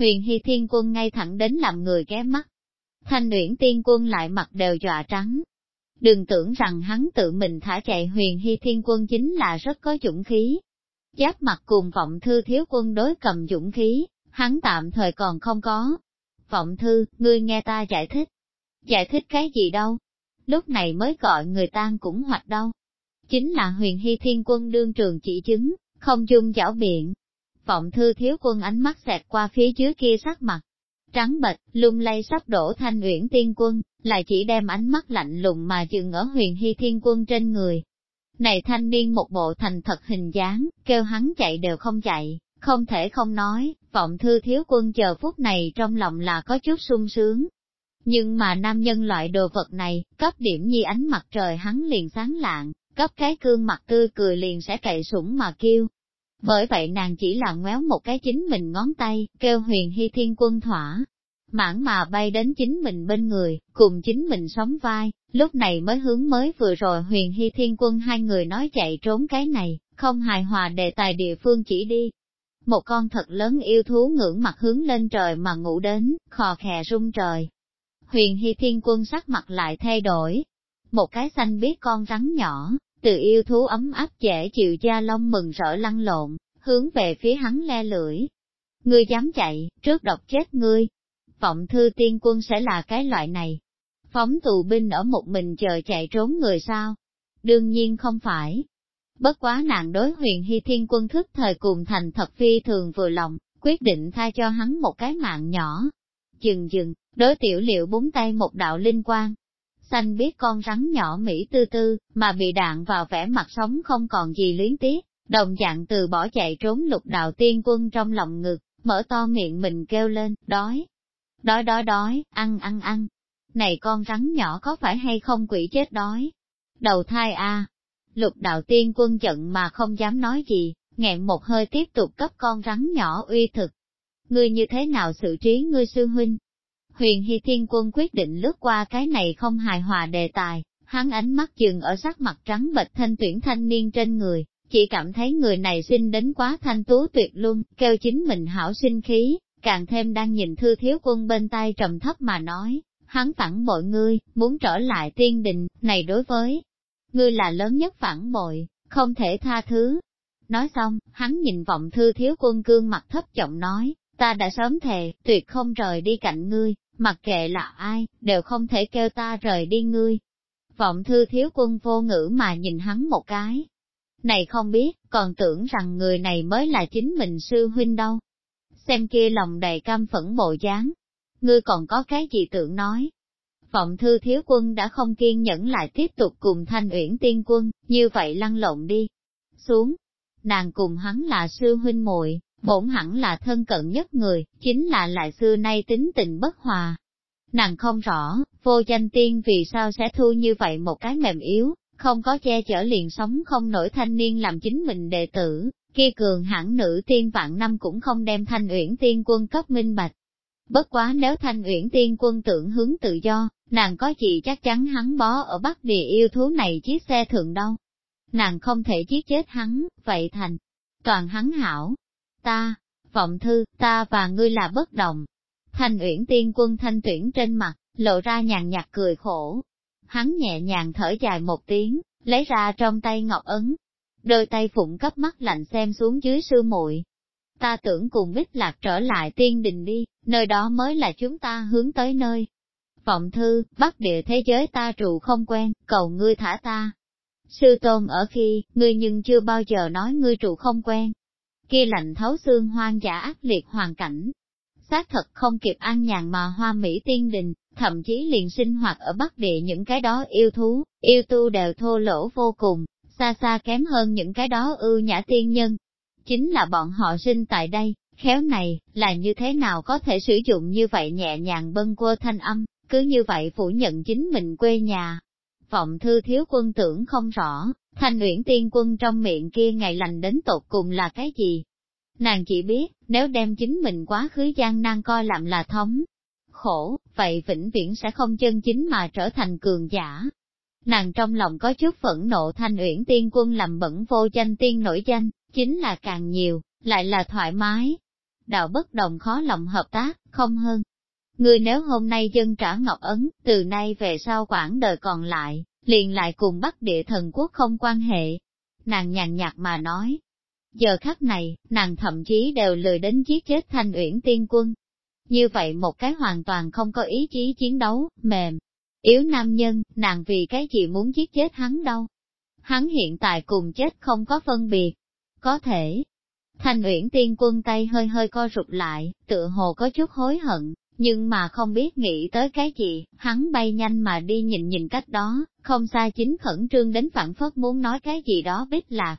huyền hy thiên quân ngay thẳng đến làm người ghé mắt. Thanh Nguyễn Tiên Quân lại mặt đều dọa trắng. Đừng tưởng rằng hắn tự mình thả chạy huyền hy thiên quân chính là rất có dũng khí. Giáp mặt cùng vọng thư thiếu quân đối cầm dũng khí, hắn tạm thời còn không có. Vọng thư, ngươi nghe ta giải thích. Giải thích cái gì đâu? Lúc này mới gọi người tan cũng hoạt đâu. Chính là huyền hy thiên quân đương trường chỉ chứng, không dung giảo biện. Vọng thư thiếu quân ánh mắt xẹt qua phía dưới kia sắc mặt, trắng bệch, lung lay sắp đổ thanh uyển tiên quân, lại chỉ đem ánh mắt lạnh lùng mà dừng ở huyền hy thiên quân trên người. Này thanh niên một bộ thành thật hình dáng, kêu hắn chạy đều không chạy, không thể không nói, vọng thư thiếu quân chờ phút này trong lòng là có chút sung sướng. Nhưng mà nam nhân loại đồ vật này, cấp điểm nhi ánh mặt trời hắn liền sáng lạng, cấp cái cương mặt tươi cười liền sẽ cậy sủng mà kêu, bởi vậy nàng chỉ là ngoéo một cái chính mình ngón tay, kêu huyền hy thiên quân thỏa. Mãn mà bay đến chính mình bên người, cùng chính mình sống vai, lúc này mới hướng mới vừa rồi huyền hy thiên quân hai người nói chạy trốn cái này, không hài hòa đề tài địa phương chỉ đi. Một con thật lớn yêu thú ngưỡng mặt hướng lên trời mà ngủ đến, khò khè rung trời. Huyền hy thiên quân sắc mặt lại thay đổi. Một cái xanh biết con rắn nhỏ, từ yêu thú ấm áp dễ chịu da lông mừng rỡ lăn lộn, hướng về phía hắn le lưỡi. Ngươi dám chạy, trước độc chết ngươi. Vọng thư tiên quân sẽ là cái loại này. Phóng tù binh ở một mình chờ chạy trốn người sao? Đương nhiên không phải. Bất quá nạn đối huyền hy thiên quân thức thời cùng thành thật phi thường vừa lòng, quyết định tha cho hắn một cái mạng nhỏ. Dừng dừng, đối tiểu liệu búng tay một đạo linh quang, xanh biết con rắn nhỏ Mỹ tư tư, mà bị đạn vào vẻ mặt sống không còn gì luyến tiếc, đồng dạng từ bỏ chạy trốn lục đạo tiên quân trong lòng ngực, mở to miệng mình kêu lên, đói, đói đói đói, ăn ăn ăn. Này con rắn nhỏ có phải hay không quỷ chết đói? Đầu thai a Lục đạo tiên quân giận mà không dám nói gì, nghẹn một hơi tiếp tục cấp con rắn nhỏ uy thực. Ngươi như thế nào xử trí ngươi sư huynh, Huyền Hy Thiên Quân quyết định lướt qua cái này không hài hòa đề tài, hắn ánh mắt dừng ở sắc mặt trắng bệch thanh tuyển thanh niên trên người, chỉ cảm thấy người này sinh đến quá thanh tú tuyệt luôn, kêu chính mình hảo sinh khí, càng thêm đang nhìn thư thiếu quân bên tay trầm thấp mà nói, hắn phản bội ngươi, muốn trở lại tiên đình, này đối với ngươi là lớn nhất phản bội, không thể tha thứ. Nói xong, hắn nhìn vọng thư thiếu quân cương mặt thấp giọng nói, ta đã sớm thề, tuyệt không rời đi cạnh ngươi, mặc kệ là ai, đều không thể kêu ta rời đi ngươi. Vọng thư thiếu quân vô ngữ mà nhìn hắn một cái. Này không biết, còn tưởng rằng người này mới là chính mình sư huynh đâu. Xem kia lòng đầy cam phẫn bộ dáng. Ngươi còn có cái gì tưởng nói? Vọng thư thiếu quân đã không kiên nhẫn lại tiếp tục cùng thanh uyển tiên quân, như vậy lăn lộn đi. Xuống, nàng cùng hắn là sư huynh muội bổn hẳn là thân cận nhất người, chính là lại xưa nay tính tình bất hòa. Nàng không rõ, vô danh tiên vì sao sẽ thu như vậy một cái mềm yếu, không có che chở liền sống không nổi thanh niên làm chính mình đệ tử, kia cường hãn nữ tiên vạn năm cũng không đem thanh uyển tiên quân cấp minh bạch. Bất quá nếu thanh uyển tiên quân tưởng hướng tự do, nàng có gì chắc chắn hắn bó ở bắc địa yêu thú này chiếc xe thượng đâu. Nàng không thể giết chết hắn, vậy thành, toàn hắn hảo, ta, vọng thư, ta và ngươi là bất đồng. Thanh uyển tiên quân thanh tuyển trên mặt, lộ ra nhàn nhạt cười khổ. Hắn nhẹ nhàng thở dài một tiếng, lấy ra trong tay ngọc ấn. Đôi tay phụng cấp mắt lạnh xem xuống dưới sư muội. Ta tưởng cùng bích lạc trở lại tiên đình đi, nơi đó mới là chúng ta hướng tới nơi. Vọng thư, bắt địa thế giới ta trụ không quen, cầu ngươi thả ta. Sư tôn ở khi, ngươi nhưng chưa bao giờ nói ngươi trụ không quen, kia lạnh thấu xương hoang dã ác liệt hoàn cảnh. Xác thật không kịp an nhàn mà hoa Mỹ tiên đình, thậm chí liền sinh hoạt ở Bắc Địa những cái đó yêu thú, yêu tu đều thô lỗ vô cùng, xa xa kém hơn những cái đó ưu nhã tiên nhân. Chính là bọn họ sinh tại đây, khéo này, là như thế nào có thể sử dụng như vậy nhẹ nhàng bâng quơ thanh âm, cứ như vậy phủ nhận chính mình quê nhà. Vọng thư thiếu quân tưởng không rõ, Thanh Uyển Tiên Quân trong miệng kia ngày lành đến tột cùng là cái gì? Nàng chỉ biết, nếu đem chính mình quá khứ gian nan coi làm là thống, khổ, vậy vĩnh viễn sẽ không chân chính mà trở thành cường giả. Nàng trong lòng có chút phẫn nộ Thanh Uyển Tiên Quân làm bẩn vô danh tiên nổi danh, chính là càng nhiều, lại là thoải mái. đạo bất đồng khó lòng hợp tác, không hơn. Ngươi nếu hôm nay dân trả ngọc ấn, từ nay về sau quãng đời còn lại, liền lại cùng bắt địa thần quốc không quan hệ. Nàng nhàn nhạt mà nói. Giờ khắc này, nàng thậm chí đều lười đến giết chết thanh uyển tiên quân. Như vậy một cái hoàn toàn không có ý chí chiến đấu, mềm, yếu nam nhân, nàng vì cái gì muốn giết chết hắn đâu. Hắn hiện tại cùng chết không có phân biệt. Có thể, Thanh Uyển Tiên Quân tay hơi hơi co rụt lại, tựa hồ có chút hối hận, nhưng mà không biết nghĩ tới cái gì, hắn bay nhanh mà đi nhìn nhìn cách đó, không xa chính khẩn trương đến phản phất muốn nói cái gì đó bích lạc.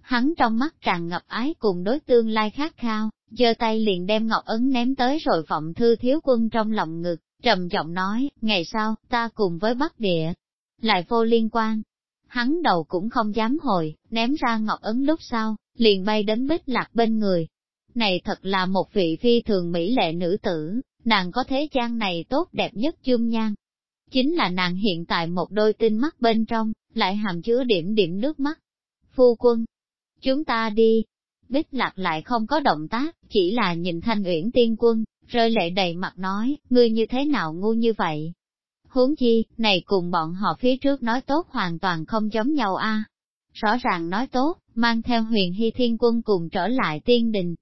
Hắn trong mắt tràn ngập ái cùng đối tương lai khát khao, giơ tay liền đem ngọc ấn ném tới rồi vọng thư thiếu quân trong lòng ngực, trầm giọng nói, ngày sau, ta cùng với Bắc Địa, lại vô liên quan. Hắn đầu cũng không dám hồi, ném ra ngọc ấn lúc sau, liền bay đến bích lạc bên người. Này thật là một vị phi thường mỹ lệ nữ tử, nàng có thế gian này tốt đẹp nhất chương nhan. Chính là nàng hiện tại một đôi tinh mắt bên trong, lại hàm chứa điểm điểm nước mắt. Phu quân, chúng ta đi. Bích lạc lại không có động tác, chỉ là nhìn thanh uyển tiên quân, rơi lệ đầy mặt nói, ngươi như thế nào ngu như vậy? Huống chi, này cùng bọn họ phía trước nói tốt hoàn toàn không giống nhau a. Rõ ràng nói tốt, mang theo huyền hy thiên quân cùng trở lại tiên đình.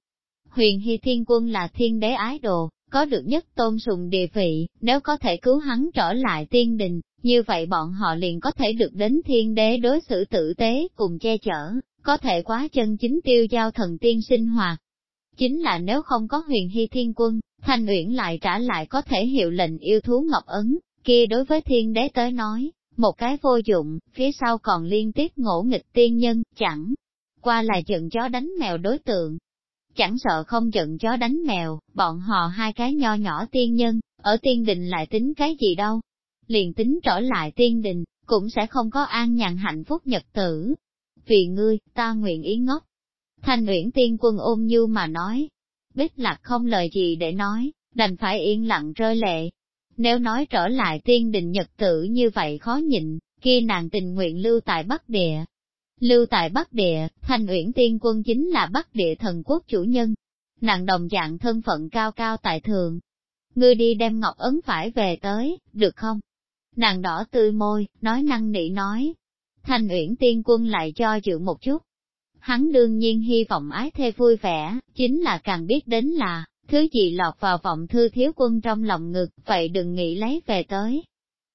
Huyền hy thiên quân là thiên đế ái đồ, có được nhất tôn sùng địa vị, nếu có thể cứu hắn trở lại tiên đình, như vậy bọn họ liền có thể được đến thiên đế đối xử tử tế cùng che chở, có thể quá chân chính tiêu giao thần tiên sinh hoạt. Chính là nếu không có huyền hy thiên quân, thanh uyển lại trả lại có thể hiệu lệnh yêu thú ngọc ấn, kia đối với thiên đế tới nói, một cái vô dụng, phía sau còn liên tiếp ngỗ nghịch tiên nhân, chẳng qua là giận chó đánh mèo đối tượng, chẳng sợ không giận chó đánh mèo, bọn họ hai cái nho nhỏ tiên nhân, ở tiên đình lại tính cái gì đâu. Liền tính trở lại tiên đình, cũng sẽ không có an nhàn hạnh phúc nhật tử. Vì ngươi, ta nguyện ý ngốc. Thanh Uyển Tiên Quân ôm như mà nói. Bích Lạc không lời gì để nói, đành phải yên lặng rơi lệ. Nếu nói trở lại tiên đình nhật tử như vậy khó nhịn, kia nàng tình nguyện lưu tại Bắc Địa, Lưu tại Bắc Địa, Thanh Uyển Tiên Quân chính là Bắc Địa thần quốc chủ nhân. Nàng đồng dạng thân phận cao cao tại thượng. Ngươi đi đem ngọc ấn phải về tới, được không? Nàng đỏ tươi môi, nói năng nị nói. Thanh Uyển Tiên Quân lại cho chịu một chút. Hắn đương nhiên hy vọng ái thê vui vẻ, chính là càng biết đến là, thứ gì lọt vào vọng thư thiếu quân trong lòng ngực, vậy đừng nghĩ lấy về tới.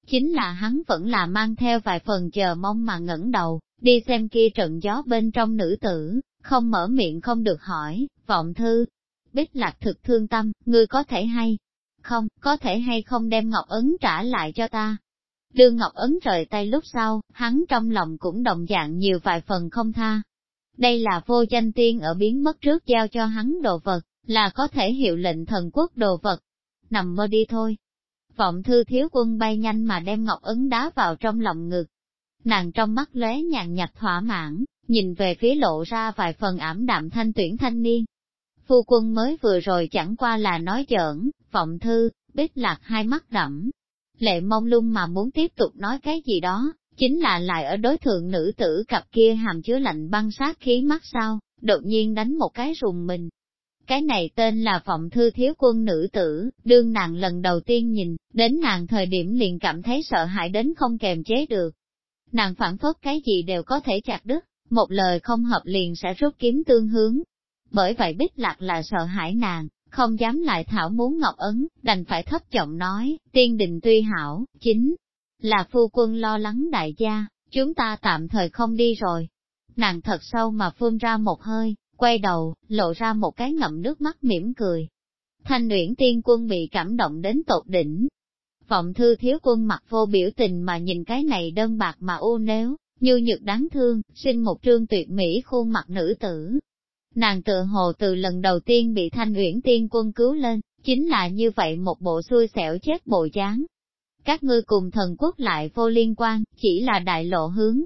Chính là hắn vẫn là mang theo vài phần chờ mong mà ngẩng đầu, đi xem kia trận gió bên trong nữ tử, không mở miệng không được hỏi, vọng thư. Bích lạc thực thương tâm, ngươi có thể hay, không, có thể hay không đem Ngọc Ấn trả lại cho ta. Đưa Ngọc Ấn rời tay lúc sau, hắn trong lòng cũng đồng dạng nhiều vài phần không tha. Đây là vô danh tiên ở biến mất trước giao cho hắn đồ vật, là có thể hiệu lệnh thần quốc đồ vật. Nằm mơ đi thôi. Vọng thư thiếu quân bay nhanh mà đem Ngọc Ấn đá vào trong lòng ngực, nàng trong mắt lóe nhàn nhạt thỏa mãn, nhìn về phía lộ ra vài phần ảm đạm thanh tuyển thanh niên. Phu quân mới vừa rồi chẳng qua là nói giỡn, vọng thư, bích lạc hai mắt đẫm. Lệ mông lung mà muốn tiếp tục nói cái gì đó, chính là lại ở đối thượng nữ tử cặp kia hàm chứa lạnh băng sát khí mắt sao, đột nhiên đánh một cái rùng mình. Cái này tên là Vọng Thư Thiếu Quân nữ tử, đương nàng lần đầu tiên nhìn, đến nàng thời điểm liền cảm thấy sợ hãi đến không kềm chế được nàng phản phất cái gì đều có thể chặt đứt, một lời không hợp liền sẽ rút kiếm tương hướng. Bởi vậy Bích Lạc là sợ hãi nàng, không dám lại thảo muốn ngọc ấn, đành phải thấp giọng nói, tiên đình tuy hảo, chính là phu quân lo lắng đại gia, chúng ta tạm thời không đi rồi. Nàng thật sâu mà phun ra một hơi, quay đầu, lộ ra một cái ngậm nước mắt mỉm cười. Thanh Nguyễn Tiên Quân bị cảm động đến tột đỉnh, Vọng thư thiếu quân mặt vô biểu tình mà nhìn cái này đơn bạc mà ô nếu, như nhược đáng thương, sinh một trương tuyệt mỹ khuôn mặt nữ tử. Nàng tự hồ từ lần đầu tiên bị thanh uyển tiên quân cứu lên, chính là như vậy một bộ xui xẻo chết bộ dáng. Các ngươi cùng thần quốc lại vô liên quan, chỉ là đại lộ hướng.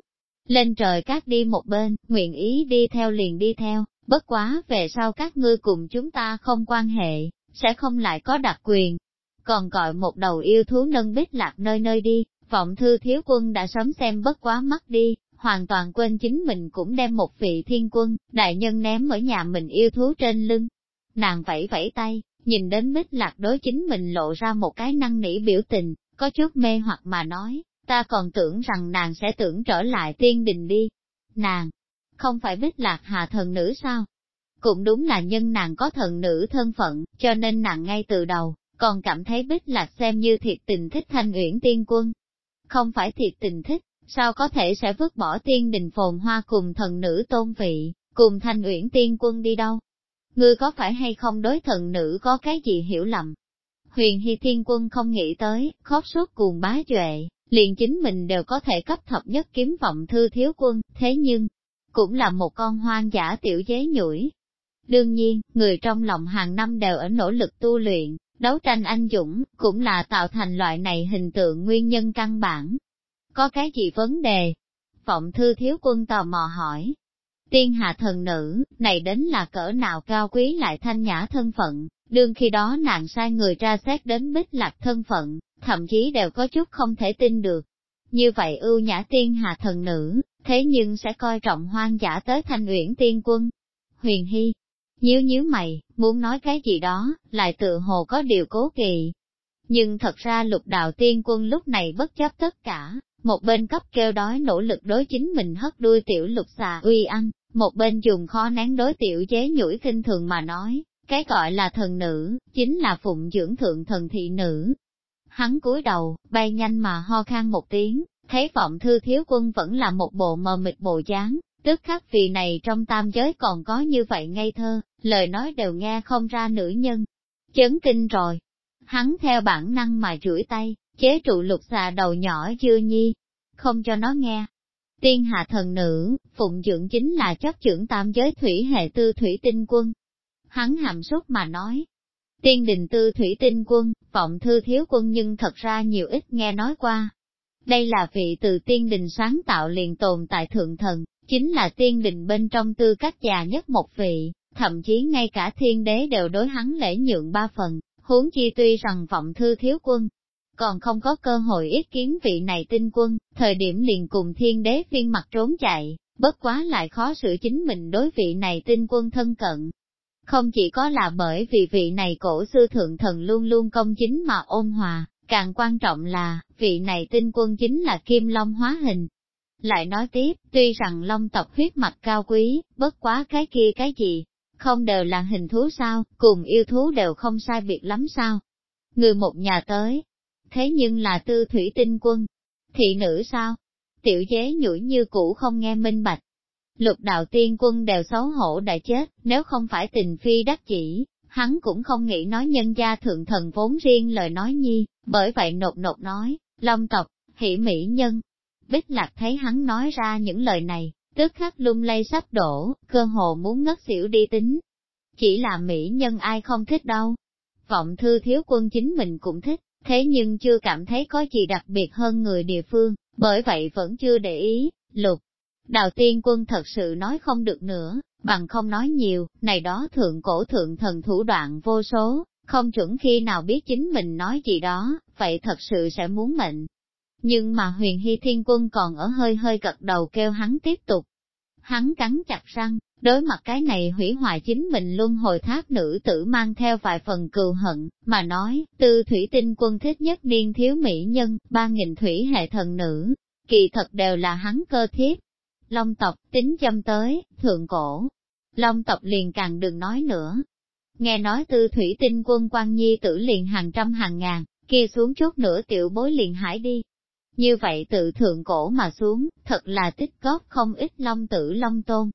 Lên trời các đi một bên, nguyện ý đi theo liền đi theo, bất quá về sau các ngươi cùng chúng ta không quan hệ, sẽ không lại có đặc quyền, còn gọi một đầu yêu thú nâng bích lạc nơi nơi đi, vọng thư thiếu quân đã sớm xem bất quá mắt đi, hoàn toàn quên chính mình cũng đem một vị thiên quân, đại nhân ném ở nhà mình yêu thú trên lưng. Nàng vẫy vẫy tay, nhìn đến bích lạc đối chính mình lộ ra một cái năng nỉ biểu tình, có chút mê hoặc mà nói, ta còn tưởng rằng nàng sẽ tưởng trở lại tiên đình đi. Nàng, không phải bích lạc hà thần nữ sao? Cũng đúng là nhân nàng có thần nữ thân phận, cho nên nàng ngay từ đầu, còn cảm thấy bích lạc xem như thiệt tình thích thanh uyển tiên quân. Không phải thiệt tình thích, sao có thể sẽ vứt bỏ tiên đình phồn hoa cùng thần nữ tôn vị, cùng thanh uyển tiên quân đi đâu? Ngươi có phải hay không đối thần nữ có cái gì hiểu lầm? Huyền Hy Thiên Quân không nghĩ tới, khóc suốt cuồng bá duệ, liền chính mình đều có thể cấp thập nhất kiếm vọng thư thiếu quân, thế nhưng, cũng là một con hoang dã tiểu dế nhủi. Đương nhiên, người trong lòng hàng năm đều ở nỗ lực tu luyện, đấu tranh anh dũng, cũng là tạo thành loại này hình tượng nguyên nhân căn bản. Có cái gì vấn đề? Vọng thư thiếu quân tò mò hỏi. Tiên hạ thần nữ, này đến là cỡ nào cao quý lại thanh nhã thân phận, đương khi đó nàng sai người ra xét đến bích lạc thân phận, thậm chí đều có chút không thể tin được. Như vậy ưu nhã tiên hạ thần nữ, thế nhưng sẽ coi trọng hoang dã tới thanh uyển tiên quân. Huyền Hy, nhíu nhíu mày, muốn nói cái gì đó, lại tự hồ có điều cố kỳ Nhưng thật ra lục đạo tiên quân lúc này bất chấp tất cả, một bên cấp kêu đói nỗ lực đối chính mình hất đuôi tiểu lục xà uy ăn, một bên dùng khó nén đối tiểu chế nhủi kinh thường mà nói, cái gọi là thần nữ, chính là phụng dưỡng thượng thần thị nữ. Hắn cúi đầu, bay nhanh mà ho khan một tiếng, thấy vọng thư thiếu quân vẫn là một bộ mờ mịt bộ dáng, tức khắc vì này trong tam giới còn có như vậy ngây thơ, lời nói đều nghe không ra nữ nhân. Chấn kinh rồi. Hắn theo bản năng mà rủi tay, chế trụ lục xà đầu nhỏ chưa nhi, không cho nó nghe. Tiên hạ thần nữ, phụng dưỡng chính là chấp trưởng tam giới thủy hệ tư thủy tinh quân. Hắn hàm xúc mà nói. Tiên đình tư thủy tinh quân, vọng thư thiếu quân nhưng thật ra nhiều ít nghe nói qua. Đây là vị từ tiên đình sáng tạo liền tồn tại thượng thần, chính là tiên đình bên trong tư cách già nhất một vị, thậm chí ngay cả thiên đế đều đối hắn lễ nhượng ba phần, huống chi tuy rằng vọng thư thiếu quân, còn không có cơ hội ý kiến vị này tinh quân, thời điểm liền cùng thiên đế phiên mặt trốn chạy, bất quá lại khó xử chính mình đối vị này tinh quân thân cận. Không chỉ có là bởi vì vị này cổ sư thượng thần luôn luôn công chính mà ôn hòa, càng quan trọng là, vị này tinh quân chính là kim long hóa hình. Lại nói tiếp, tuy rằng long tộc huyết mạch cao quý, bất quá cái kia cái gì, không đều là hình thú sao, cùng yêu thú đều không sai biệt lắm sao. Người một nhà tới, thế nhưng là tư thủy tinh quân. Thị nữ sao? Tiểu dế nhủi như cũ không nghe minh bạch. Lục đạo tiên quân đều xấu hổ đã chết, nếu không phải tình phi đắc chỉ, hắn cũng không nghĩ nói nhân gia thượng thần vốn riêng lời nói nhi, bởi vậy nột nột nói, long tộc, hỷ mỹ nhân. Bích lạc thấy hắn nói ra những lời này, tức khắc lung lay sắp đổ, cơ hồ muốn ngất xỉu đi tính. Chỉ là mỹ nhân ai không thích đâu. Vọng thư thiếu quân chính mình cũng thích, thế nhưng chưa cảm thấy có gì đặc biệt hơn người địa phương, bởi vậy vẫn chưa để ý, lục. Đào tiên quân thật sự nói không được nữa, bằng không nói nhiều, này đó thượng cổ thượng thần thủ đoạn vô số, không chuẩn khi nào biết chính mình nói gì đó, vậy thật sự sẽ muốn mệnh. Nhưng mà huyền hy thiên quân còn ở hơi hơi gật đầu kêu hắn tiếp tục. Hắn cắn chặt răng, Đối mặt cái này hủy hoại chính mình luân hồi thác nữ tử mang theo vài phần cừu hận, mà nói, tư thủy tinh quân thích nhất niên thiếu mỹ nhân, ba nghìn thủy hệ thần nữ, kỳ thật đều là hắn cơ thiếp. Long tộc, tính châm tới, thượng cổ. Long tộc liền càng đừng nói nữa. Nghe nói tư thủy tinh quân quan nhi tử liền hàng trăm hàng ngàn, kia xuống chút nữa tiểu bối liền hải đi. Như vậy tự thượng cổ mà xuống, thật là tích góp không ít long tử long tôn,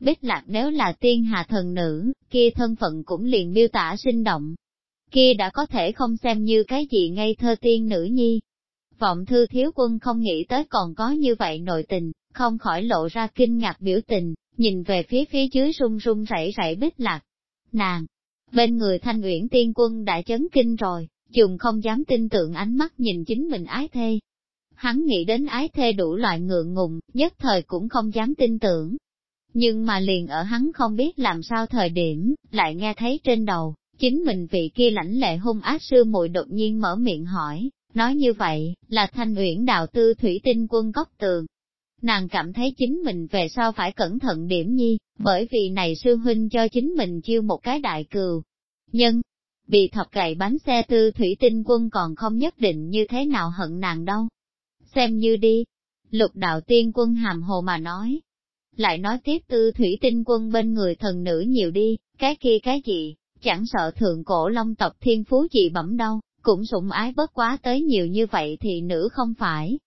Bích lạc nếu là tiên hạ thần nữ, kia thân phận cũng liền miêu tả sinh động. Kia đã có thể không xem như cái gì ngây thơ tiên nữ nhi. Vọng thư thiếu quân không nghĩ tới còn có như vậy nội tình, không khỏi lộ ra kinh ngạc biểu tình, nhìn về phía phía dưới run run rẩy rẩy bích lạc. Nàng, bên người thanh uyển tiên quân đã chấn kinh rồi, dùng không dám tin tưởng ánh mắt nhìn chính mình ái thê. Hắn nghĩ đến ái thê đủ loại ngượng ngùng, nhất thời cũng không dám tin tưởng, nhưng mà liền ở hắn không biết làm sao thời điểm, lại nghe thấy trên đầu, chính mình vị kia lãnh lệ hung ác sư muội đột nhiên mở miệng hỏi, nói như vậy, là thanh uyển đạo tư thủy tinh quân góc tường. Nàng cảm thấy chính mình về sau phải cẩn thận điểm nhi, bởi vì này sư huynh cho chính mình chiêu một cái đại cừu. nhân bị thọc gậy bánh xe tư thủy tinh quân còn không nhất định như thế nào hận nàng đâu. Xem như đi. Lục đạo tiên quân hàm hồ mà nói. Lại nói tiếp tư thủy tinh quân bên người thần nữ nhiều đi, cái kia cái gì, chẳng sợ thượng cổ long tộc thiên phú gì bẩm đâu, cũng sủng ái bất quá tới nhiều như vậy thì nữ không phải.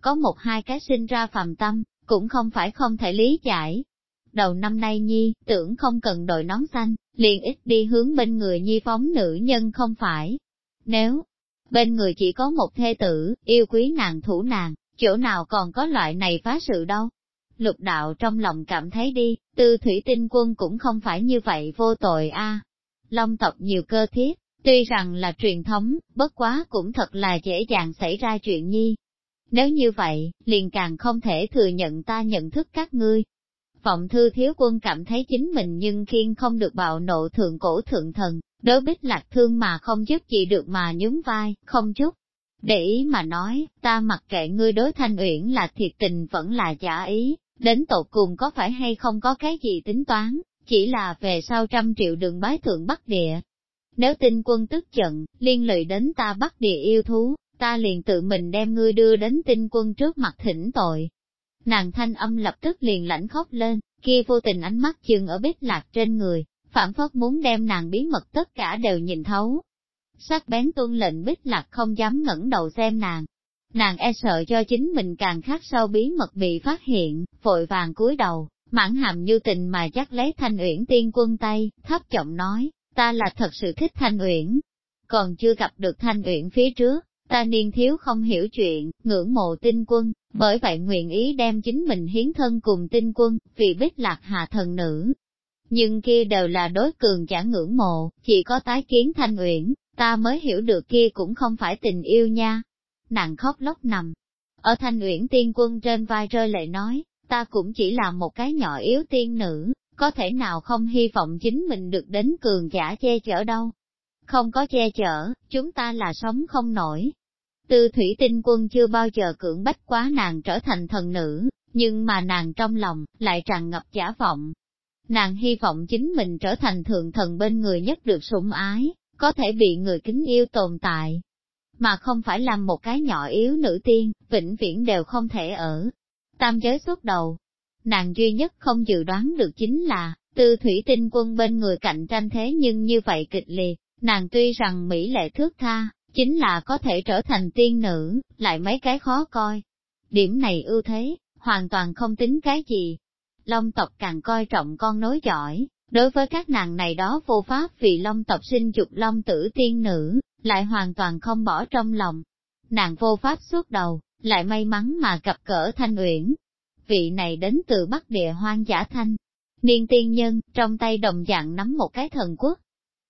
Có một hai cái sinh ra phàm tâm, cũng không phải không thể lý giải. Đầu năm nay nhi, tưởng không cần đội nón xanh, liền ít đi hướng bên người nhi phóng nữ nhân không phải. Nếu, bên người chỉ có một thê tử, yêu quý nàng thủ nàng, chỗ nào còn có loại này phá sự đâu. Lục đạo trong lòng cảm thấy đi, tư thủy tinh quân cũng không phải như vậy vô tội a. Long tộc nhiều cơ thiết, tuy rằng là truyền thống, bất quá cũng thật là dễ dàng xảy ra chuyện nhi. Nếu như vậy, liền càng không thể thừa nhận ta nhận thức các ngươi, Vọng thư thiếu quân cảm thấy chính mình nhưng khiên không được bạo nộ thượng cổ thượng thần, đối bích lạc thương mà không giúp gì được mà nhún vai, không chút. Để ý mà nói, ta mặc kệ ngươi đối thanh uyển là thiệt tình vẫn là giả ý, đến tột cùng có phải hay không có cái gì tính toán, chỉ là về sau trăm triệu đường bái thượng Bắc Địa. Nếu tinh quân tức giận, liên lụy đến ta Bắc Địa yêu thú, ta liền tự mình đem ngươi đưa đến tinh quân trước mặt thỉnh tội, Nàng thanh âm lập tức liền lãnh khóc lên, kia vô tình ánh mắt chừng ở bích lạc trên người, phản phất muốn đem nàng bí mật tất cả đều nhìn thấu. Sắc bén tuân lệnh bích lạc không dám ngẩng đầu xem nàng. Nàng e sợ cho chính mình càng khác sâu bí mật bị phát hiện, vội vàng cúi đầu, mãn hàm như tình mà chắc lấy thanh uyển tiên quân tay, thấp giọng nói, ta là thật sự thích thanh uyển. Còn chưa gặp được thanh uyển phía trước, Ta niên thiếu không hiểu chuyện, ngưỡng mộ tinh quân, bởi vậy nguyện ý đem chính mình hiến thân cùng tinh quân, vì bích lạc hạ thần nữ. Nhưng kia đều là đối cường giả ngưỡng mộ, chỉ có tái kiến thanh uyển, ta mới hiểu được kia cũng không phải tình yêu nha. Nàng khóc lóc nằm, ở thanh uyển tiên quân trên vai rơi lệ nói, ta cũng chỉ là một cái nhỏ yếu tiên nữ, có thể nào không hy vọng chính mình được đến cường giả che chở đâu không có che chở, chúng ta là sống không nổi. Tư thủy tinh quân chưa bao giờ cưỡng bách quá nàng trở thành thần nữ, nhưng mà nàng trong lòng lại tràn ngập giả vọng. Nàng hy vọng chính mình trở thành thượng thần bên người nhất được sủng ái, có thể bị người kính yêu tồn tại, mà không phải làm một cái nhỏ yếu nữ tiên, vĩnh viễn đều không thể ở. Tam giới xuất đầu, nàng duy nhất không dự đoán được chính là, tư thủy tinh quân bên người cạnh tranh thế nhưng như vậy kịch liệt, Nàng tuy rằng Mỹ lệ thước tha, chính là có thể trở thành tiên nữ, lại mấy cái khó coi. Điểm này ưu thế, hoàn toàn không tính cái gì. Long tộc càng coi trọng con nối giỏi, đối với các nàng này đó vô pháp vì long tộc sinh dục long tử tiên nữ, lại hoàn toàn không bỏ trong lòng. Nàng vô pháp suốt đầu, lại may mắn mà gặp cỡ thanh uyển. Vị này đến từ bắc địa hoang dã thanh. Niên tiên nhân, trong tay đồng dạng nắm một cái thần quốc,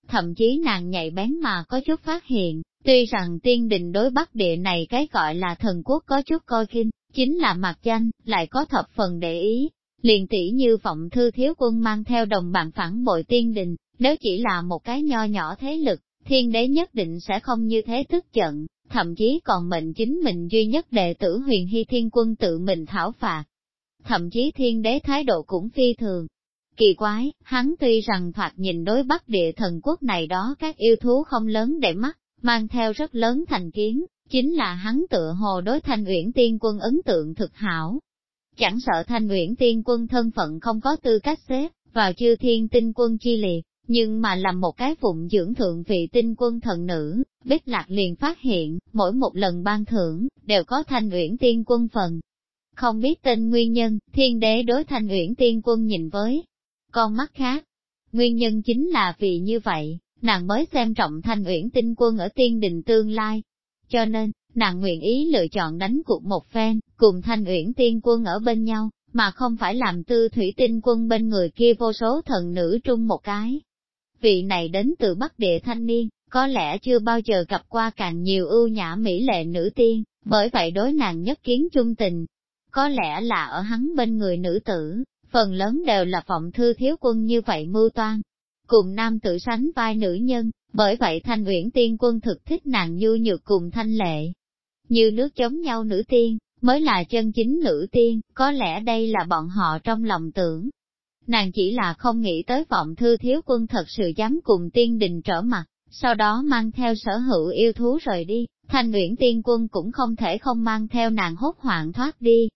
thậm chí nàng nhạy bén mà có chút phát hiện, tuy rằng tiên đình đối bắc địa này cái gọi là thần quốc có chút coi kinh, chính là mặt danh, lại có thập phần để ý. Liền tỷ như vọng thư thiếu quân mang theo đồng bạn phản bội tiên đình, nếu chỉ là một cái nho nhỏ thế lực, thiên đế nhất định sẽ không như thế tức giận, thậm chí còn mệnh chính mình duy nhất đệ tử huyền hy thiên quân tự mình thảo phạt. Thậm chí thiên đế thái độ cũng phi thường, Kỳ quái, hắn tuy rằng thoạt nhìn đối bắc địa thần quốc này đó các yêu thú không lớn để mắt, mang theo rất lớn thành kiến, chính là hắn tựa hồ đối thanh uyển tiên quân ấn tượng thực hảo. Chẳng sợ thanh uyển tiên quân thân phận không có tư cách xếp, vào chư thiên tinh quân chi liệt, nhưng mà làm một cái phụng dưỡng thượng vị tinh quân thần nữ, Bích Lạc liền phát hiện, mỗi một lần ban thưởng, đều có thanh uyển tiên quân phần. Không biết tên nguyên nhân, thiên đế đối thanh uyển tiên quân nhìn với con mắt khác. Nguyên nhân chính là vì như vậy, nàng mới xem trọng thanh uyển tinh quân ở tiên đình tương lai. Cho nên, nàng nguyện ý lựa chọn đánh cuộc một phen, cùng thanh uyển tiên quân ở bên nhau, mà không phải làm tư thủy tinh quân bên người kia vô số thần nữ trung một cái. Vị này đến từ Bắc Địa thanh niên, có lẽ chưa bao giờ gặp qua càng nhiều ưu nhã mỹ lệ nữ tiên, bởi vậy đối nàng nhất kiến trung tình. Có lẽ là ở hắn bên người nữ tử, phần lớn đều là phòng thư thiếu quân như vậy mưu toan. Cùng nam tự sánh vai nữ nhân, bởi vậy thanh uyển tiên quân thực thích nàng nhu nhược cùng thanh lệ. Như nước chống nhau nữ tiên, mới là chân chính nữ tiên, có lẽ đây là bọn họ trong lòng tưởng. Nàng chỉ là không nghĩ tới vọng thư thiếu quân thật sự dám cùng tiên đình trở mặt, sau đó mang theo sở hữu yêu thú rời đi, thanh uyển tiên quân cũng không thể không mang theo nàng hốt hoảng thoát đi.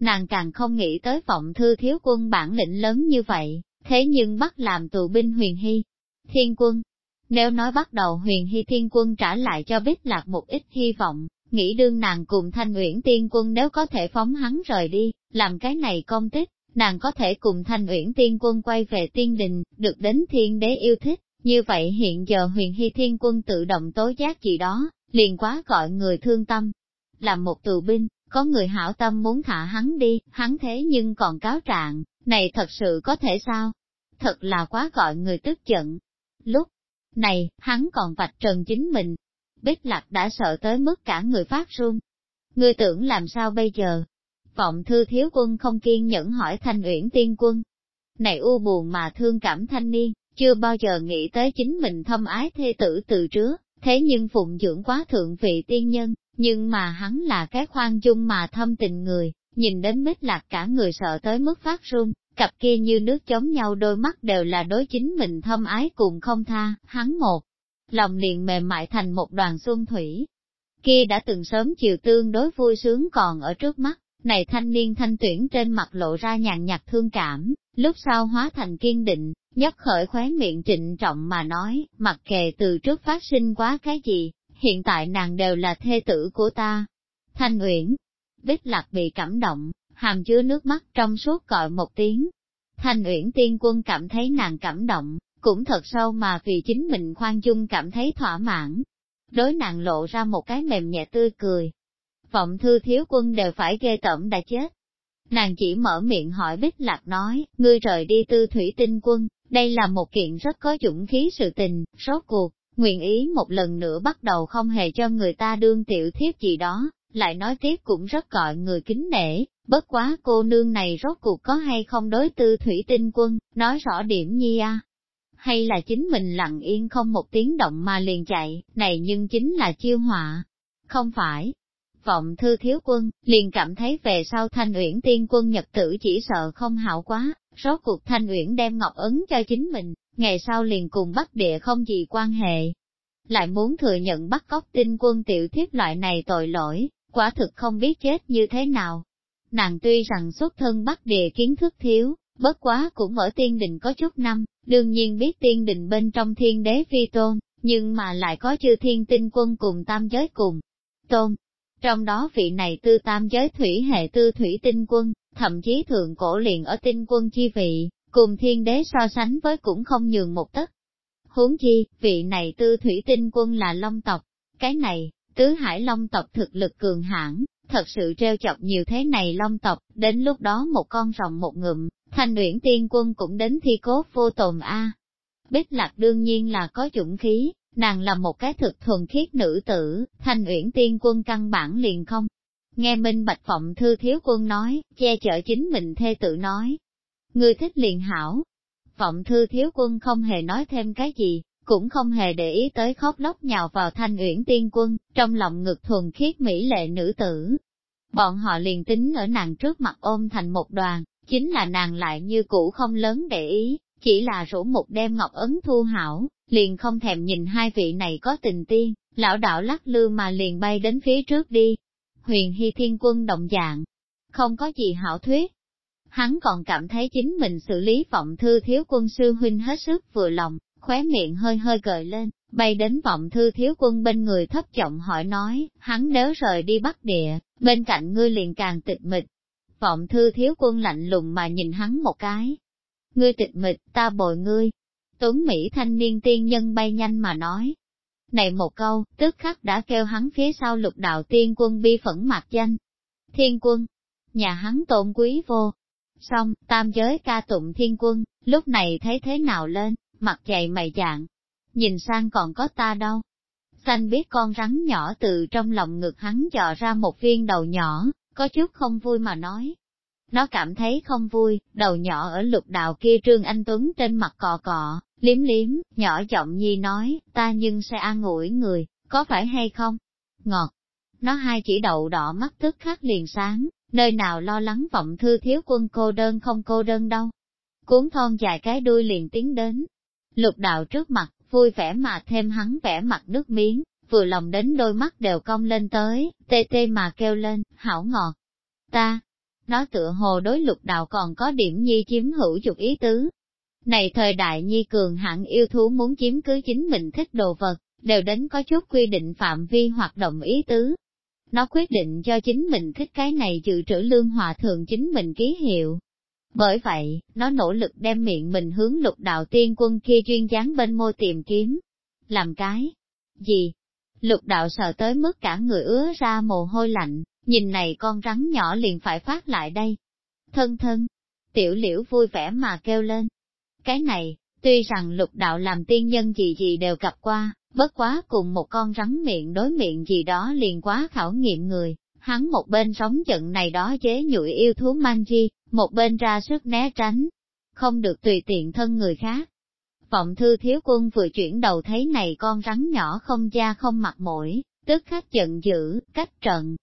Nàng càng không nghĩ tới vọng thư thiếu quân bản lĩnh lớn như vậy, thế nhưng bắt làm tù binh huyền hy. Thiên quân, nếu nói bắt đầu huyền hy thiên quân trả lại cho Bích Lạc một ít hy vọng, nghĩ đương nàng cùng Thanh Uyển Tiên Quân nếu có thể phóng hắn rời đi, làm cái này công tích, nàng có thể cùng Thanh Uyển Tiên Quân quay về tiên đình, được đến thiên đế yêu thích, như vậy hiện giờ huyền hy thiên quân tự động tố giác gì đó, liền quá gọi người thương tâm. Làm một tù binh, có người hảo tâm muốn thả hắn đi, hắn thế nhưng còn cáo trạng, này thật sự có thể sao? Thật là quá gọi người tức giận. Lúc này, hắn còn vạch trần chính mình, Bích Lạc đã sợ tới mức cả người phát run. Ngươi tưởng làm sao bây giờ? Vọng thư thiếu quân không kiên nhẫn hỏi thanh uyển tiên quân. Này u buồn mà thương cảm thanh niên, chưa bao giờ nghĩ tới chính mình thâm ái thê tử từ trước, thế nhưng phụng dưỡng quá thượng vị tiên nhân, nhưng mà hắn là cái khoan dung mà thâm tình người, nhìn đến mít lạc cả người sợ tới mức phát run, cặp kia như nước chống nhau đôi mắt đều là đối chính mình thâm ái cùng không tha, hắn một lòng liền mềm mại thành một đoàn xuân thủy. Kia đã từng sớm chiều tương đối vui sướng còn ở trước mắt, này thanh niên thanh tuyển trên mặt lộ ra nhàn nhạt thương cảm, lúc sau hóa thành kiên định, nhấp khởi khóe miệng trịnh trọng mà nói, mặc kệ từ trước phát sinh quá cái gì, hiện tại nàng đều là thê tử của ta. Thanh Uyển, Bích Lạc bị cảm động, hàm chứa nước mắt trong suốt gọi một tiếng. Thanh Uyển tiên quân cảm thấy nàng cảm động, cũng thật sâu mà vì chính mình khoan dung cảm thấy thỏa mãn. Đối nàng lộ ra một cái mềm nhẹ tươi cười. Vọng thư thiếu quân đều phải ghê tởm đã chết. Nàng chỉ mở miệng hỏi Bích Lạc nói, ngươi rời đi tư thủy tinh quân, đây là một kiện rất có dũng khí sự tình, rốt cuộc, nguyện ý một lần nữa bắt đầu không hề cho người ta đương tiểu thiếp gì đó, lại nói tiếp cũng rất gọi người kính nể, bất quá cô nương này rốt cuộc có hay không đối tư thủy tinh quân, nói rõ điểm nhi a hay là chính mình lặng yên không một tiếng động mà liền chạy, này nhưng chính là chiêu họa. Không phải. Vọng thư thiếu quân, liền cảm thấy về sau thanh uyển tiên quân nhật tử chỉ sợ không hảo quá, rốt cuộc thanh uyển đem ngọc ấn cho chính mình, ngày sau liền cùng bắt địa không gì quan hệ. Lại muốn thừa nhận bắt cóc tinh quân tiểu thiếp loại này tội lỗi, quả thực không biết chết như thế nào. Nàng tuy rằng xuất thân bắt địa kiến thức thiếu, bất quá cũng ở tiên đình có chút năm, đương nhiên biết tiên đình bên trong thiên đế phi tôn, nhưng mà lại có chư thiên tinh quân cùng tam giới cùng tôn. Trong đó vị này tư tam giới thủy hệ tư thủy tinh quân, thậm chí thượng cổ liền ở tinh quân chi vị, cùng thiên đế so sánh với cũng không nhường một tấc. Huống chi, vị này tư thủy tinh quân là long tộc, cái này, tứ hải long tộc thực lực cường hãn thật sự treo chọc nhiều thế này long tộc, đến lúc đó một con rồng một ngụm, thanh uyển tiên quân cũng đến thi cốt vô tồn A. Bích lạc đương nhiên là có dũng khí, nàng là một cái thực thuần khiết nữ tử, thanh uyển tiên quân căn bản liền không. Nghe Minh Bạch Phọng Thư Thiếu Quân nói, che chở chính mình thê tự nói. Ngươi thích liền hảo. Vọng Thư Thiếu Quân không hề nói thêm cái gì, cũng không hề để ý tới khóc lóc nhào vào thanh uyển tiên quân, trong lòng ngực thuần khiết mỹ lệ nữ tử. Bọn họ liền tính ở nàng trước mặt ôm thành một đoàn, chính là nàng lại như cũ không lớn để ý, chỉ là rủ một đêm ngọc ấn thu hảo, liền không thèm nhìn hai vị này có tình tiên, lão đạo lắc lư mà liền bay đến phía trước đi. Huyền Hy Thiên Quân động dạng, không có gì hảo thuyết. Hắn còn cảm thấy chính mình xử lý vọng thư thiếu quân sư huynh hết sức vừa lòng, khóe miệng hơi hơi gợi lên, bay đến vọng thư thiếu quân bên người thấp giọng hỏi nói, hắn nếu rời đi bắc địa, bên cạnh ngươi liền càng tịch mịch. Vọng thư thiếu quân lạnh lùng mà nhìn hắn một cái. Ngươi tịch mịch, ta bồi ngươi. Tuấn Mỹ thanh niên tiên nhân bay nhanh mà nói. Này một câu, tức khắc đã kêu hắn phía sau lục đạo tiên quân bi phẫn mặt danh. Thiên quân, nhà hắn tôn quý vô. Xong, tam giới ca tụng thiên quân, lúc này thấy thế nào lên, mặt dày mày dạng, nhìn sang còn có ta đâu. Xanh biết con rắn nhỏ từ trong lòng ngực hắn dò ra một viên đầu nhỏ, có chút không vui mà nói. Nó cảm thấy không vui, đầu nhỏ ở lục đạo kia Trương Anh Tuấn trên mặt cọ cọ, liếm liếm, nhỏ giọng nhi nói, ta nhưng sẽ an ủi người, có phải hay không? Ngọt. Nó hai chỉ đậu đỏ mắt tức khắc liền sáng, nơi nào lo lắng vọng thư thiếu quân cô đơn không cô đơn đâu. Cuốn thon dài cái đuôi liền tiến đến. Lục đạo trước mặt, vui vẻ mà thêm hắn vẻ mặt nước miếng, vừa lòng đến đôi mắt đều cong lên tới, tê tê mà kêu lên, hảo ngọt. Ta, nó tựa hồ đối lục đạo còn có điểm nhi chiếm hữu dục ý tứ. Này thời đại nhi cường hạng yêu thú muốn chiếm cứ chính mình thích đồ vật, đều đến có chút quy định phạm vi hoạt động ý tứ. Nó quyết định cho chính mình thích cái này dự trữ lương hòa thượng chính mình ký hiệu. Bởi vậy, nó nỗ lực đem miệng mình hướng lục đạo tiên quân kia chuyên dáng bên môi tìm kiếm. Làm cái gì? Lục đạo sợ tới mức cả người ứa ra mồ hôi lạnh, nhìn này con rắn nhỏ liền phải phát lại đây. Thân thân, tiểu liễu vui vẻ mà kêu lên. Cái này, tuy rằng lục đạo làm tiên nhân gì gì đều gặp qua, bất quá cùng một con rắn miệng đối miệng gì đó liền quá khảo nghiệm người. Hắn một bên sống trận này đó chế nhụy yêu thú manji, một bên ra sức né tránh, không được tùy tiện thân người khác. Vọng thư thiếu quân vừa chuyển đầu thấy này con rắn nhỏ không da không mặt mũi, tức khắc giận dữ, cách trận,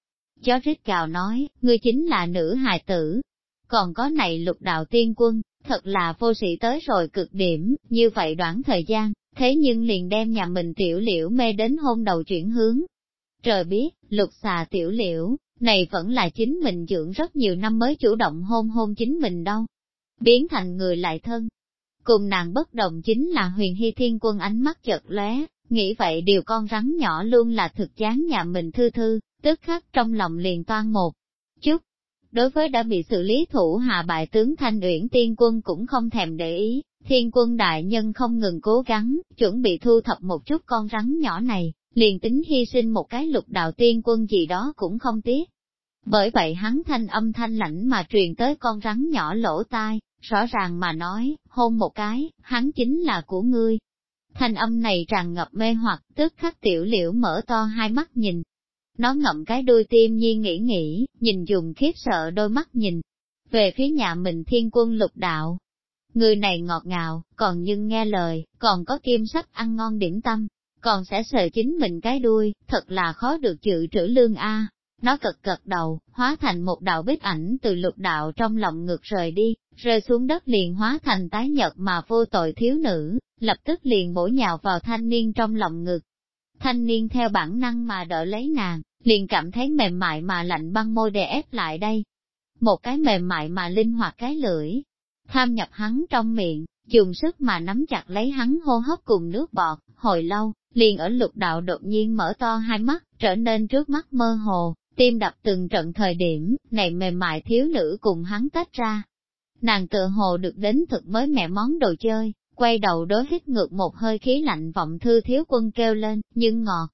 Chó rít cào nói, ngươi chính là nữ hài tử. Còn có này lục đạo tiên quân, thật là vô sĩ tới rồi cực điểm, như vậy đoạn thời gian, thế nhưng liền đem nhà mình tiểu liễu mê đến hôn đầu chuyển hướng. Trời biết, lục xà tiểu liễu, này vẫn là chính mình dưỡng rất nhiều năm mới chủ động hôn hôn chính mình đâu. Biến thành người lại thân. Cùng nàng bất đồng chính là huyền hy thiên quân ánh mắt chợt lóe, nghĩ vậy điều con rắn nhỏ luôn là thực chán nhà mình thư thư, tức khắc trong lòng liền toan một chút. Đối với đã bị xử lý thủ hạ bại tướng Thanh Uyển Tiên Quân cũng không thèm để ý, Thiên Quân Đại Nhân không ngừng cố gắng, chuẩn bị thu thập một chút con rắn nhỏ này, liền tính hy sinh một cái lục đạo tiên quân gì đó cũng không tiếc. Bởi vậy hắn thanh âm thanh lãnh mà truyền tới con rắn nhỏ lỗ tai, rõ ràng mà nói, hôn một cái, hắn chính là của ngươi. Thanh âm này tràn ngập mê hoặc, tức khắc tiểu liễu mở to hai mắt nhìn, nó ngậm cái đuôi tim nhi nghĩ nghĩ, nhìn dùng khiếp sợ đôi mắt nhìn. Về phía nhà mình thiên quân lục đạo. Người này ngọt ngào, còn nhưng nghe lời, còn có kim sắc ăn ngon điểm tâm, còn sẽ sờ chính mình cái đuôi, thật là khó được chịu trữ lương a. Nó cật cật đầu, hóa thành một đạo bích ảnh từ lục đạo trong lòng ngược rời đi, rơi xuống đất liền hóa thành tái nhật mà vô tội thiếu nữ, lập tức liền bổ nhào vào thanh niên trong lòng ngực. Thanh niên theo bản năng mà đỡ lấy nàng, liền cảm thấy mềm mại mà lạnh băng môi đè ép lại đây. Một cái mềm mại mà linh hoạt cái lưỡi, tham nhập hắn trong miệng, dùng sức mà nắm chặt lấy hắn hô hấp cùng nước bọt, hồi lâu, liền ở lục đạo đột nhiên mở to hai mắt, trở nên trước mắt mơ hồ, tim đập từng trận thời điểm, này mềm mại thiếu nữ cùng hắn tách ra. Nàng tự hồ được đến thực mới mẹ món đồ chơi, quay đầu đối hít ngược một hơi khí lạnh vọng thư thiếu quân kêu lên, nhưng ngọt.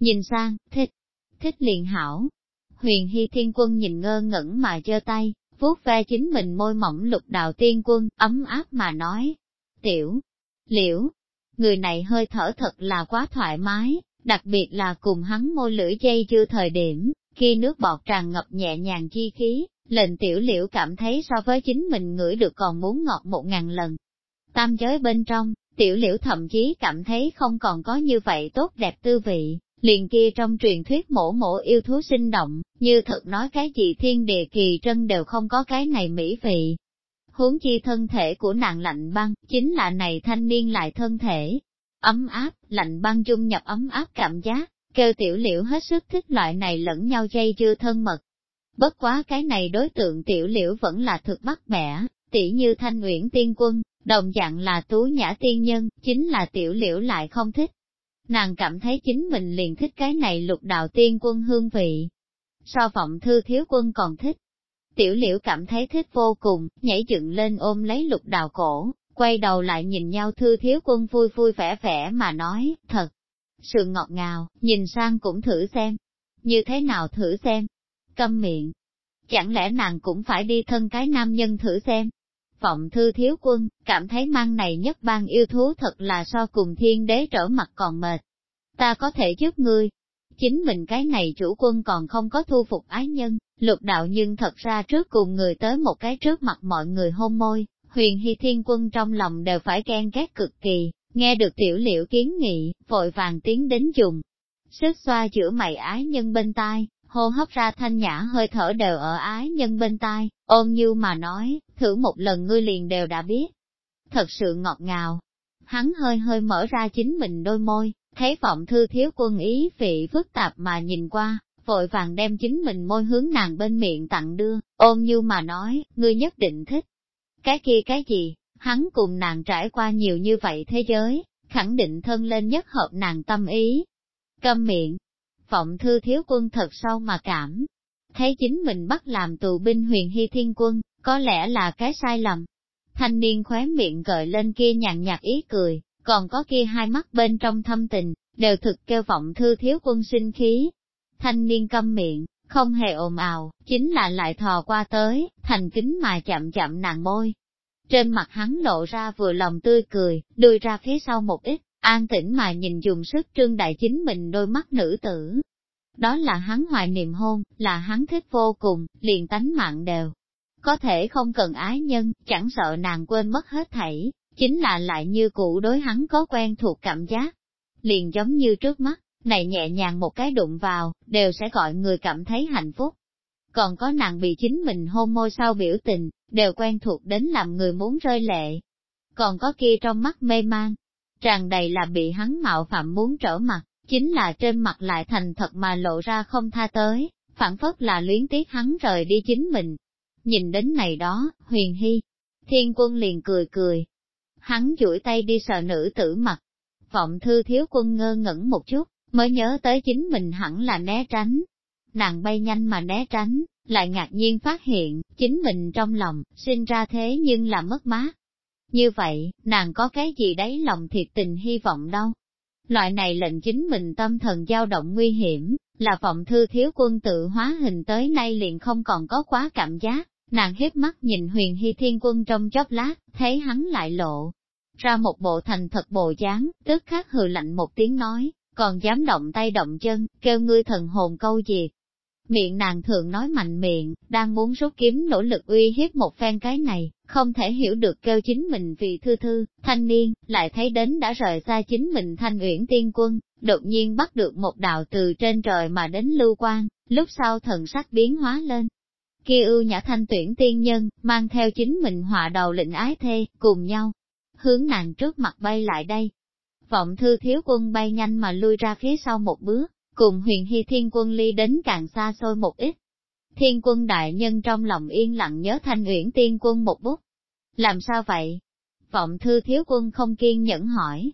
Nhìn sang, thích, thích liền hảo. Huyền Hy Thiên Quân nhìn ngơ ngẩn mà giơ tay, vuốt ve chính mình môi mỏng lục đạo tiên quân, ấm áp mà nói. Tiểu, liễu, người này hơi thở thật là quá thoải mái, đặc biệt là cùng hắn môi lưỡi dây chưa thời điểm, khi nước bọt tràn ngập nhẹ nhàng chi khí, lệnh tiểu liễu cảm thấy so với chính mình ngửi được còn muốn ngọt một ngàn lần. Tam giới bên trong, tiểu liễu thậm chí cảm thấy không còn có như vậy tốt đẹp tư vị, liền kia trong truyền thuyết mổ mổ yêu thú sinh động, như thật nói cái gì thiên địa kỳ trân đều không có cái này mỹ vị. Huống chi thân thể của nàng lạnh băng, chính là này thanh niên lại thân thể. Ấm áp, lạnh băng chung nhập ấm áp cảm giác, kêu tiểu liễu hết sức thích loại này lẫn nhau dây dưa thân mật. Bất quá cái này đối tượng tiểu liễu vẫn là thực bắt mẻ, tỉ như thanh uyển tiên quân, đồng dạng là tú nhã tiên nhân, chính là tiểu liễu lại không thích nàng cảm thấy chính mình liền thích cái này lục đạo tiên quân hương vị. So vọng thư thiếu quân còn thích. Tiểu liễu cảm thấy thích vô cùng, nhảy dựng lên ôm lấy lục đạo cổ, quay đầu lại nhìn nhau thư thiếu quân vui vui vẻ vẻ mà nói, thật, sự ngọt ngào, nhìn sang cũng thử xem. Như thế nào thử xem? Câm miệng. Chẳng lẽ nàng cũng phải đi thân cái nam nhân thử xem? Vọng thư thiếu quân, cảm thấy mang này nhất ban yêu thú thật là so cùng thiên đế trở mặt còn mệt. Ta có thể giúp ngươi. Chính mình cái này chủ quân còn không có thu phục ái nhân, lục đạo nhưng thật ra trước cùng người tới một cái trước mặt mọi người hôn môi, huyền hy thiên quân trong lòng đều phải ghen ghét cực kỳ, nghe được tiểu liễu kiến nghị, vội vàng tiến đến dùng. sức xoa chữa mày ái nhân bên tai, hô hấp ra thanh nhã hơi thở đều ở ái nhân bên tai, ôm như mà nói, thử một lần ngươi liền đều đã biết. Thật sự ngọt ngào. Hắn hơi hơi mở ra chính mình đôi môi, thấy vọng thư thiếu quân ý vị phức tạp mà nhìn qua, vội vàng đem chính mình môi hướng nàng bên miệng tặng đưa, ôm như mà nói, ngươi nhất định thích. Cái kia cái gì, hắn cùng nàng trải qua nhiều như vậy thế giới, khẳng định thân lên nhất hợp nàng tâm ý. Câm miệng, vọng thư thiếu quân thật sâu mà cảm, thấy chính mình bắt làm tù binh huyền hy thiên quân, có lẽ là cái sai lầm. Thanh niên khóe miệng gợi lên kia nhàn nhạt ý cười, còn có kia hai mắt bên trong thâm tình, đều thực kêu vọng thư thiếu quân sinh khí. Thanh niên câm miệng, không hề ồn ào, chính là lại thò qua tới, thành kính mà chậm chậm nàng môi. Trên mặt hắn lộ ra vừa lòng tươi cười, đuôi ra phía sau một ít, an tĩnh mà nhìn dùng sức trương đại chính mình đôi mắt nữ tử. Đó là hắn hoài niệm hôn, là hắn thích vô cùng, liền tánh mạng đều. Có thể không cần ái nhân, chẳng sợ nàng quên mất hết thảy, chính là lại như cũ đối hắn có quen thuộc cảm giác. Liền giống như trước mắt, này nhẹ nhàng một cái đụng vào, đều sẽ gọi người cảm thấy hạnh phúc. Còn có nàng bị chính mình hôn môi sau biểu tình, đều quen thuộc đến làm người muốn rơi lệ. Còn có kia trong mắt mê mang, tràn đầy là bị hắn mạo phạm muốn trở mặt, chính là trên mặt lại thành thật mà lộ ra không tha tới, phản phất là luyến tiếc hắn rời đi chính mình. Nhìn đến này đó, huyền hy, thiên quân liền cười cười. Hắn duỗi tay đi sờ nữ tử mặt. Vọng thư thiếu quân ngơ ngẩn một chút, mới nhớ tới chính mình hẳn là né tránh. Nàng bay nhanh mà né tránh, lại ngạc nhiên phát hiện, chính mình trong lòng, sinh ra thế nhưng là mất mát. Như vậy, nàng có cái gì đấy lòng thiệt tình hy vọng đâu. Loại này lệnh chính mình tâm thần dao động nguy hiểm, là vọng thư thiếu quân tự hóa hình tới nay liền không còn có quá cảm giác, nàng hiếp mắt nhìn huyền hy thiên quân trong chốc lát, thấy hắn lại lộ. Ra một bộ thành thật bộ dáng, tức khắc hừ lạnh một tiếng nói, còn dám động tay động chân, kêu ngươi thần hồn câu diệt. Miệng nàng thường nói mạnh miệng, đang muốn rút kiếm nỗ lực uy hiếp một phen cái này, không thể hiểu được kêu chính mình vì thư thư, thanh niên, lại thấy đến đã rời xa chính mình thanh uyển tiên quân, đột nhiên bắt được một đạo từ trên trời mà đến lưu quan, lúc sau thần sắc biến hóa lên. Kia ưu nhã thanh tuyển tiên nhân, mang theo chính mình họa đầu lệnh ái thê, cùng nhau, hướng nàng trước mặt bay lại đây. Vọng thư thiếu quân bay nhanh mà lui ra phía sau một bước, cùng huyền hy thiên quân ly đến càng xa xôi một ít. Thiên quân đại nhân trong lòng yên lặng nhớ thanh uyển tiên quân một bút. Làm sao vậy? Vọng thư thiếu quân không kiên nhẫn hỏi.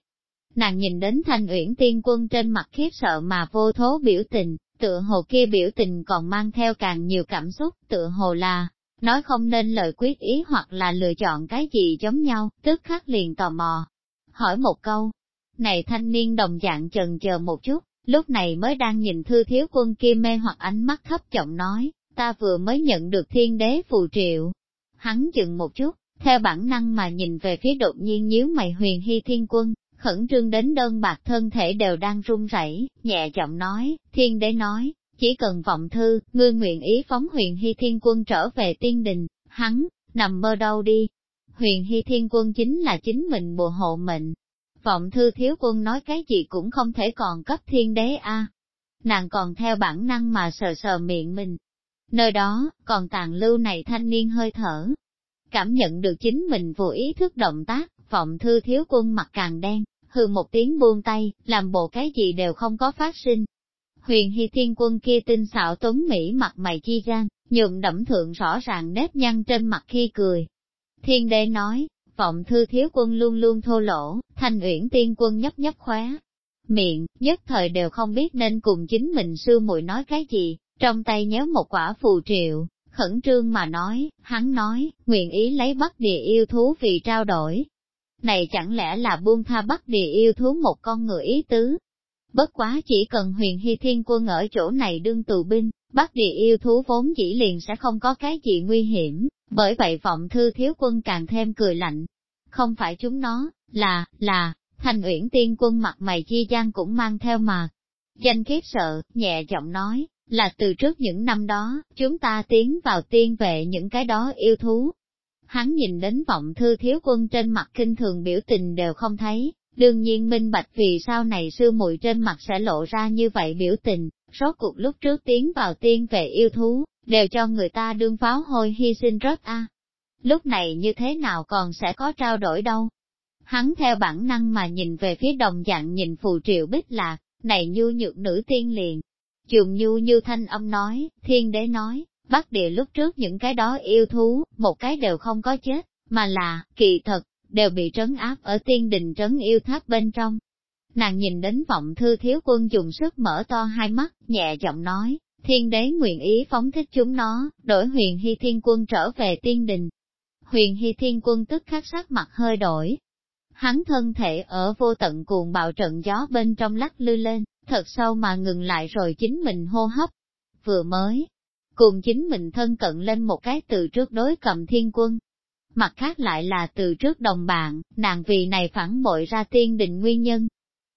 Nàng nhìn đến thanh uyển tiên quân trên mặt khiếp sợ mà vô thố biểu tình, tựa hồ kia biểu tình còn mang theo càng nhiều cảm xúc, tựa hồ là, nói không nên lời quyết ý hoặc là lựa chọn cái gì giống nhau, tức khắc liền tò mò. Hỏi một câu, này thanh niên đồng dạng chần chờ một chút, lúc này mới đang nhìn thư thiếu quân kia mê hoặc ánh mắt thấp giọng nói, ta vừa mới nhận được thiên đế phù triệu. Hắn dừng một chút, theo bản năng mà nhìn về phía đột nhiên nhíu mày huyền hy thiên quân, khẩn trương đến đơn bạc thân thể đều đang run rẩy, nhẹ giọng nói, thiên đế nói, chỉ cần vọng thư, ngươi nguyện ý phóng huyền hy thiên quân trở về tiên đình, hắn, nằm mơ đâu đi. Huyền hy thiên quân chính là chính mình bùa hộ mệnh, Vọng thư thiếu quân nói cái gì cũng không thể còn cấp thiên đế a. Nàng còn theo bản năng mà sờ sờ miệng mình. Nơi đó, còn tàn lưu này thanh niên hơi thở. Cảm nhận được chính mình vô ý thức động tác, vọng thư thiếu quân mặt càng đen, hừ một tiếng buông tay, làm bộ cái gì đều không có phát sinh. Huyền Hy Thiên Quân kia tinh xạo tuấn Mỹ mặt mày chi gian, nhuộm đẫm thượng rõ ràng nếp nhăn trên mặt khi cười. Thiên đế nói, vọng thư thiếu quân luôn luôn thô lỗ, thanh uyển tiên quân nhấp nhấp khóe. Miệng, nhất thời đều không biết nên cùng chính mình sư muội nói cái gì, trong tay nhéo một quả phù triệu, khẩn trương mà nói, hắn nói, nguyện ý lấy bắt địa yêu thú vì trao đổi. Này chẳng lẽ là buông tha bắt địa yêu thú một con người ý tứ? Bất quá chỉ cần huyền hy thiên quân ở chỗ này đương tù binh, bắt địa yêu thú vốn dĩ liền sẽ không có cái gì nguy hiểm, bởi vậy vọng thư thiếu quân càng thêm cười lạnh. Không phải chúng nó, là, là, thành uyển tiên quân mặt mày chi gian cũng mang theo mà. Danh khiếp sợ, nhẹ giọng nói, là từ trước những năm đó, chúng ta tiến vào tiên vệ những cái đó yêu thú. Hắn nhìn đến vọng thư thiếu quân trên mặt kinh thường biểu tình đều không thấy, Đương nhiên minh bạch vì sao này sư muội trên mặt sẽ lộ ra như vậy biểu tình, rốt cuộc lúc trước tiến vào tiên về yêu thú, đều cho người ta đương pháo hôi hy sinh rớt a. Lúc này như thế nào còn sẽ có trao đổi đâu. Hắn theo bản năng mà nhìn về phía đồng dạng nhìn phù triệu bích lạc, này nhu nhược nữ tiên liền. Trường nhu như thanh âm nói, thiên đế nói, bắt địa lúc trước những cái đó yêu thú, một cái đều không có chết, mà là, kỳ thật, đều bị trấn áp ở tiên đình trấn yêu tháp bên trong. Nàng nhìn đến vọng thư thiếu quân dùng sức mở to hai mắt, nhẹ giọng nói, thiên đế nguyện ý phóng thích chúng nó, đổi huyền hy thiên quân trở về tiên đình. Huyền hy thiên quân tức khắc sắc mặt hơi đổi. Hắn thân thể ở vô tận cuồng bạo trận gió bên trong lắc lư lên, thật sâu mà ngừng lại rồi chính mình hô hấp. Vừa mới, cùng chính mình thân cận lên một cái từ trước đối cầm thiên quân. Mặt khác lại là từ trước đồng bạn, nàng vì này phản bội ra tiên định nguyên nhân.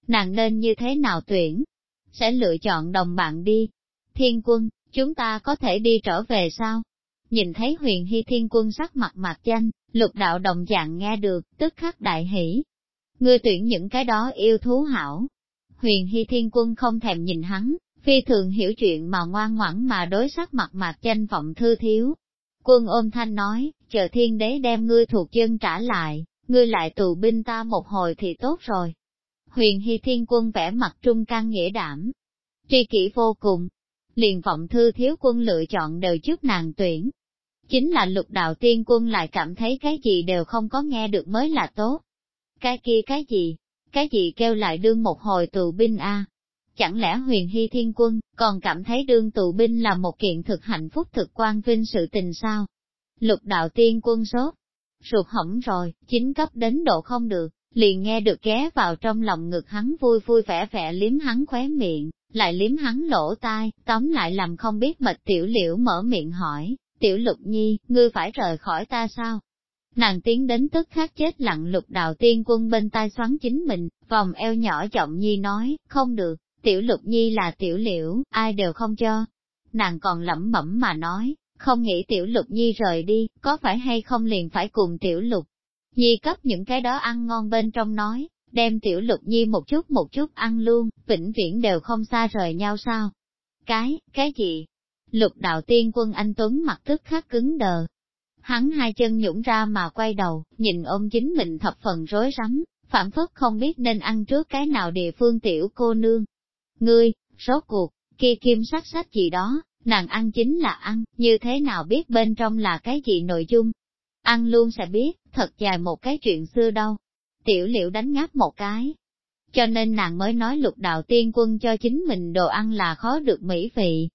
Nàng nên như thế nào tuyển? Sẽ lựa chọn đồng bạn đi. Thiên quân, chúng ta có thể đi trở về sao? Nhìn thấy huyền hy thiên quân sắc mặt mặt danh, lục đạo đồng dạng nghe được, tức khắc đại hỷ. Ngươi tuyển những cái đó yêu thú hảo. Huyền hy thiên quân không thèm nhìn hắn, phi thường hiểu chuyện mà ngoan ngoãn mà đối sắc mặt mạc danh vọng thư thiếu. Quân ôm thanh nói, chờ thiên đế đem ngươi thuộc chân trả lại, ngươi lại tù binh ta một hồi thì tốt rồi. Huyền Hy Thiên Quân vẽ mặt trung can nghĩa đảm, tri kỷ vô cùng, liền vọng thư thiếu quân lựa chọn đều trước nàng tuyển. Chính là lục đạo tiên quân lại cảm thấy cái gì đều không có nghe được mới là tốt. Cái kia cái gì, cái gì kêu lại đương một hồi tù binh a Chẳng lẽ huyền hy thiên quân, còn cảm thấy đương tù binh là một kiện thực hạnh phúc thực quan vinh sự tình sao? Lục đạo tiên quân sốt, ruột hỏng rồi, chính cấp đến độ không được, liền nghe được ghé vào trong lòng ngực hắn vui vui vẻ vẻ liếm hắn khóe miệng, lại liếm hắn lỗ tai, tóm lại làm không biết mệt tiểu liễu mở miệng hỏi, tiểu lục nhi, ngươi phải rời khỏi ta sao? Nàng tiến đến tức khắc chết lặng lục đạo tiên quân bên tai xoắn chính mình, vòng eo nhỏ giọng nhi nói, không được, tiểu lục nhi là tiểu liễu, ai đều không cho. Nàng còn lẩm bẩm mà nói, không nghĩ tiểu lục nhi rời đi, có phải hay không liền phải cùng tiểu lục. Nhi cấp những cái đó ăn ngon bên trong nói, đem tiểu lục nhi một chút một chút ăn luôn, vĩnh viễn đều không xa rời nhau sao. Cái, cái gì? Lục đạo tiên quân anh Tuấn mặt tức khắc cứng đờ. Hắn hai chân nhũng ra mà quay đầu, nhìn ôm chính mình thập phần rối rắm, phản phất không biết nên ăn trước cái nào địa phương tiểu cô nương. Ngươi, rốt cuộc, kia kim sắc sách gì đó, nàng ăn chính là ăn, như thế nào biết bên trong là cái gì nội dung. Ăn luôn sẽ biết, thật dài một cái chuyện xưa đâu. Tiểu liệu đánh ngáp một cái. Cho nên nàng mới nói lục đạo tiên quân cho chính mình đồ ăn là khó được mỹ vị.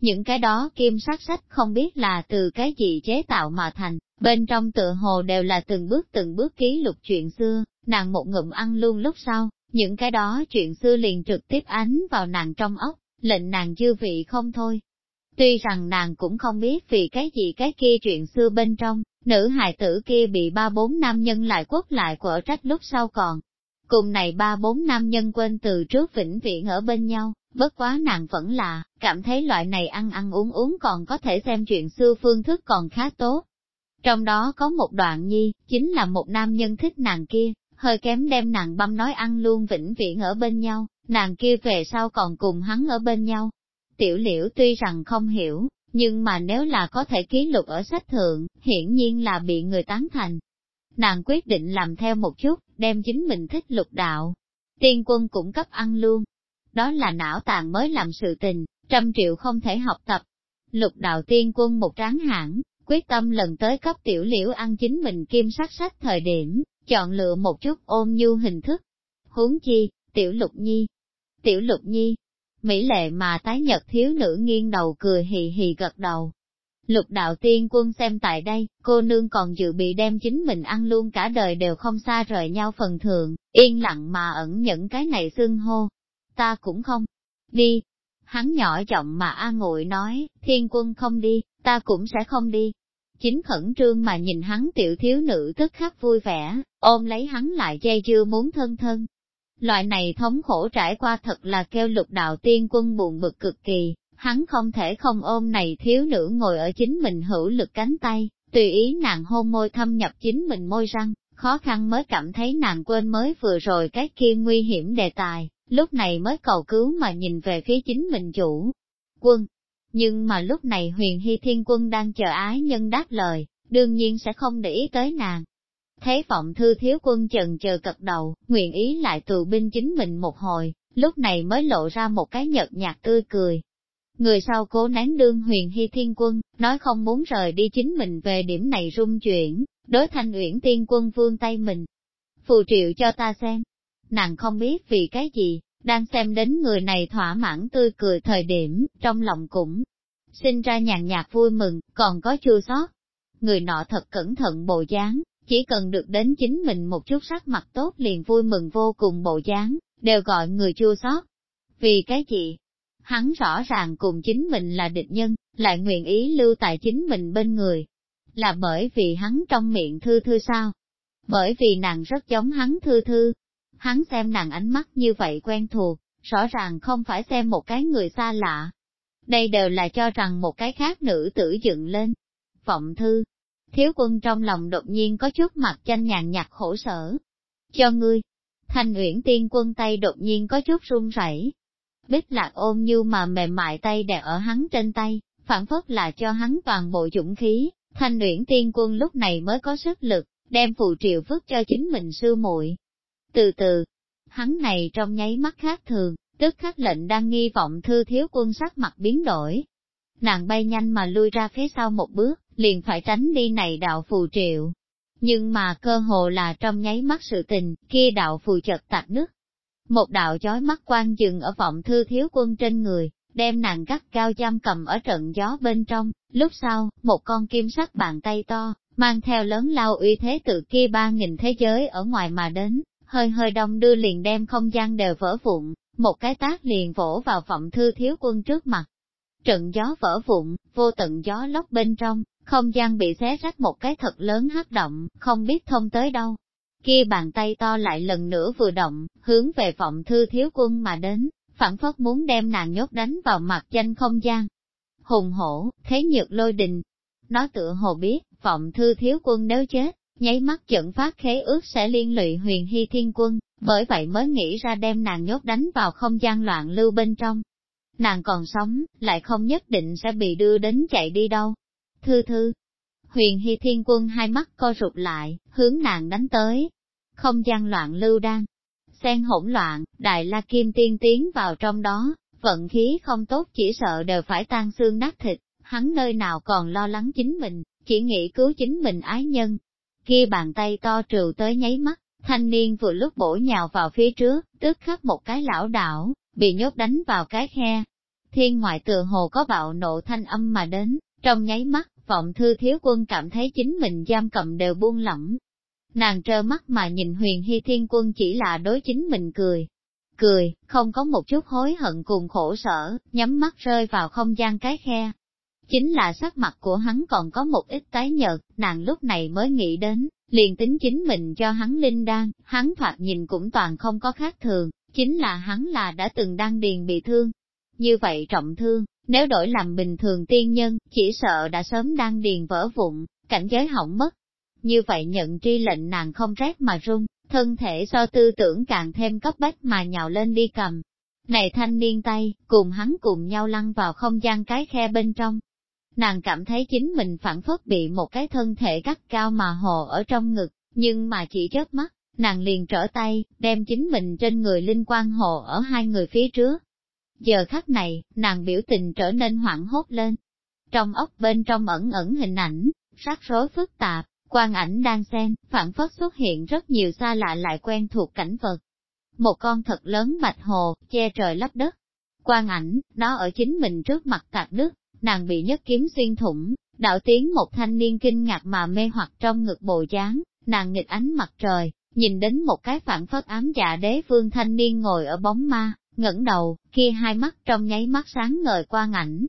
Những cái đó kim sắc sách không biết là từ cái gì chế tạo mà thành, bên trong tựa hồ đều là từng bước từng bước ký lục chuyện xưa, nàng một ngụm ăn luôn lúc sau, những cái đó chuyện xưa liền trực tiếp ánh vào nàng trong ốc, lệnh nàng dư vị không thôi. Tuy rằng nàng cũng không biết vì cái gì cái kia chuyện xưa bên trong, nữ hài tử kia bị ba bốn nam nhân lại quất lại quở trách lúc sau còn. Cùng này ba bốn nam nhân quên từ trước vĩnh viễn ở bên nhau, bất quá nàng vẫn là, cảm thấy loại này ăn ăn uống uống còn có thể xem chuyện xưa phương thức còn khá tốt. Trong đó có một đoạn nhi, chính là một nam nhân thích nàng kia, hơi kém đem nàng băm nói ăn luôn vĩnh viễn ở bên nhau, nàng kia về sau còn cùng hắn ở bên nhau. Tiểu liễu tuy rằng không hiểu, nhưng mà nếu là có thể ký lục ở sách thượng, hiển nhiên là bị người tán thành. Nàng quyết định làm theo một chút, đem chính mình thích lục đạo. Tiên quân cũng cấp ăn luôn. Đó là não tàn mới làm sự tình, trăm triệu không thể học tập. Lục đạo tiên quân một tráng hãng, quyết tâm lần tới cấp tiểu liễu ăn chính mình kim sắc sách thời điểm, chọn lựa một chút ôm nhu hình thức. Huống chi, tiểu lục nhi. Tiểu lục nhi, mỹ lệ mà tái nhật thiếu nữ nghiêng đầu cười hì hì gật đầu. Lục đạo tiên quân xem tại đây, cô nương còn dự bị đem chính mình ăn luôn cả đời đều không xa rời nhau phần thường, yên lặng mà ẩn những cái này xưng hô. Ta cũng không. Đi. Hắn nhỏ giọng mà an ngụy nói, thiên quân không đi, ta cũng sẽ không đi. Chính khẩn trương mà nhìn hắn tiểu thiếu nữ tức khắc vui vẻ, ôm lấy hắn lại dây dưa muốn thân thân, Loại này thống khổ trải qua thật là kêu lục đạo tiên quân buồn bực cực kỳ, hắn không thể không ôm này thiếu nữ ngồi ở chính mình hữu lực cánh tay, tùy ý nàng hôn môi thâm nhập chính mình môi răng, khó khăn mới cảm thấy nàng quên mới vừa rồi cái kia nguy hiểm đề tài, lúc này mới cầu cứu mà nhìn về phía chính mình chủ. Quân, nhưng mà lúc này huyền hy thiên quân đang chờ ái nhân đáp lời, đương nhiên sẽ không để ý tới nàng. Thế vọng thư thiếu quân trần chờ cật đầu, nguyện ý lại tù binh chính mình một hồi, lúc này mới lộ ra một cái nhợt nhạt tươi cười. Người sau cố nán đương huyền hy thiên quân, nói không muốn rời đi chính mình về điểm này rung chuyển, đối thanh uyển tiên quân vương tay mình. Phù triệu cho ta xem. Nàng không biết vì cái gì, đang xem đến người này thỏa mãn tươi cười thời điểm, trong lòng cũng sinh ra nhàn nhạt vui mừng, còn có chua xót. Người nọ thật cẩn thận bộ dáng, chỉ cần được đến chính mình một chút sắc mặt tốt liền vui mừng vô cùng bộ dáng, đều gọi người chua xót. Vì cái gì? Hắn rõ ràng cùng chính mình là địch nhân, lại nguyện ý lưu tại chính mình bên người. Là bởi vì hắn trong miệng thư thư sao? Bởi vì nàng rất giống hắn thư thư, hắn xem nàng ánh mắt như vậy quen thuộc, rõ ràng không phải xem một cái người xa lạ. Đây đều là cho rằng một cái khác nữ tử dựng lên. Vọng thư, thiếu quân trong lòng đột nhiên có chút mặt tranh nhàn nhạt khổ sở. Cho ngươi, thanh uyển tiên quân tay đột nhiên có chút run rẩy. Bích lạc ôm như mà mềm mại tay đè ở hắn trên tay, phản phất là cho hắn toàn bộ dũng khí, thanh uyển tiên quân lúc này mới có sức lực, đem phù triệu phước cho chính mình sư muội từ từ, hắn này trong nháy mắt khác thường, tức khắc lệnh đang nghi vọng thư thiếu quân sắc mặt biến đổi. Nàng bay nhanh mà lui ra phía sau một bước, liền phải tránh đi này đạo phù triệu. Nhưng mà cơ hồ là trong nháy mắt sự tình, kia đạo phù chật tạc nước. Một đạo chói mắt quan dừng ở vọng thư thiếu quân trên người, đem nàng gắt cao giam cầm ở trận gió bên trong, lúc sau, một con kim sắc bàn tay to, mang theo lớn lao uy thế từ kia ba nghìn thế giới ở ngoài mà đến, hơi hơi đông đưa liền đem không gian đều vỡ vụn, một cái tác liền vỗ vào vọng thư thiếu quân trước mặt. Trận gió vỡ vụn, vô tận gió lốc bên trong, không gian bị xé rách một cái thật lớn hắc động, không biết thông tới đâu. Kia bàn tay to lại lần nữa vừa động, hướng về vọng thư thiếu quân mà đến, phản phất muốn đem nàng nhốt đánh vào mặt danh không gian. Hùng hổ, thế nhược lôi đình. Nó tựa hồ biết, vọng thư thiếu quân nếu chết, nháy mắt trận phát khế ước sẽ liên lụy huyền hy thiên quân, bởi vậy mới nghĩ ra đem nàng nhốt đánh vào không gian loạn lưu bên trong. Nàng còn sống, lại không nhất định sẽ bị đưa đến chạy đi đâu. Thư thư, huyền hy thiên quân hai mắt co rụt lại, hướng nàng đánh tới. Không gian loạn lưu đang, xen hỗn loạn, đại la kim tiên tiến vào trong đó, vận khí không tốt chỉ sợ đều phải tan xương nát thịt, hắn nơi nào còn lo lắng chính mình, chỉ nghĩ cứu chính mình ái nhân, kia bàn tay to trừu tới nháy mắt, thanh niên vừa lúc bổ nhào vào phía trước, tức khắc một cái lão đảo, bị nhốt đánh vào cái khe. Thiên ngoại tựa hồ có bạo nộ thanh âm mà đến, trong nháy mắt, vọng thư thiếu quân cảm thấy chính mình giam cầm đều buông lỏng. Nàng trơ mắt mà nhìn huyền hy thiên quân chỉ là đối chính mình cười. Cười, không có một chút hối hận cùng khổ sở, nhắm mắt rơi vào không gian cái khe, Chính là sắc mặt của hắn còn có một ít tái nhợt, nàng lúc này mới nghĩ đến, liền tính chính mình cho hắn linh đan, hắn thoạt nhìn cũng toàn không có khác thường, chính là hắn là đã từng đang điền bị thương. Như vậy trọng thương, nếu đổi làm bình thường tiên nhân, chỉ sợ đã sớm đang điền vỡ vụn, cảnh giới hỏng mất. Như vậy nhận tri lệnh nàng không rét mà run, thân thể do tư tưởng càng thêm cấp bách mà nhào lên đi cầm. Này thanh niên tay, cùng hắn cùng nhau lăn vào không gian cái khe bên trong, nàng cảm thấy chính mình phản phất bị một cái thân thể gắt cao mà hồ ở trong ngực, nhưng mà chỉ chớp mắt, nàng liền trở tay, đem chính mình trên người linh quan hồ ở hai người phía trước. Giờ khắc này, nàng biểu tình trở nên hoảng hốt lên. Trong ốc bên trong ẩn ẩn hình ảnh, rắc rối phức tạp, quan ảnh đang xen, phản phất xuất hiện rất nhiều xa lạ lại quen thuộc cảnh vật. Một con thật lớn bạch hồ, che trời lấp đất. Quan ảnh, nó ở chính mình trước mặt tạc nước, nàng bị nhất kiếm xuyên thủng, đạo tiếng một thanh niên kinh ngạc mà mê hoặc trong ngực bồ dáng, nàng nghịch ánh mặt trời, nhìn đến một cái phản phất ám dạ đế vương thanh niên ngồi ở bóng ma, ngẩng đầu, kia hai mắt trong nháy mắt sáng ngời qua ảnh.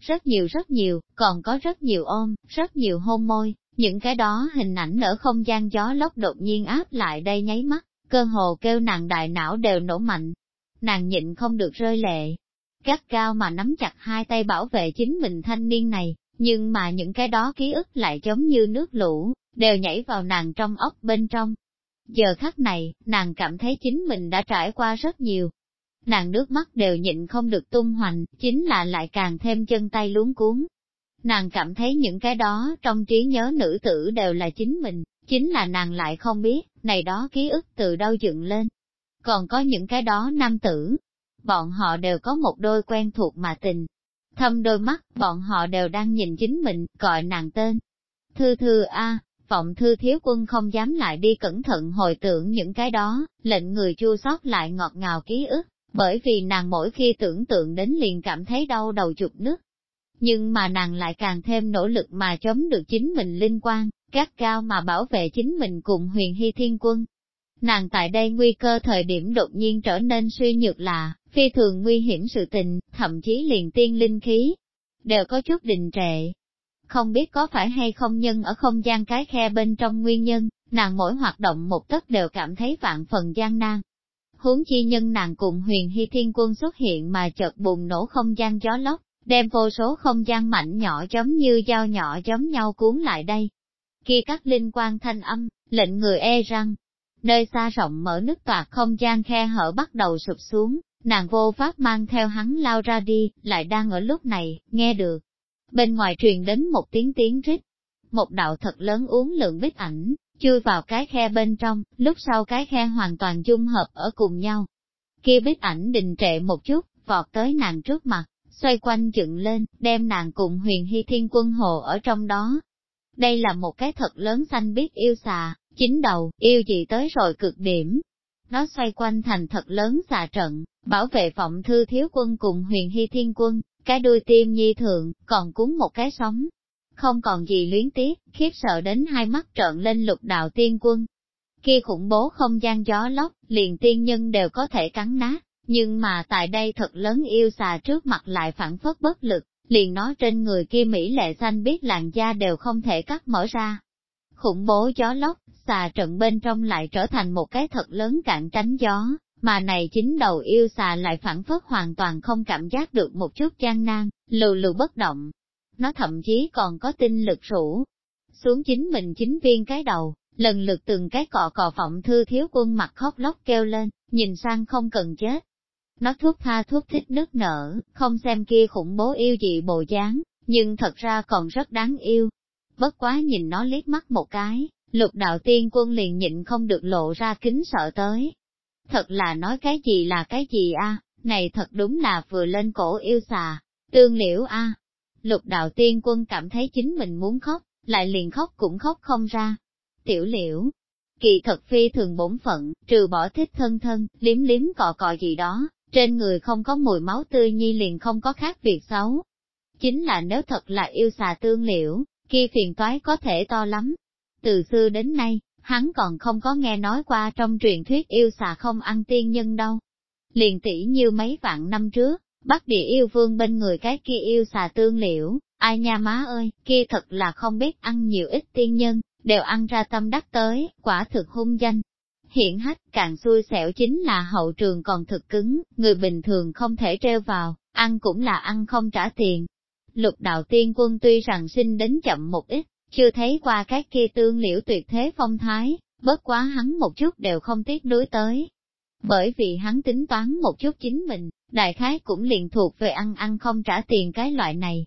Rất nhiều rất nhiều, còn có rất nhiều ôm, rất nhiều hôn môi, những cái đó hình ảnh ở không gian gió lốc đột nhiên áp lại đây nháy mắt, cơ hồ kêu nàng đại não đều nổ mạnh. Nàng nhịn không được rơi lệ, gắt cao mà nắm chặt hai tay bảo vệ chính mình thanh niên này, nhưng mà những cái đó ký ức lại giống như nước lũ, đều nhảy vào nàng trong ốc bên trong. Giờ khắc này, nàng cảm thấy chính mình đã trải qua rất nhiều. Nàng nước mắt đều nhịn không được tung hoành, chính là lại càng thêm chân tay luống cuốn. Nàng cảm thấy những cái đó trong trí nhớ nữ tử đều là chính mình, chính là nàng lại không biết, này đó ký ức từ đâu dựng lên. Còn có những cái đó nam tử, bọn họ đều có một đôi quen thuộc mà tình. Thâm đôi mắt, bọn họ đều đang nhìn chính mình, gọi nàng tên. Thư thư a, vọng thư thiếu quân không dám lại đi cẩn thận hồi tưởng những cái đó, lệnh người chua xót lại ngọt ngào ký ức, bởi vì nàng mỗi khi tưởng tượng đến liền cảm thấy đau đầu chụp nước. Nhưng mà nàng lại càng thêm nỗ lực mà chống được chính mình linh quan, gắt cao mà bảo vệ chính mình cùng huyền hy thiên quân. Nàng tại đây nguy cơ thời điểm đột nhiên trở nên suy nhược là, phi thường nguy hiểm sự tình, thậm chí liền tiên linh khí, đều có chút đình trệ. Không biết có phải hay không nhân ở không gian cái khe bên trong nguyên nhân, nàng mỗi hoạt động một tấc đều cảm thấy vạn phần gian nan. Huống chi nhân nàng cùng huyền hy thiên quân xuất hiện mà chợt bùng nổ không gian gió lốc, đem vô số không gian mạnh nhỏ giống như dao nhỏ giống nhau cuốn lại đây. Khi các linh quan thanh âm, lệnh người e răng, nơi xa rộng mở nước toạc không gian khe hở bắt đầu sụp xuống, nàng vô pháp mang theo hắn lao ra đi, lại đang ở lúc này, nghe được. Bên ngoài truyền đến một tiếng tiếng rít, một đạo thật lớn uống lượng bích ảnh, chui vào cái khe bên trong, lúc sau cái khe hoàn toàn dung hợp ở cùng nhau. Kia bích ảnh đình trệ một chút, vọt tới nàng trước mặt, xoay quanh dựng lên, đem nàng cùng huyền hy thiên quân hồ ở trong đó. Đây là một cái thật lớn xanh biết yêu xà, chính đầu, yêu gì tới rồi cực điểm. Nó xoay quanh thành thật lớn xà trận, bảo vệ vọng thư thiếu quân cùng huyền hy thiên quân, cái đuôi tim nhi thượng, còn cuốn một cái sóng, Không còn gì luyến tiếc, khiếp sợ đến hai mắt trợn lên lục đạo tiên quân. Kia khủng bố không gian gió lốc, liền tiên nhân đều có thể cắn nát, nhưng mà tại đây thật lớn yêu xà trước mặt lại phản phất bất lực, liền nó trên người kia Mỹ lệ xanh biết làn da đều không thể cắt mở ra. Khủng bố gió lốc, xà trận bên trong lại trở thành một cái thật lớn cạn tránh gió, mà này chính đầu yêu xà lại phản phất hoàn toàn không cảm giác được một chút gian nan, lù lù bất động. Nó thậm chí còn có tinh lực rủ xuống chính mình chính viên cái đầu, lần lượt từng cái cọ cọ phọng thư thiếu quân mặt khóc lóc kêu lên, nhìn sang không cần chết. Nó thuốc tha thuốc thích nước nở, không xem kia khủng bố yêu dị bộ dáng, nhưng thật ra còn rất đáng yêu. Bất quá nhìn nó liếc mắt một cái, lục đạo tiên quân liền nhịn không được lộ ra kính sợ tới. Thật là nói cái gì là cái gì a? này thật đúng là vừa lên cổ yêu xà, tương liễu a. Lục đạo tiên quân cảm thấy chính mình muốn khóc, lại liền khóc cũng khóc không ra. Tiểu liễu, kỳ thật phi thường bổn phận, trừ bỏ thích thân thân, liếm liếm cọ cọ gì đó, trên người không có mùi máu tươi nhi liền không có khác việc xấu. Chính là nếu thật là yêu xà tương liễu, kia phiền toái có thể to lắm. Từ xưa đến nay, hắn còn không có nghe nói qua trong truyền thuyết yêu xà không ăn tiên nhân đâu. Liền tỷ như mấy vạn năm trước, bắt địa yêu vương bên người cái kia yêu xà tương liễu, ai nha má ơi, kia thật là không biết ăn nhiều ít tiên nhân, đều ăn ra tâm đắc tới, quả thực hung danh. Hiện hách càng xui xẻo chính là hậu trường còn thực cứng, người bình thường không thể treo vào, ăn cũng là ăn không trả tiền. Lục đạo tiên quân tuy rằng sinh đến chậm một ít, chưa thấy qua cái kia tương liễu tuyệt thế phong thái, bất quá hắn một chút đều không tiếc đối tới. Bởi vì hắn tính toán một chút chính mình, đại khái cũng liền thuộc về ăn ăn không trả tiền cái loại này.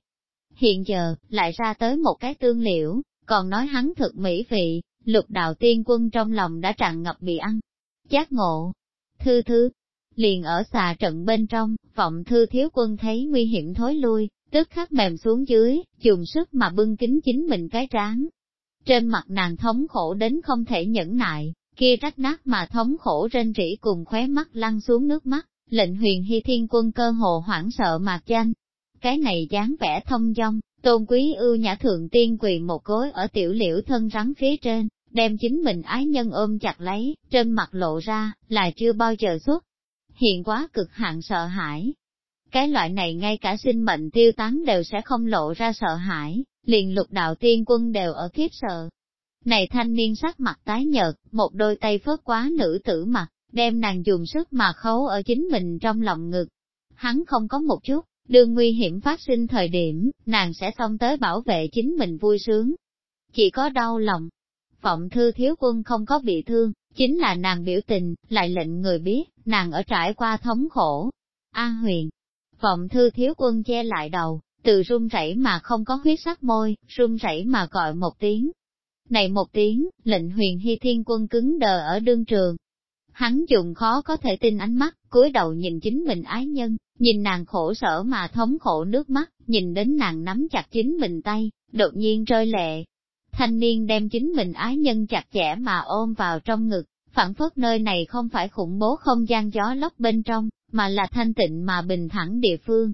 Hiện giờ, lại ra tới một cái tương liễu, còn nói hắn thực mỹ vị, lục đạo tiên quân trong lòng đã tràn ngập bị ăn. Giác ngộ, thư thư, liền ở xà trận bên trong, vọng thư thiếu quân thấy nguy hiểm thối lui, tức khắc mềm xuống dưới, dùng sức mà bưng kính chính mình cái trán. Trên mặt nàng thống khổ đến không thể nhẫn nại, kia rách nát mà thống khổ rên rỉ cùng khóe mắt lăn xuống nước mắt, lệnh huyền hy thiên quân cơ hồ hoảng sợ mạc danh. Cái này dáng vẻ thông dong, tôn quý ưu nhã thượng tiên quỳ một gối ở tiểu liễu thân rắn phía trên, đem chính mình ái nhân ôm chặt lấy, trên mặt lộ ra, là chưa bao giờ xuất. Hiện quá cực hạn sợ hãi, cái loại này ngay cả sinh mệnh tiêu tán đều sẽ không lộ ra sợ hãi, liền lục đạo tiên quân đều ở khiếp sợ. Này thanh niên sắc mặt tái nhợt, một đôi tay phớt quá nữ tử mặt, đem nàng dùng sức mà khấu ở chính mình trong lòng ngực. Hắn không có một chút, đương nguy hiểm phát sinh thời điểm, nàng sẽ xong tới bảo vệ chính mình vui sướng. Chỉ có đau lòng. Vọng thư thiếu quân không có bị thương, chính là nàng biểu tình, lại lệnh người biết, nàng ở trải qua thống khổ. A huyền, vọng thư thiếu quân che lại đầu, từ run rẩy mà không có huyết sắc môi, run rẩy mà gọi một tiếng. Này một tiếng, lệnh huyền hy thiên quân cứng đờ ở đương trường. Hắn dùng khó có thể tin ánh mắt, cúi đầu nhìn chính mình ái nhân, nhìn nàng khổ sở mà thống khổ nước mắt, nhìn đến nàng nắm chặt chính mình tay, đột nhiên rơi lệ. Thanh niên đem chính mình ái nhân chặt chẽ mà ôm vào trong ngực, phản phất nơi này không phải khủng bố không gian gió lốc bên trong, mà là thanh tịnh mà bình thẳng địa phương.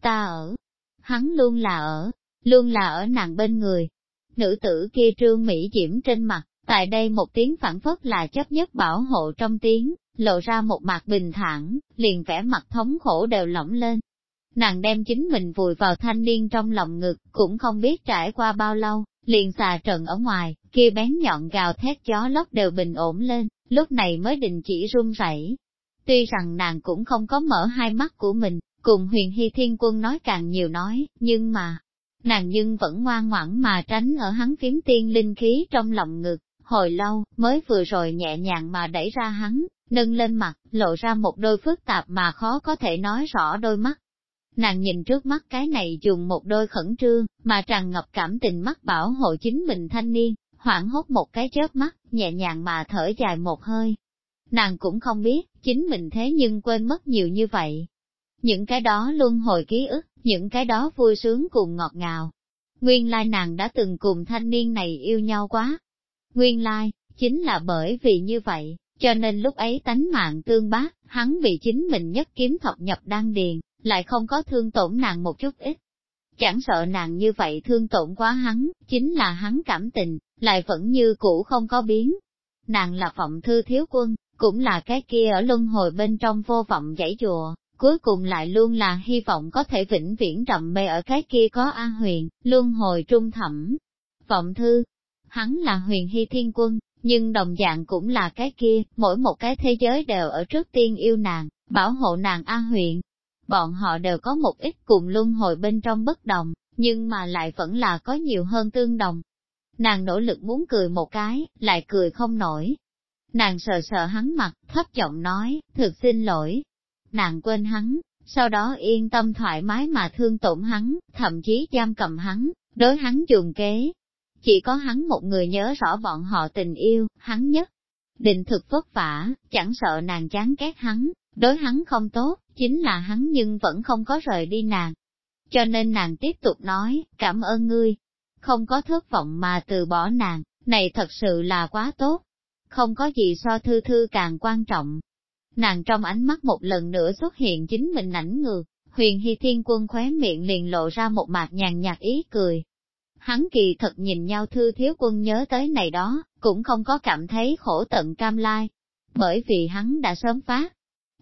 Ta ở, hắn luôn là ở, luôn là ở nàng bên người. Nữ tử kia trương Mỹ diễm trên mặt, tại đây một tiếng phản phất là chấp nhất bảo hộ trong tiếng, lộ ra một mặt bình thản, liền vẻ mặt thống khổ đều lỏng lên. Nàng đem chính mình vùi vào thanh niên trong lòng ngực, cũng không biết trải qua bao lâu, liền xà trận ở ngoài, kia bén nhọn gào thét gió lóc đều bình ổn lên, lúc này mới đình chỉ run rẩy. Tuy rằng nàng cũng không có mở hai mắt của mình, cùng huyền hy thiên quân nói càng nhiều nói, nhưng mà, nàng nhưng vẫn ngoan ngoãn mà tránh ở hắn phiếm tiên linh khí trong lòng ngực, hồi lâu, mới vừa rồi nhẹ nhàng mà đẩy ra hắn, nâng lên mặt, lộ ra một đôi phức tạp mà khó có thể nói rõ đôi mắt. Nàng nhìn trước mắt cái này dùng một đôi khẩn trương, mà tràn ngập cảm tình mắt bảo hộ chính mình thanh niên, hoảng hốt một cái chớp mắt, nhẹ nhàng mà thở dài một hơi. Nàng cũng không biết, chính mình thế nhưng quên mất nhiều như vậy. Những cái đó luôn hồi ký ức, những cái đó vui sướng cùng ngọt ngào. Nguyên lai nàng đã từng cùng thanh niên này yêu nhau quá. Nguyên lai, chính là bởi vì như vậy, cho nên lúc ấy tánh mạng tương bác, hắn bị chính mình nhất kiếm thọc nhập đan điền, lại không có thương tổn nàng một chút ít. Chẳng sợ nàng như vậy thương tổn quá hắn, chính là hắn cảm tình, lại vẫn như cũ không có biến. Nàng là phọng thư thiếu quân, cũng là cái kia ở luân hồi bên trong vô vọng dãy chùa, cuối cùng lại luôn là hy vọng có thể vĩnh viễn trầm mê ở cái kia có an huyền, luân hồi trung thẩm. Vọng thư, hắn là huyền hy thiên quân, nhưng đồng dạng cũng là cái kia, mỗi một cái thế giới đều ở trước tiên yêu nàng, bảo hộ nàng an huyền. Bọn họ đều có một ít cùng luân hồi bên trong bất đồng, nhưng mà lại vẫn là có nhiều hơn tương đồng. Nàng nỗ lực muốn cười một cái, lại cười không nổi. Nàng sờ sờ hắn mặt, thấp giọng nói, thực xin lỗi. Nàng quên hắn, sau đó yên tâm thoải mái mà thương tổn hắn, thậm chí giam cầm hắn, đối hắn dùng kế, chỉ có hắn một người nhớ rõ bọn họ tình yêu, hắn nhất. Định thực vất vả, chẳng sợ nàng chán ghét hắn, đối hắn không tốt, chính là hắn nhưng vẫn không có rời đi nàng. Cho nên nàng tiếp tục nói, cảm ơn ngươi. Không có thất vọng mà từ bỏ nàng, này thật sự là quá tốt. Không có gì so thư thư càng quan trọng. Nàng trong ánh mắt một lần nữa xuất hiện chính mình ảnh ngược, huyền hy thiên quân khóe miệng liền lộ ra một mạc nhàn nhạt ý cười, Hắn kỳ thật nhìn nhau thư thiếu quân nhớ tới này đó, cũng không có cảm thấy khổ tận cam lai, bởi vì hắn đã sớm phát.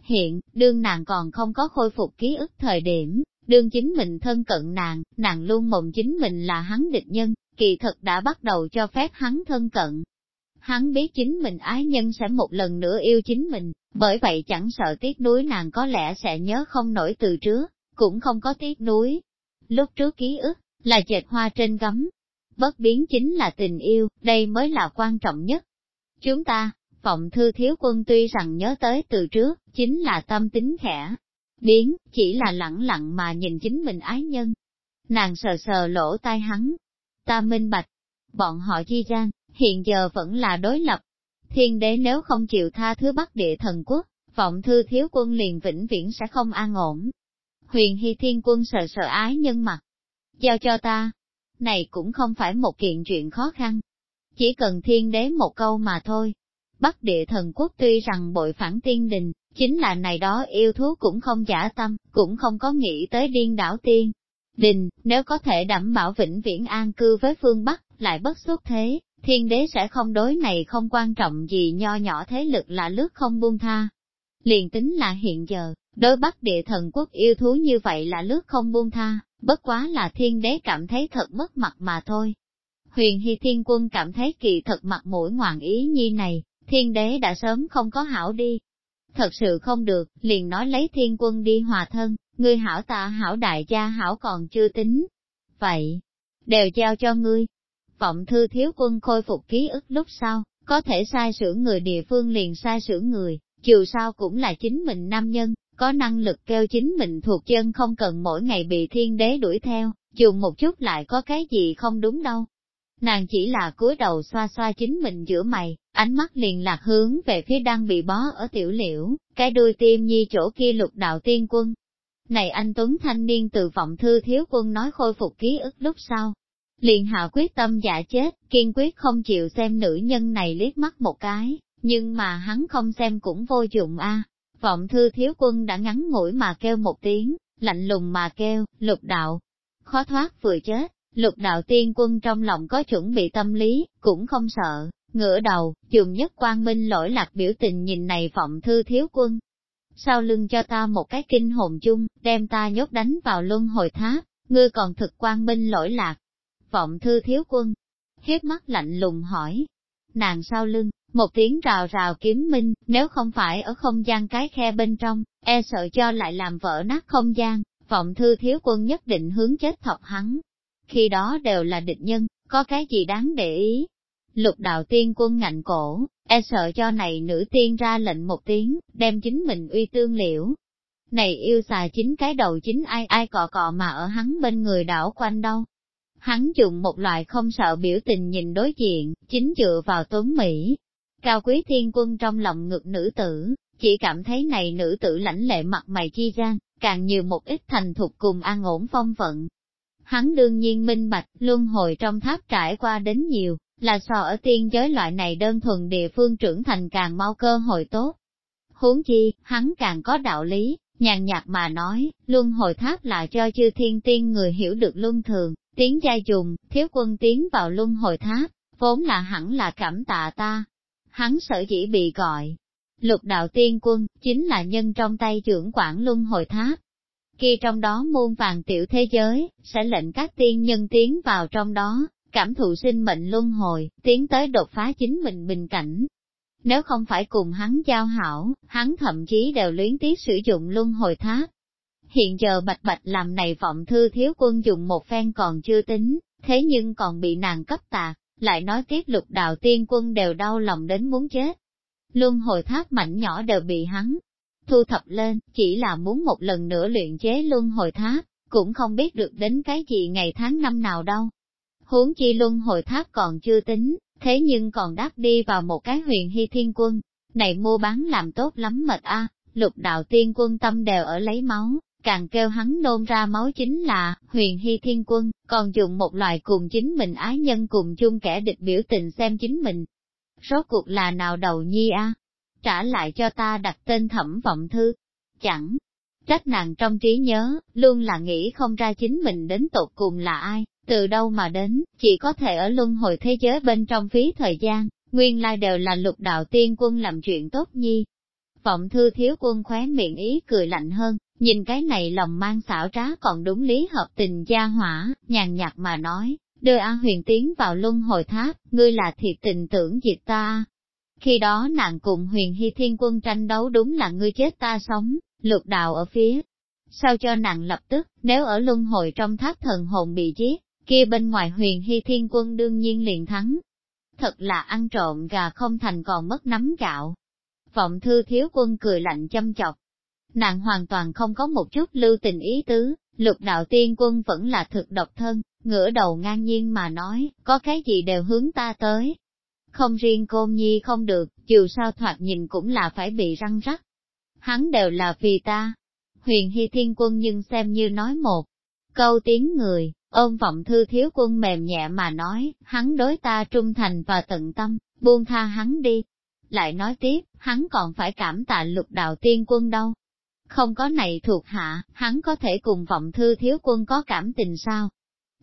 Hiện, đương nàng còn không có khôi phục ký ức thời điểm, đương chính mình thân cận nàng, nàng luôn mộng chính mình là hắn địch nhân, kỳ thật đã bắt đầu cho phép hắn thân cận. Hắn biết chính mình ái nhân sẽ một lần nữa yêu chính mình, bởi vậy chẳng sợ tiếc nuối nàng có lẽ sẽ nhớ không nổi từ trước, cũng không có tiếc nuối. Lúc trước ký ức, là dệt hoa trên gấm. Bất biến chính là tình yêu, đây mới là quan trọng nhất. Chúng ta, vọng thư thiếu quân tuy rằng nhớ tới từ trước, chính là tâm tính khẽ. Biến, chỉ là lặng lặng mà nhìn chính mình ái nhân. Nàng sờ sờ lỗ tai hắn. Ta minh bạch, bọn họ chi gian, hiện giờ vẫn là đối lập. Thiên đế nếu không chịu tha thứ bắc địa thần quốc, vọng thư thiếu quân liền vĩnh viễn sẽ không an ổn. Huyền Hy Thiên Quân sợ sợ ái nhân mặt, giao cho ta. Này cũng không phải một kiện chuyện khó khăn. Chỉ cần thiên đế một câu mà thôi. Bắc địa thần quốc tuy rằng bội phản tiên đình, chính là này đó yêu thú cũng không giả tâm, cũng không có nghĩ tới điên đảo tiên. Đình, nếu có thể đảm bảo vĩnh viễn an cư với phương Bắc, lại bất xuất thế, thiên đế sẽ không đối này không quan trọng gì nho nhỏ thế lực là lướt không buông tha. Liền tính là hiện giờ, đối Bắc địa thần quốc yêu thú như vậy là lướt không buông tha, bất quá là thiên đế cảm thấy thật mất mặt mà thôi. Huyền Hy Thiên Quân cảm thấy kỳ thật mặt mũi ngoạn ý nhi này, thiên đế đã sớm không có hảo đi. Thật sự không được, liền nói lấy thiên quân đi hòa thân, ngươi hảo ta hảo đại gia hảo còn chưa tính. Vậy, đều giao cho ngươi vọng thư thiếu quân khôi phục ký ức lúc sau, có thể sai sửa người địa phương liền sai sửa người, dù sao cũng là chính mình nam nhân, có năng lực kêu chính mình thuộc chân không cần mỗi ngày bị thiên đế đuổi theo, dù một chút lại có cái gì không đúng đâu. Nàng chỉ là cúi đầu xoa xoa chính mình giữa mày, ánh mắt liền lạc hướng về phía đang bị bó ở tiểu liễu, cái đuôi tim nhi chỗ kia lục đạo tiên quân. Này anh Tuấn thanh niên từ vọng thư thiếu quân nói khôi phục ký ức lúc sau. Liền hạ quyết tâm giả chết, kiên quyết không chịu xem nữ nhân này liếc mắt một cái, nhưng mà hắn không xem cũng vô dụng a. Vọng thư thiếu quân đã ngắn ngủi mà kêu một tiếng, lạnh lùng mà kêu, lục đạo. Khó thoát vừa chết, lục đạo tiên quân trong lòng có chuẩn bị tâm lý, cũng không sợ, ngửa đầu, dùng nhất quang minh lỗi lạc biểu tình nhìn này vọng thư thiếu quân. Sau lưng cho ta một cái kinh hồn chung, đem ta nhốt đánh vào luân hồi tháp, ngươi còn thực quang minh lỗi lạc. Vọng thư thiếu quân, hiếp mắt lạnh lùng hỏi. Nàng sau lưng, một tiếng rào rào kiếm minh, nếu không phải ở không gian cái khe bên trong, e sợ cho lại làm vỡ nát không gian, vọng thư thiếu quân nhất định hướng chết thọc hắn. Khi đó đều là địch nhân, có cái gì đáng để ý. Lục đạo tiên quân ngạnh cổ, e sợ cho này nữ tiên ra lệnh một tiếng, đem chính mình uy tương liễu. Này yêu xà chính cái đầu chính ai ai cọ cọ mà ở hắn bên người đảo quanh đâu. Hắn dùng một loại không sợ biểu tình nhìn đối diện, chính dựa vào tuấn Mỹ, Cao quý thiên quân trong lòng ngực nữ tử, chỉ cảm thấy này nữ tử lãnh lệ mặt mày chi gian, càng nhiều một ít thành thục cùng an ổn phong vận. Hắn đương nhiên minh bạch, luân hồi trong tháp trải qua đến nhiều, là so ở tiên giới loại này đơn thuần địa phương trưởng thành càng mau cơ hội tốt. Huống chi, hắn càng có đạo lý, nhàn nhạt mà nói, luân hồi tháp là cho chư thiên tiên người hiểu được luân thường, tiếng gia dùng, thiếu quân tiến vào luân hồi tháp, vốn là hẳn là cảm tạ ta, hắn sở dĩ bị gọi. Lục đạo tiên quân, chính là nhân trong tay trưởng quản luân hồi tháp. Khi trong đó muôn vàng tiểu thế giới, sẽ lệnh các tiên nhân tiến vào trong đó, cảm thụ sinh mệnh luân hồi, tiến tới đột phá chính mình bình cảnh. Nếu không phải cùng hắn giao hảo, hắn thậm chí đều luyến tiếc sử dụng luân hồi tháp. Hiện giờ bạch bạch làm này vọng thư thiếu quân dùng một phen còn chưa tính, thế nhưng còn bị nàng cấp tạc, lại nói tiếp lục đạo tiên quân đều đau lòng đến muốn chết. Luân hồi tháp mảnh nhỏ đều bị hắn thu thập lên, chỉ là muốn một lần nữa luyện chế luân hồi tháp, cũng không biết được đến cái gì ngày tháng năm nào đâu. Huống chi luân hồi tháp còn chưa tính, thế nhưng còn đáp đi vào một cái huyền hy thiên quân, này mua bán làm tốt lắm mệt a lục đạo tiên quân tâm đều ở lấy máu, càng kêu hắn nôn ra máu chính là, huyền hy thiên quân, còn dùng một loại cùng chính mình ái nhân cùng chung kẻ địch biểu tình xem chính mình. Rốt cuộc là nào đầu nhi a Trả lại cho ta đặt tên thẩm vọng thư. Chẳng, trách nàng trong trí nhớ, luôn là nghĩ không ra chính mình đến tột cùng là ai, từ đâu mà đến, chỉ có thể ở luân hồi thế giới bên trong phí thời gian, nguyên lai đều là lục đạo tiên quân làm chuyện tốt nhi. Vọng thư thiếu quân khóe miệng ý cười lạnh hơn, Nhìn cái này lòng mang xảo trá còn đúng lý hợp tình gia hỏa, nhàn nhạt mà nói, đưa A huyền tiến vào luân hồi tháp, ngươi là thiệt tình tưởng diệt ta. Khi đó nàng cùng huyền hy thiên quân tranh đấu đúng là ngươi chết ta sống, lục đạo ở phía. Sao cho nàng lập tức, nếu ở luân hồi trong tháp thần hồn bị giết, kia bên ngoài huyền hy thiên quân đương nhiên liền thắng. Thật là ăn trộm gà không thành còn mất nắm gạo. Vọng thư thiếu quân cười lạnh châm chọc, nàng hoàn toàn không có một chút lưu tình ý tứ, lục đạo tiên quân vẫn là thực độc thân, ngửa đầu ngang nhiên mà nói, có cái gì đều hướng ta tới. Không riêng côn nhi không được, dù sao thoạt nhìn cũng là phải bị răng rắc. Hắn đều là vì ta. Huyền hy thiên quân nhưng xem như nói một câu tiếng người, ôm vọng thư thiếu quân mềm nhẹ mà nói, hắn đối ta trung thành và tận tâm, buông tha hắn đi. Lại nói tiếp, hắn còn phải cảm tạ lục đạo tiên quân đâu, không có này thuộc hạ, hắn có thể cùng vọng thư thiếu quân có cảm tình sao?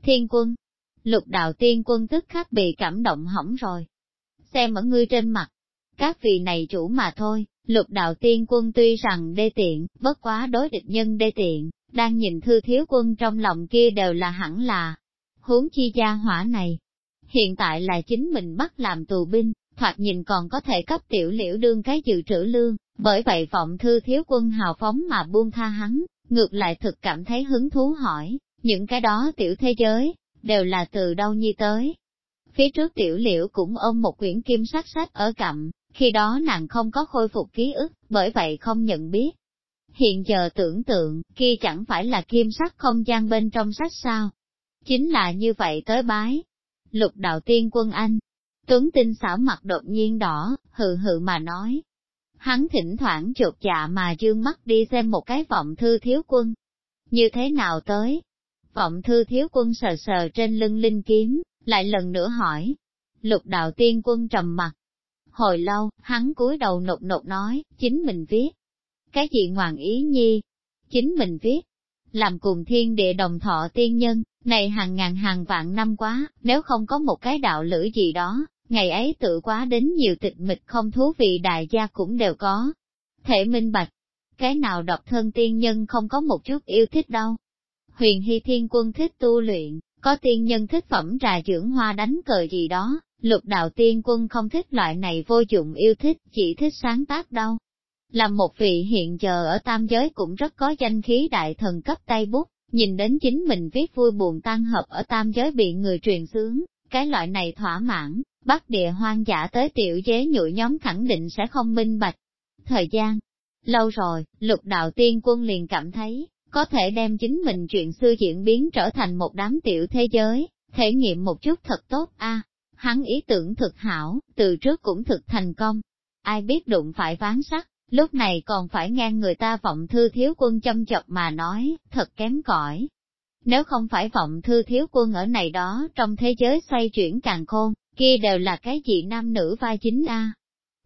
Thiên quân, lục đạo tiên quân tức khắc bị cảm động hỏng rồi. Xem ở ngươi trên mặt, các vị này chủ mà thôi, lục đạo tiên quân tuy rằng đê tiện, bất quá đối địch nhân đê tiện, đang nhìn thư thiếu quân trong lòng kia đều là hẳn là, huống chi gia hỏa này. Hiện tại là chính mình bắt làm tù binh, thoạt nhìn còn có thể cấp tiểu liễu đương cái dự trữ lương, bởi vậy vọng thư thiếu quân hào phóng mà buông tha hắn, ngược lại thực cảm thấy hứng thú hỏi, những cái đó tiểu thế giới, đều là từ đâu nhi tới. Phía trước tiểu liễu cũng ôm một quyển kim sách sách ở cặm, khi đó nàng không có khôi phục ký ức, bởi vậy không nhận biết. Hiện giờ tưởng tượng, kia chẳng phải là kim sắc không gian bên trong sách sao. Chính là như vậy tới bái. Lục đạo tiên quân anh, Tuấn tinh xảo mặt đột nhiên đỏ, hừ hừ mà nói. Hắn thỉnh thoảng chột dạ mà dương mắt đi xem một cái vọng thư thiếu quân. Như thế nào tới? Vọng thư thiếu quân sờ sờ trên lưng linh kiếm, lại lần nữa hỏi. Lục đạo tiên quân trầm mặt. Hồi lâu, hắn cúi đầu nột nột nói, chính mình viết. Cái gì ngoạn ý nhi? Chính mình viết. Làm cùng thiên địa đồng thọ tiên nhân, này hàng ngàn hàng vạn năm quá, nếu không có một cái đạo lữ gì đó, ngày ấy tự quá đến nhiều tịch mịch không thú vị đại gia cũng đều có. Thể minh bạch, cái nào độc thân tiên nhân không có một chút yêu thích đâu. Huyền Hy Thiên Quân thích tu luyện, có tiên nhân thích phẩm trà dưỡng hoa đánh cờ gì đó, lục đạo tiên quân không thích loại này vô dụng yêu thích, chỉ thích sáng tác đâu. Làm một vị hiện giờ ở tam giới cũng rất có danh khí đại thần cấp tay bút, nhìn đến chính mình viết vui buồn tan hợp ở tam giới bị người truyền sướng, cái loại này thỏa mãn, Bắc địa hoang dã tới tiểu chế nhụi nhóm khẳng định sẽ không minh bạch. Thời gian, lâu rồi, lục đạo tiên quân liền cảm thấy, có thể đem chính mình chuyện xưa diễn biến trở thành một đám tiểu thế giới, thể nghiệm một chút thật tốt a. À, hắn ý tưởng thực hảo, từ trước cũng thực thành công. Ai biết đụng phải ván sắt, lúc này còn phải nghe người ta vọng thư thiếu quân châm chọc mà nói, thật kém cỏi. Nếu không phải vọng thư thiếu quân ở này đó trong thế giới xoay chuyển càng khôn, kia đều là cái gì nam nữ vai chính a.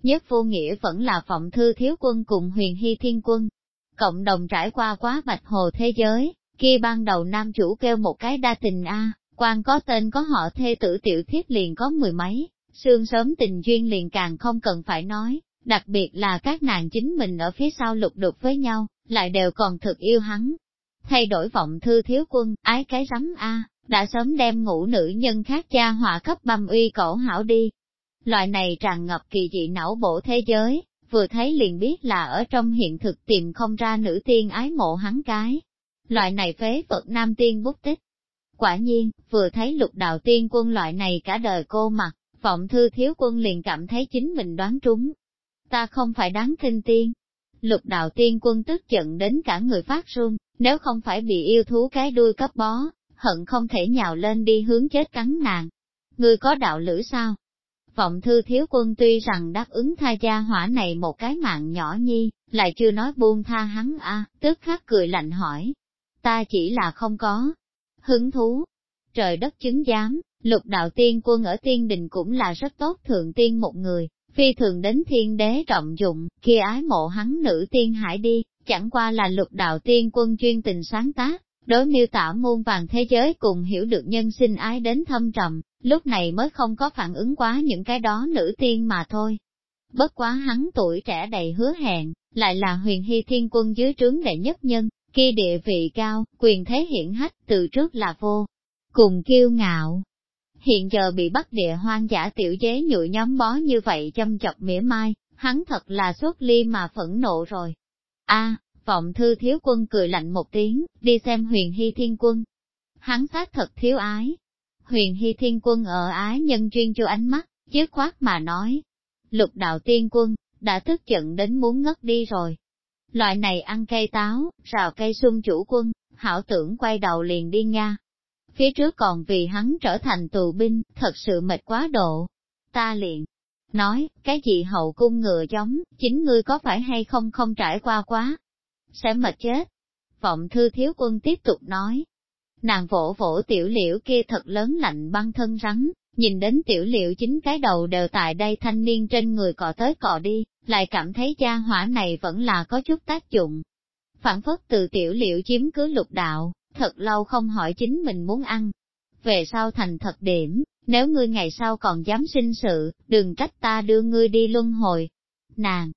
Nhất vô nghĩa vẫn là vọng thư thiếu quân cùng huyền hy thiên quân. Cộng đồng trải qua quá bạch hồ thế giới, kia ban đầu nam chủ kêu một cái đa tình a, quan có tên có họ thê tử tiểu thiết liền có mười mấy, xương sớm tình duyên liền càng không cần phải nói, đặc biệt là các nàng chính mình ở phía sau lục đục với nhau, lại đều còn thực yêu hắn. Thay đổi vọng thư thiếu quân, ái cái rắm a, đã sớm đem ngũ nữ nhân khác cha họa cấp băm uy cổ hảo đi. Loại này tràn ngập kỳ dị não bộ thế giới, vừa thấy liền biết là ở trong hiện thực tìm không ra nữ tiên ái mộ hắn cái. Loại này phế vật nam tiên bút tích. Quả nhiên, vừa thấy lục đạo tiên quân loại này cả đời cô mặc, vọng thư thiếu quân liền cảm thấy chính mình đoán trúng. Ta không phải đáng kinh tiên. Lục đạo tiên quân tức giận đến cả người phát run, nếu không phải bị yêu thú cái đuôi cấp bó, hận không thể nhào lên đi hướng chết cắn nàng. Ngươi có đạo lữ sao? Vọng thư thiếu quân tuy rằng đáp ứng tha gia hỏa này một cái mạng nhỏ nhi, lại chưa nói buông tha hắn a tức khắc cười lạnh hỏi. Ta chỉ là không có hứng thú. Trời đất chứng giám, lục đạo tiên quân ở tiên đình cũng là rất tốt thượng tiên một người, phi thường đến thiên đế trọng dụng, kia ái mộ hắn nữ tiên hải đi, chẳng qua là lục đạo tiên quân chuyên tình sáng tác, Đối miêu tả muôn vàng thế giới cùng hiểu được nhân sinh ái đến thâm trầm, lúc này mới không có phản ứng quá những cái đó nữ tiên mà thôi. Bất quá hắn tuổi trẻ đầy hứa hẹn, lại là huyền hy thiên quân dưới trướng đệ nhất nhân, kia địa vị cao, quyền thế hiển hách từ trước là vô, cùng kiêu ngạo. Hiện giờ bị bắt địa hoang giả tiểu chế nhụy nhóm bó như vậy châm chọc mỉa mai, hắn thật là xuất ly mà phẫn nộ rồi. a Vọng thư thiếu quân cười lạnh một tiếng, đi xem huyền hy thiên quân. Hắn xác thật thiếu ái. Huyền hy thiên quân ở ái nhân chuyên cho ánh mắt, chứ khoát mà nói. Lục đạo tiên quân, đã tức giận đến muốn ngất đi rồi. Loại này ăn cây táo, rào cây sung chủ quân, hảo tưởng quay đầu liền đi Nga. Phía trước còn vì hắn trở thành tù binh, thật sự mệt quá độ. Ta liền, nói, cái gì hậu cung ngựa giống, chính ngươi có phải hay không không trải qua quá, sẽ mệt chết. Vọng thư thiếu quân tiếp tục nói. Nàng vỗ vỗ tiểu liễu kia thật lớn lạnh băng thân rắn, nhìn đến tiểu liễu chính cái đầu đều tại đây thanh niên trên người cọ tới cọ đi, lại cảm thấy cha hỏa này vẫn là có chút tác dụng. Phản phất từ tiểu liễu chiếm cứ lục đạo, thật lâu không hỏi chính mình muốn ăn. Về sau thành thật điểm, nếu ngươi ngày sau còn dám sinh sự, đừng trách ta đưa ngươi đi luân hồi. Nàng,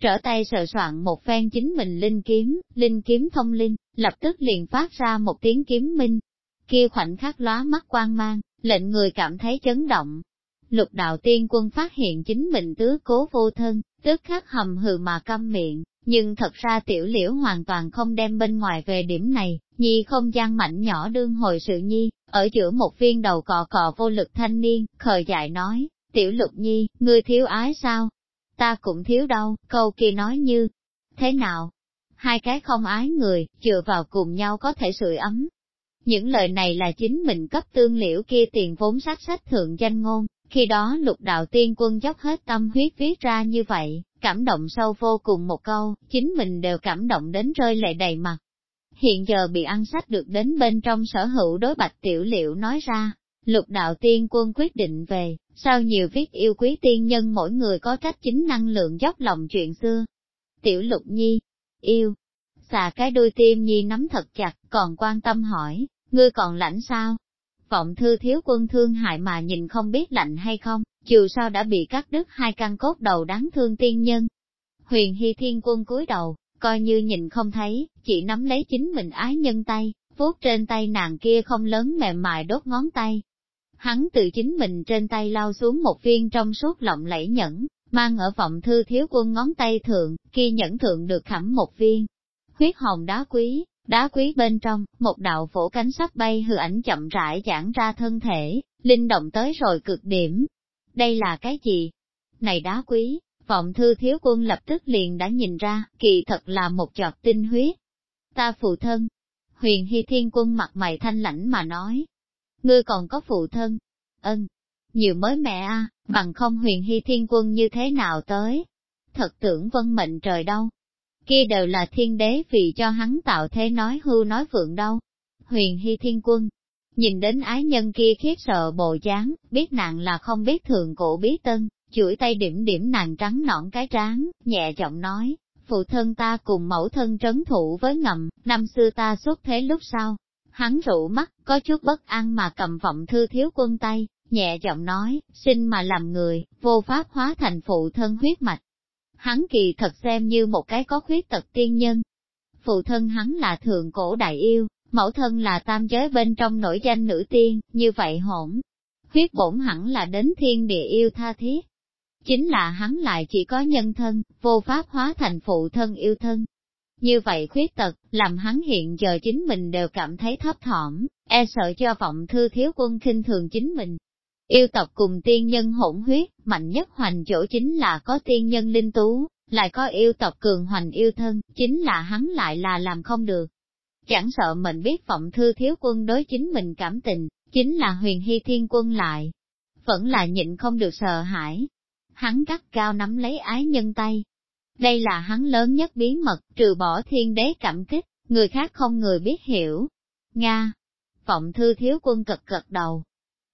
trở tay sờ soạn một phen chính mình linh kiếm, linh kiếm thông linh, lập tức liền phát ra một tiếng kiếm minh. Kia khoảnh khắc lóa mắt quang mang, lệnh người cảm thấy chấn động. Lục đạo tiên quân phát hiện chính mình tứ cố vô thân, tức khắc hầm hừ mà câm miệng, nhưng thật ra tiểu liễu hoàn toàn không đem bên ngoài về điểm này, nhi không gian mạnh nhỏ đương hồi sự nhi, ở giữa một viên đầu cọ cọ vô lực thanh niên, khờ dại nói, tiểu lục nhi, ngươi thiếu ái sao? Ta cũng thiếu đâu, câu kia nói như, thế nào? Hai cái không ái người, dựa vào cùng nhau có thể sưởi ấm. Những lời này là chính mình cấp tương liễu kia tiền vốn sách sách thượng danh ngôn, khi đó lục đạo tiên quân dốc hết tâm huyết viết ra như vậy, cảm động sâu vô cùng một câu, chính mình đều cảm động đến rơi lệ đầy mặt. Hiện giờ bị ăn sách được đến bên trong sở hữu đối bạch tiểu liệu nói ra, lục đạo tiên quân quyết định về, sao nhiều viết yêu quý tiên nhân mỗi người có trách chính năng lượng dốc lòng chuyện xưa. Tiểu lục nhi, yêu, xà cái đôi tim nhi nắm thật chặt, còn quan tâm hỏi, ngươi còn lãnh sao? Vọng thư thiếu quân thương hại mà nhìn không biết lạnh hay không, dù sao đã bị cắt đứt hai căn cốt đầu đáng thương tiên nhân. Huyền Hy Thiên Quân cúi đầu, coi như nhìn không thấy, chỉ nắm lấy chính mình ái nhân tay, vuốt trên tay nàng kia không lớn mềm mại đốt ngón tay. Hắn tự chính mình trên tay lao xuống một viên trong suốt lộng lẫy nhẫn, mang ở vọng thư thiếu quân ngón tay thượng, kia nhẫn thượng được khẩm một viên. Huyết hồng đá quý, đá quý bên trong, một đạo phổ cánh sắp bay hư ảnh chậm rãi giãn ra thân thể, linh động tới rồi cực điểm. Đây là cái gì? Này đá quý, vọng thư thiếu quân lập tức liền đã nhìn ra, kỳ thật là một giọt tinh huyết. Ta phụ thân. Huyền Hy Thiên Quân mặt mày thanh lãnh mà nói. Ngươi còn có phụ thân? Ân. Nhiều mới mẹ a, bằng không Huyền Hy Thiên Quân như thế nào tới? Thật tưởng vân mệnh trời đâu, kia đều là thiên đế vì cho hắn tạo thế nói hưu nói vượng đâu. Huyền Hy Thiên Quân, nhìn đến ái nhân kia khiếp sợ bồ dáng, biết nàng là không biết thường cổ bí tân, chuỗi tay điểm điểm nàng trắng nõn cái trán, nhẹ giọng nói, phụ thân ta cùng mẫu thân trấn thủ với ngầm, năm xưa ta xuất thế lúc sau. Hắn rũ mắt, có chút bất an mà cầm vọng thư thiếu quân tay, nhẹ giọng nói, sinh mà làm người, vô pháp hóa thành phụ thân huyết mạch, hắn kỳ thật xem như một cái có khuyết tật tiên nhân. Phụ thân hắn là thượng cổ đại yêu, mẫu thân là tam giới bên trong nổi danh nữ tiên, như vậy hỗn. Huyết bổn hẳn là đến thiên địa yêu tha thiết. Chính là hắn lại chỉ có nhân thân, vô pháp hóa thành phụ thân yêu thân. Như vậy khuyết tật, làm hắn hiện giờ chính mình đều cảm thấy thấp thỏm, e sợ cho vọng thư thiếu quân khinh thường chính mình. Yêu tộc cùng tiên nhân hỗn huyết, mạnh nhất hoành chỗ chính là có tiên nhân linh tú, lại có yêu tộc cường hoành yêu thân, chính là hắn lại là làm không được. Chẳng sợ mình biết vọng thư thiếu quân đối chính mình cảm tình, chính là huyền hy thiên quân lại. Vẫn là nhịn không được sợ hãi. Hắn cắt cao nắm lấy ái nhân tay. Đây là hắn lớn nhất bí mật, trừ bỏ thiên đế cảm kích, người khác không người biết hiểu. Nga. Vọng thư thiếu quân cật cật đầu.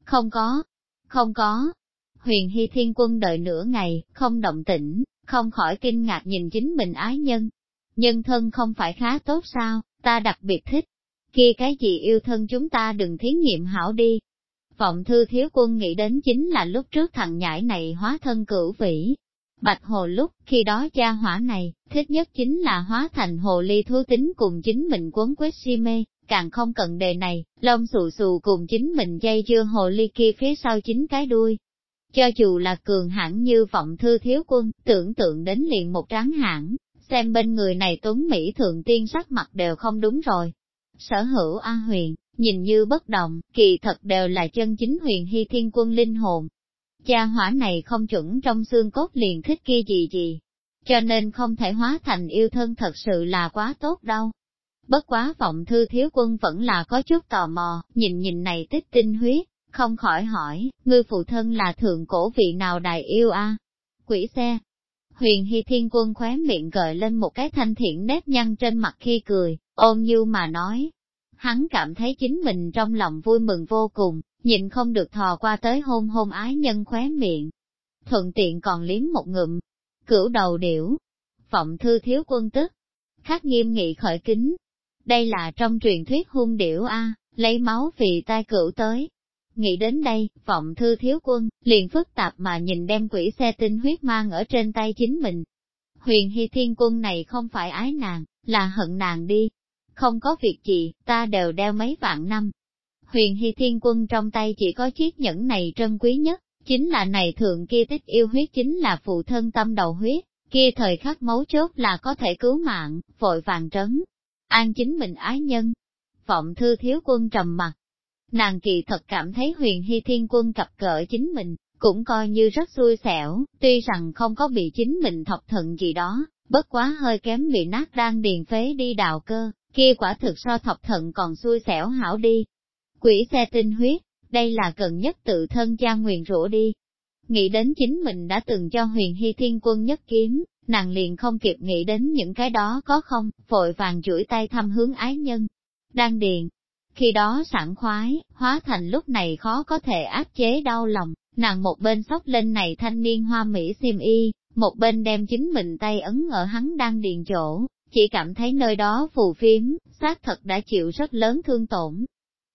Không có, không có. Huyền Hy Thiên Quân đợi nửa ngày, không động tĩnh, không khỏi kinh ngạc nhìn chính mình ái nhân. Nhân thân không phải khá tốt sao, ta đặc biệt thích. Kia cái gì yêu thân chúng ta đừng thí nghiệm hảo đi. Vọng thư thiếu quân nghĩ đến chính là lúc trước thằng nhãi này hóa thân cửu vĩ. Bạch hồ lúc, khi đó cha hỏa này, thích nhất chính là hóa thành hồ ly thú tính cùng chính mình quấn quýt si mê, càng không cần đề này, lông xù xù cùng chính mình dây dưa hồ ly kia phía sau chính cái đuôi. Cho dù là cường hãn như vọng thư thiếu quân, tưởng tượng đến liền một tráng hãn, xem bên người này tuấn Mỹ thượng tiên sắc mặt đều không đúng rồi. Sở hữu A huyền, nhìn như bất động, kỳ thật đều là chân chính huyền hy thiên quân linh hồn. Cha hỏa này không chuẩn trong xương cốt liền thích kia gì gì, cho nên không thể hóa thành yêu thân thật sự là quá tốt đâu. Bất quá vọng thư thiếu quân vẫn là có chút tò mò, nhìn nhìn này tích tinh huyết, không khỏi hỏi, ngươi phụ thân là thượng cổ vị nào đại yêu a? Quỷ xe. Huyền Hy Thiên Quân khóe miệng gợi lên một cái thanh thiện nếp nhăn trên mặt khi cười, ôn như mà nói. Hắn cảm thấy chính mình trong lòng vui mừng vô cùng, nhịn không được thò qua tới hôn hôn ái nhân khóe miệng. Thuận tiện còn liếm một ngụm. Cửu đầu điểu. Vọng thư thiếu quân tức. Khắc nghiêm nghị khởi kính, đây là trong truyền thuyết hung điểu A, lấy máu vì tai cửu tới. Nghĩ đến đây, vọng thư thiếu quân, liền phức tạp mà nhìn đem quỷ xe tinh huyết mang ở trên tay chính mình. Huyền Hy Thiên Quân này không phải ái nàng, là hận nàng đi. Không có việc gì, ta đều đeo mấy vạn năm. Huyền Hy Thiên Quân trong tay chỉ có chiếc nhẫn này trân quý nhất, chính là này thượng kia tích yêu huyết chính là phụ thân tâm đầu huyết, kia thời khắc mấu chốt là có thể cứu mạng, vội vàng trấn, an chính mình ái nhân. Vọng thư thiếu quân trầm mặt. Nàng kỳ thật cảm thấy huyền hy thiên quân cặp cỡ chính mình, cũng coi như rất xui xẻo, tuy rằng không có bị chính mình thọc thận gì đó, bất quá hơi kém bị nát đang điền phế đi đào cơ, kia quả thực so thọc thận còn xui xẻo hảo đi. Quỷ xe tinh huyết, đây là cần nhất tự thân cha nguyền rủa đi. Nghĩ đến chính mình đã từng cho huyền hy thiên quân nhất kiếm, nàng liền không kịp nghĩ đến những cái đó có không, vội vàng chuỗi tay thăm hướng ái nhân. Đang điền, khi đó sẵn khoái, hóa thành lúc này khó có thể áp chế đau lòng, nàng một bên sóc lên này thanh niên hoa mỹ xiêm y, một bên đem chính mình tay ấn ở hắn đang điền chỗ, chỉ cảm thấy nơi đó phù phiếm, xác thật đã chịu rất lớn thương tổn.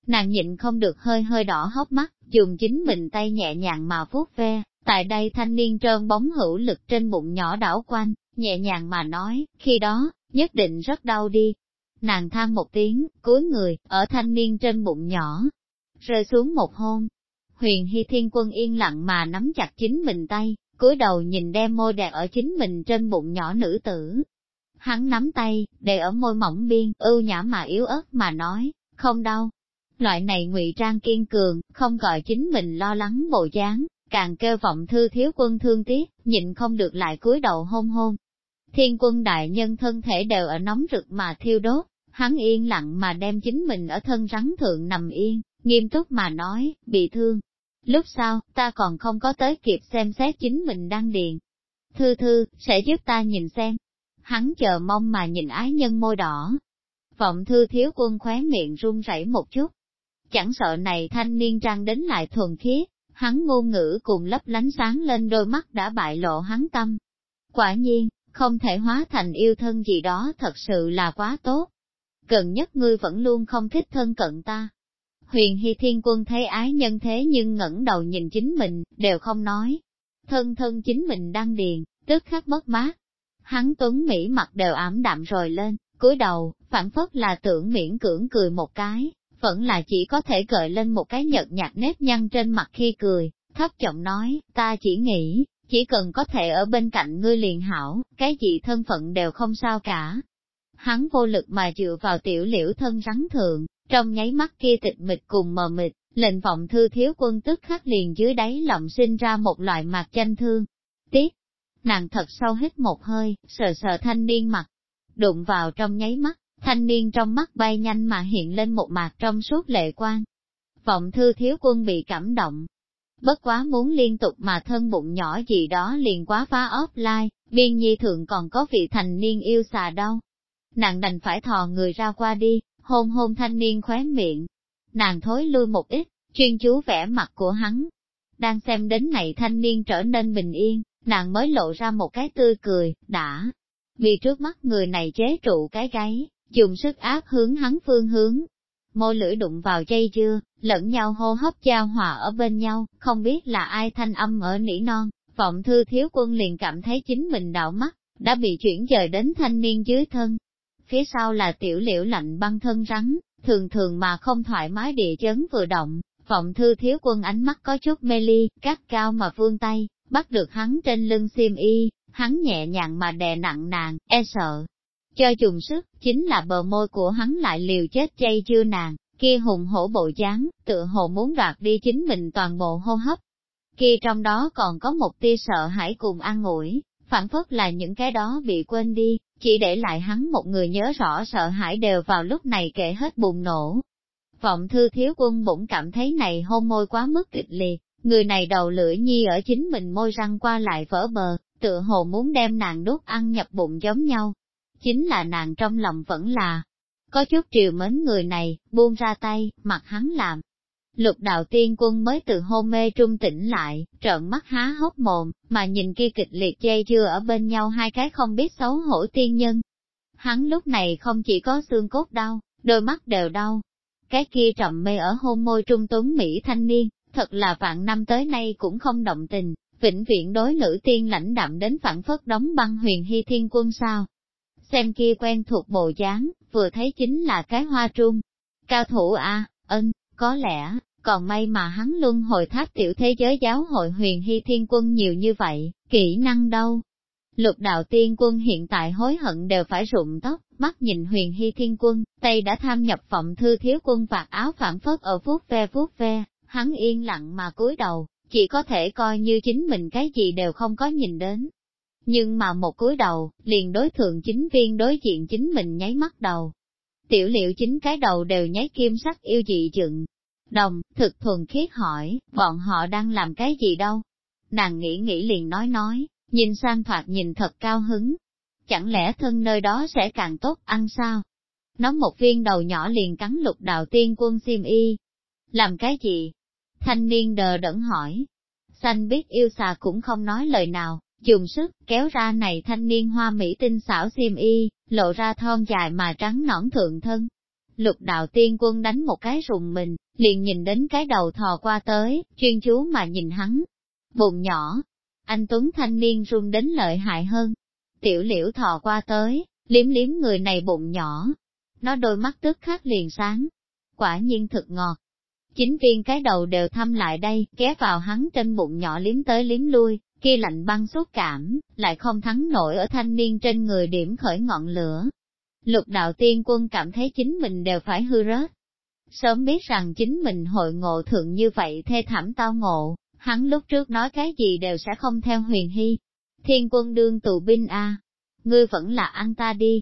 Nàng nhịn không được hơi hơi đỏ hốc mắt, dùng chính mình tay nhẹ nhàng mà vuốt ve, tại đây thanh niên trơn bóng hữu lực trên bụng nhỏ đảo quanh, nhẹ nhàng mà nói, khi đó, nhất định rất đau đi. Nàng than một tiếng, cúi người, ở thanh niên trên bụng nhỏ, rơi xuống một hôn. Huyền Hy Thiên Quân yên lặng mà nắm chặt chính mình tay, cúi đầu nhìn đem môi đẹp ở chính mình trên bụng nhỏ nữ tử. Hắn nắm tay, để ở môi mỏng biên, ưu nhã mà yếu ớt mà nói, không đau. Loại này ngụy trang kiên cường, không gọi chính mình lo lắng bộ dáng, càng kêu vọng thư thiếu quân thương tiếc, nhịn không được lại cúi đầu hôn hôn. Thiên quân đại nhân thân thể đều ở nóng rực mà thiêu đốt, hắn yên lặng mà đem chính mình ở thân rắn thượng nằm yên, nghiêm túc mà nói, bị thương. Lúc sau, ta còn không có tới kịp xem xét chính mình đang điền. Thư thư, sẽ giúp ta nhìn xem. Hắn chờ mong mà nhìn ái nhân môi đỏ. Vọng thư thiếu quân khóe miệng run rẩy một chút. Chẳng sợ này thanh niên trang đến lại thuần khiết, hắn ngôn ngữ cùng lấp lánh sáng lên đôi mắt đã bại lộ hắn tâm. Quả nhiên, không thể hóa thành yêu thân gì đó thật sự là quá tốt. Gần nhất ngươi vẫn luôn không thích thân cận ta. Huyền Hy Thiên Quân thấy ái nhân thế nhưng ngẩng đầu nhìn chính mình, đều không nói. Thân thân chính mình đang điền, tức khắc mất mát. Hắn tuấn Mỹ mặt đều ảm đạm rồi lên, cúi đầu, phản phất là tưởng miễn cưỡng cười một cái, vẫn là chỉ có thể gợi lên một cái nhợt nhạt nếp nhăn trên mặt khi cười, thấp giọng nói, ta chỉ nghĩ, chỉ cần có thể ở bên cạnh ngươi liền hảo, cái gì thân phận đều không sao cả. Hắn vô lực mà dựa vào tiểu liễu thân rắn thượng, trong nháy mắt kia tịch mịch cùng mờ mịt, lệnh vọng thư thiếu quân tức khắc liền dưới đáy lòng sinh ra một loại mạc tranh thương. Tiếc, nàng thật sâu hít một hơi, sờ sờ thanh niên mặt, đụng vào trong nháy mắt, thanh niên trong mắt bay nhanh mà hiện lên một mạc trong suốt lệ quan. Vọng thư thiếu quân bị cảm động. Bất quá muốn liên tục mà thân bụng nhỏ gì đó liền quá phá offline, biên nhi thượng còn có vị thành niên yêu xà đâu. Nàng đành phải thò người ra qua đi, hôn hôn thanh niên khóe miệng. Nàng thối lui một ít, chuyên chú vẽ mặt của hắn. Đang xem đến này thanh niên trở nên bình yên, nàng mới lộ ra một cái tươi cười, đã. Vì trước mắt người này chế trụ cái gáy, dùng sức áp hướng hắn phương hướng. Môi lưỡi đụng vào dây dưa, lẫn nhau hô hấp giao hòa ở bên nhau, không biết là ai thanh âm ở nỉ non, vọng thư thiếu quân liền cảm thấy chính mình đảo mắt, đã bị chuyển dời đến thanh niên dưới thân. Phía sau là tiểu liễu lạnh băng thân rắn, thường thường mà không thoải mái địa chấn vừa động, vọng thư thiếu quân ánh mắt có chút mê ly, cắt cao mà vương tay, bắt được hắn trên lưng xiêm y, hắn nhẹ nhàng mà đè nặng nàng, e sợ, cho dùng sức, chính là bờ môi của hắn lại liều chết chay chưa nàng, kia hùng hổ bộ dáng, tựa hồ muốn đoạt đi chính mình toàn bộ hô hấp. Kia trong đó còn có một tia sợ hãi cùng an ủi, phản phất là những cái đó bị quên đi, chỉ để lại hắn một người nhớ rõ sợ hãi đều vào lúc này kể hết bùng nổ. Vọng thư thiếu quân bỗng cảm thấy này hôn môi quá mức kịch liệt, người này đầu lưỡi nhi ở chính mình môi răng qua lại vỡ bờ, tựa hồ muốn đem nàng đốt ăn nhập bụng giống nhau, chính là nàng trong lòng vẫn là có chút triều mến người này, buông ra tay, mặt hắn làm. Lục đạo tiên quân mới từ hôn mê trung tỉnh lại, trợn mắt há hốc mồm, mà nhìn kia kịch liệt dây chưa ở bên nhau hai cái không biết xấu hổ tiên nhân. Hắn lúc này không chỉ có xương cốt đau, đôi mắt đều đau. Cái kia trầm mê ở hôn môi trung tuấn Mỹ thanh niên, thật là vạn năm tới nay cũng không động tình, vĩnh viễn đối nữ tiên lãnh đạm đến phản phất đóng băng huyền hy thiên quân sao xem kia quen thuộc bộ dáng, vừa thấy chính là cái hoa trung. Cao thủ a à, ân, có lẽ, còn may mà hắn luôn hồi tháp tiểu thế giới giáo hội huyền hy thiên quân nhiều như vậy, kỹ năng đâu. Lục đạo tiên quân hiện tại hối hận đều phải rụng tóc, mắt nhìn huyền hy thiên quân, tay đã tham nhập vọng thư thiếu quân vạt áo phản phất ở vuốt ve vuốt ve, hắn yên lặng mà cúi đầu, chỉ có thể coi như chính mình cái gì đều không có nhìn đến. Nhưng mà một cúi đầu, liền đối thượng chính viên đối diện chính mình nháy mắt đầu. Tiểu liệu chính cái đầu đều nháy kim sắc yêu dị dựng. Đồng, thực thuần khiết hỏi, bọn họ đang làm cái gì đâu? Nàng nghĩ nghĩ liền nói nói, nhìn sang thoạt nhìn thật cao hứng. Chẳng lẽ thân nơi đó sẽ càng tốt ăn sao? Nó một viên đầu nhỏ liền cắn lục đạo tiên quân xiêm y. Làm cái gì? Thanh niên đờ đẫn hỏi. Xanh biết yêu xà cũng không nói lời nào, dùng sức kéo ra này thanh niên hoa mỹ tinh xảo xiêm y, lộ ra thon dài mà trắng nõn thượng thân. Lục đạo tiên quân đánh một cái rùng mình, liền nhìn đến cái đầu thò qua tới, chuyên chú mà nhìn hắn. Bụng nhỏ, anh Tuấn thanh niên run đến lợi hại hơn. Tiểu liễu thò qua tới, liếm liếm người này bụng nhỏ. Nó đôi mắt tức khắc liền sáng. Quả nhiên thực ngọt. Chính viên cái đầu đều thăm lại đây, ghé vào hắn trên bụng nhỏ liếm tới liếm lui, kia lạnh băng xúc cảm, lại không thắng nổi ở thanh niên trên người điểm khởi ngọn lửa. Lục đạo tiên quân cảm thấy chính mình đều phải hư rớt. Sớm biết rằng chính mình hội ngộ thượng như vậy thê thảm tao ngộ, hắn lúc trước nói cái gì đều sẽ không theo huyền hy. Thiên quân đương tù binh a, ngươi vẫn là ăn ta đi.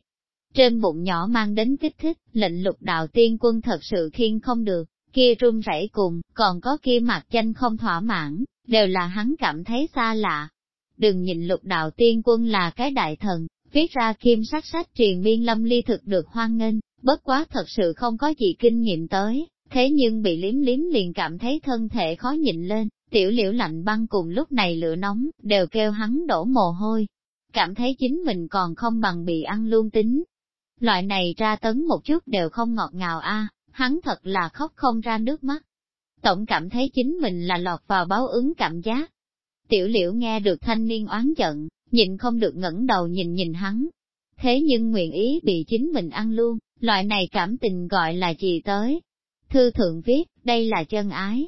Trên bụng nhỏ mang đến kích thích, lệnh lục đạo tiên quân thật sự khiên không được, kia run rẩy cùng, còn có kia mặt danh không thỏa mãn, đều là hắn cảm thấy xa lạ. Đừng nhìn lục đạo tiên quân là cái đại thần, viết ra kim sắc sách truyền miên lâm ly thực được hoan nghênh, bất quá thật sự không có gì kinh nghiệm tới, thế nhưng bị liếm liếm liền cảm thấy thân thể khó nhịn lên, tiểu liễu lạnh băng cùng lúc này lửa nóng, đều kêu hắn đổ mồ hôi, cảm thấy chính mình còn không bằng bị ăn luôn tính. Loại này ra tấn một chút đều không ngọt ngào a, hắn thật là khóc không ra nước mắt. Tổng cảm thấy chính mình là lọt vào báo ứng cảm giác. Tiểu liễu nghe được thanh niên oán giận, nhìn không được ngẩng đầu nhìn nhìn hắn. Thế nhưng nguyện ý bị chính mình ăn luôn, loại này cảm tình gọi là gì tới. Thư thượng viết, đây là chân ái.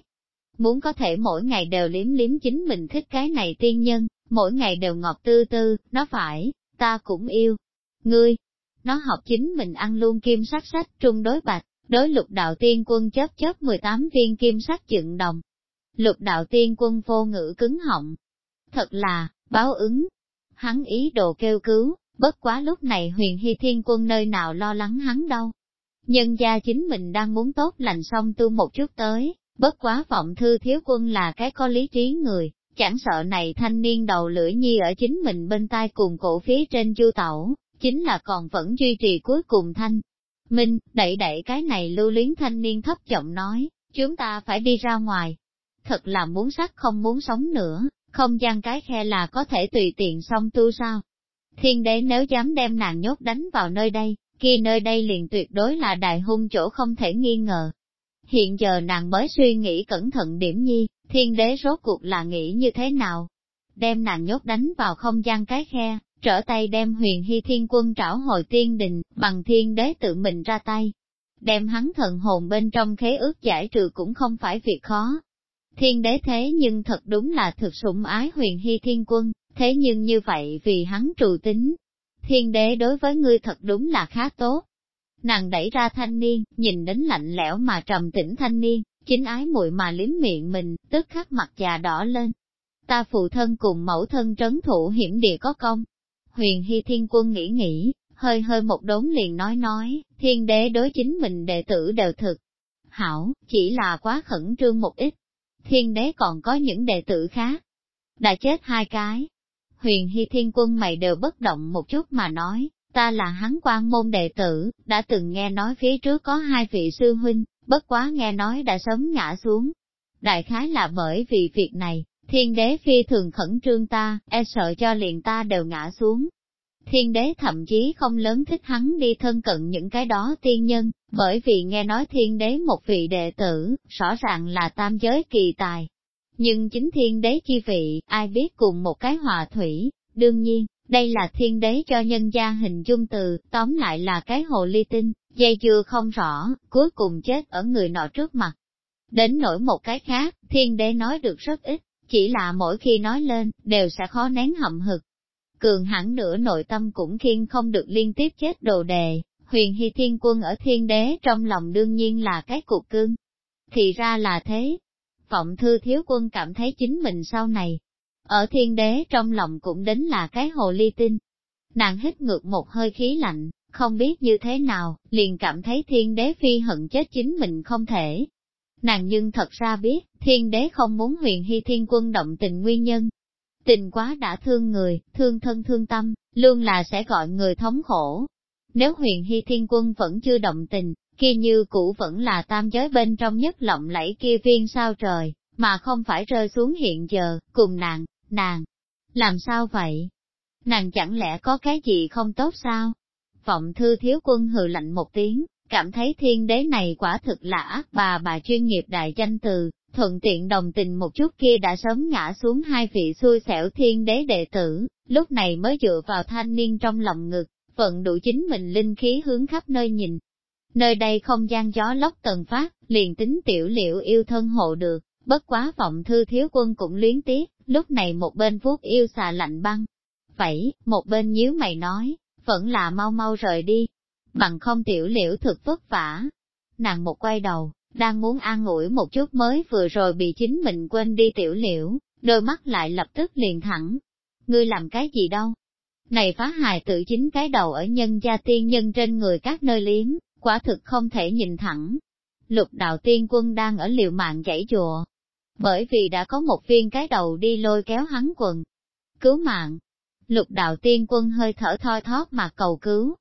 Muốn có thể mỗi ngày đều liếm liếm chính mình thích cái này tiên nhân, mỗi ngày đều ngọt tư tư, nó phải, ta cũng yêu. Ngươi, nó học chính mình ăn luôn kim sắc sách trung đối bạch, đối lục đạo tiên quân chớp chớp 18 viên kim sắc dựng đồng. Lục đạo tiên quân vô ngữ cứng họng. Thật là, báo ứng. Hắn ý đồ kêu cứu, bất quá lúc này huyền hy thiên quân nơi nào lo lắng hắn đâu. Nhân gia chính mình đang muốn tốt lành xong tu một chút tới, bất quá vọng thư thiếu quân là cái có lý trí người, chẳng sợ này thanh niên đầu lưỡi nhi ở chính mình bên tai cùng cổ phía trên chu tẩu, chính là còn vẫn duy trì cuối cùng thanh, Minh, đẩy đẩy cái này lưu luyến thanh niên thấp giọng nói, chúng ta phải đi ra ngoài. Thật là muốn sắc không muốn sống nữa, không gian cái khe là có thể tùy tiện xong tu sao. Thiên đế nếu dám đem nàng nhốt đánh vào nơi đây, kia nơi đây liền tuyệt đối là đại hung chỗ không thể nghi ngờ. Hiện giờ nàng mới suy nghĩ cẩn thận điểm nhi, thiên đế rốt cuộc là nghĩ như thế nào? Đem nàng nhốt đánh vào không gian cái khe, trở tay đem huyền hy thiên quân trảo hồi tiên đình, bằng thiên đế tự mình ra tay. Đem hắn thần hồn bên trong khế ước giải trừ cũng không phải việc khó. Thiên đế thế nhưng thật đúng là thực sủng ái huyền hy thiên quân, thế nhưng như vậy vì hắn trù tính. Thiên đế đối với ngươi thật đúng là khá tốt. Nàng đẩy ra thanh niên, nhìn đến lạnh lẽo mà trầm tĩnh thanh niên, chính ái muội mà liếm miệng mình, tức khắc mặt già đỏ lên. Ta phụ thân cùng mẫu thân trấn thủ hiểm địa có công, Huyền Hy Thiên Quân nghĩ nghĩ, hơi hơi một đốn liền nói nói, thiên đế đối chính mình đệ tử đều thực. Hảo, chỉ là quá khẩn trương một ít. Thiên đế còn có những đệ tử khác. Đã chết hai cái. Huyền Hy Thiên Quân mày đều bất động một chút mà nói, ta là hắn quan môn đệ tử, đã từng nghe nói phía trước có hai vị sư huynh, bất quá nghe nói đã sớm ngã xuống. Đại khái là bởi vì việc này, Thiên đế phi thường khẩn trương ta, e sợ cho liền ta đều ngã xuống. Thiên đế thậm chí không lớn thích hắn đi thân cận những cái đó tiên nhân, bởi vì nghe nói thiên đế một vị đệ tử, rõ ràng là tam giới kỳ tài. Nhưng chính thiên đế chi vị, ai biết cùng một cái hòa thủy, đương nhiên, đây là thiên đế cho nhân gia hình dung từ, tóm lại là cái hồ ly tinh, dây dưa không rõ, cuối cùng chết ở người nọ trước mặt. Đến nỗi một cái khác, thiên đế nói được rất ít, chỉ là mỗi khi nói lên, đều sẽ khó nén hậm hực. cường hẳn nửa nội tâm cũng khiên không được liên tiếp chết đồ đề, huyền hy thiên quân ở thiên đế trong lòng đương nhiên là cái cục cưng. Thì ra là thế. Vọng thư thiếu quân cảm thấy chính mình sau này, ở thiên đế trong lòng cũng đến là cái hồ ly tinh. Nàng hít ngược một hơi khí lạnh, không biết như thế nào, liền cảm thấy thiên đế phi hận chết chính mình không thể. Nàng nhưng thật ra biết, thiên đế không muốn huyền hy thiên quân động tình nguyên nhân. Tình quá đã thương người, thương thân thương tâm, luôn là sẽ gọi người thống khổ. Nếu huyền hy thiên quân vẫn chưa động tình, kia như cũ vẫn là tam giới bên trong nhất lộng lẫy kia viên sao trời, mà không phải rơi xuống hiện giờ, cùng nàng, nàng. Làm sao vậy? Nàng chẳng lẽ có cái gì không tốt sao? Vọng thư thiếu quân hừ lạnh một tiếng, cảm thấy thiên đế này quả thực là ác bà bà chuyên nghiệp đại danh từ, thuận tiện đồng tình một chút kia đã sớm ngã xuống hai vị xui xẻo thiên đế đệ tử, lúc này mới dựa vào thanh niên trong lòng ngực, vận đủ chính mình linh khí hướng khắp nơi nhìn. Nơi đây không gian gió lốc tần phát, liền tính tiểu liệu yêu thân hộ được, bất quá vọng thư thiếu quân cũng luyến tiếc, lúc này một bên vuốt yêu xà lạnh băng. Vậy, một bên nhíu mày nói, vẫn là mau mau rời đi, bằng không tiểu liễu thực vất vả. Nàng một quay đầu, đang muốn an ủi một chút mới vừa rồi bị chính mình quên đi tiểu liễu, đôi mắt lại lập tức liền thẳng. Ngươi làm cái gì đâu? Này phá hài tự chính cái đầu ở nhân gia tiên nhân trên người các nơi liếm, quả thực không thể nhìn thẳng. Lục đạo tiên quân đang ở liều mạng chảy chùa. Bởi vì đã có một viên cái đầu đi lôi kéo hắn quần. Cứu mạng, Lục đạo tiên quân hơi thở thoi thóp mà cầu cứu.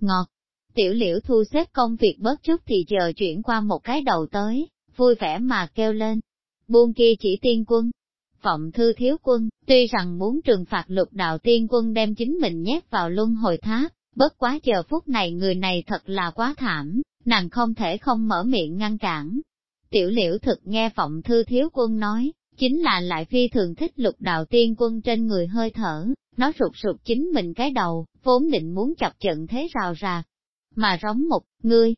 Ngọt! Tiểu liễu thu xếp công việc bớt chút thì chờ chuyển qua một cái đầu tới, vui vẻ mà kêu lên. Buông kia chỉ tiên quân. Vọng thư thiếu quân, tuy rằng muốn trừng phạt lục đạo tiên quân đem chính mình nhét vào luân hồi tháp, bất quá giờ phút này người này thật là quá thảm, nàng không thể không mở miệng ngăn cản. Tiểu liễu thực nghe vọng thư thiếu quân nói, chính là lại phi thường thích lục đạo tiên quân trên người hơi thở, nó rụt rụt chính mình cái đầu, vốn định muốn chọc trận thế rào rạc, mà rống một, ngươi.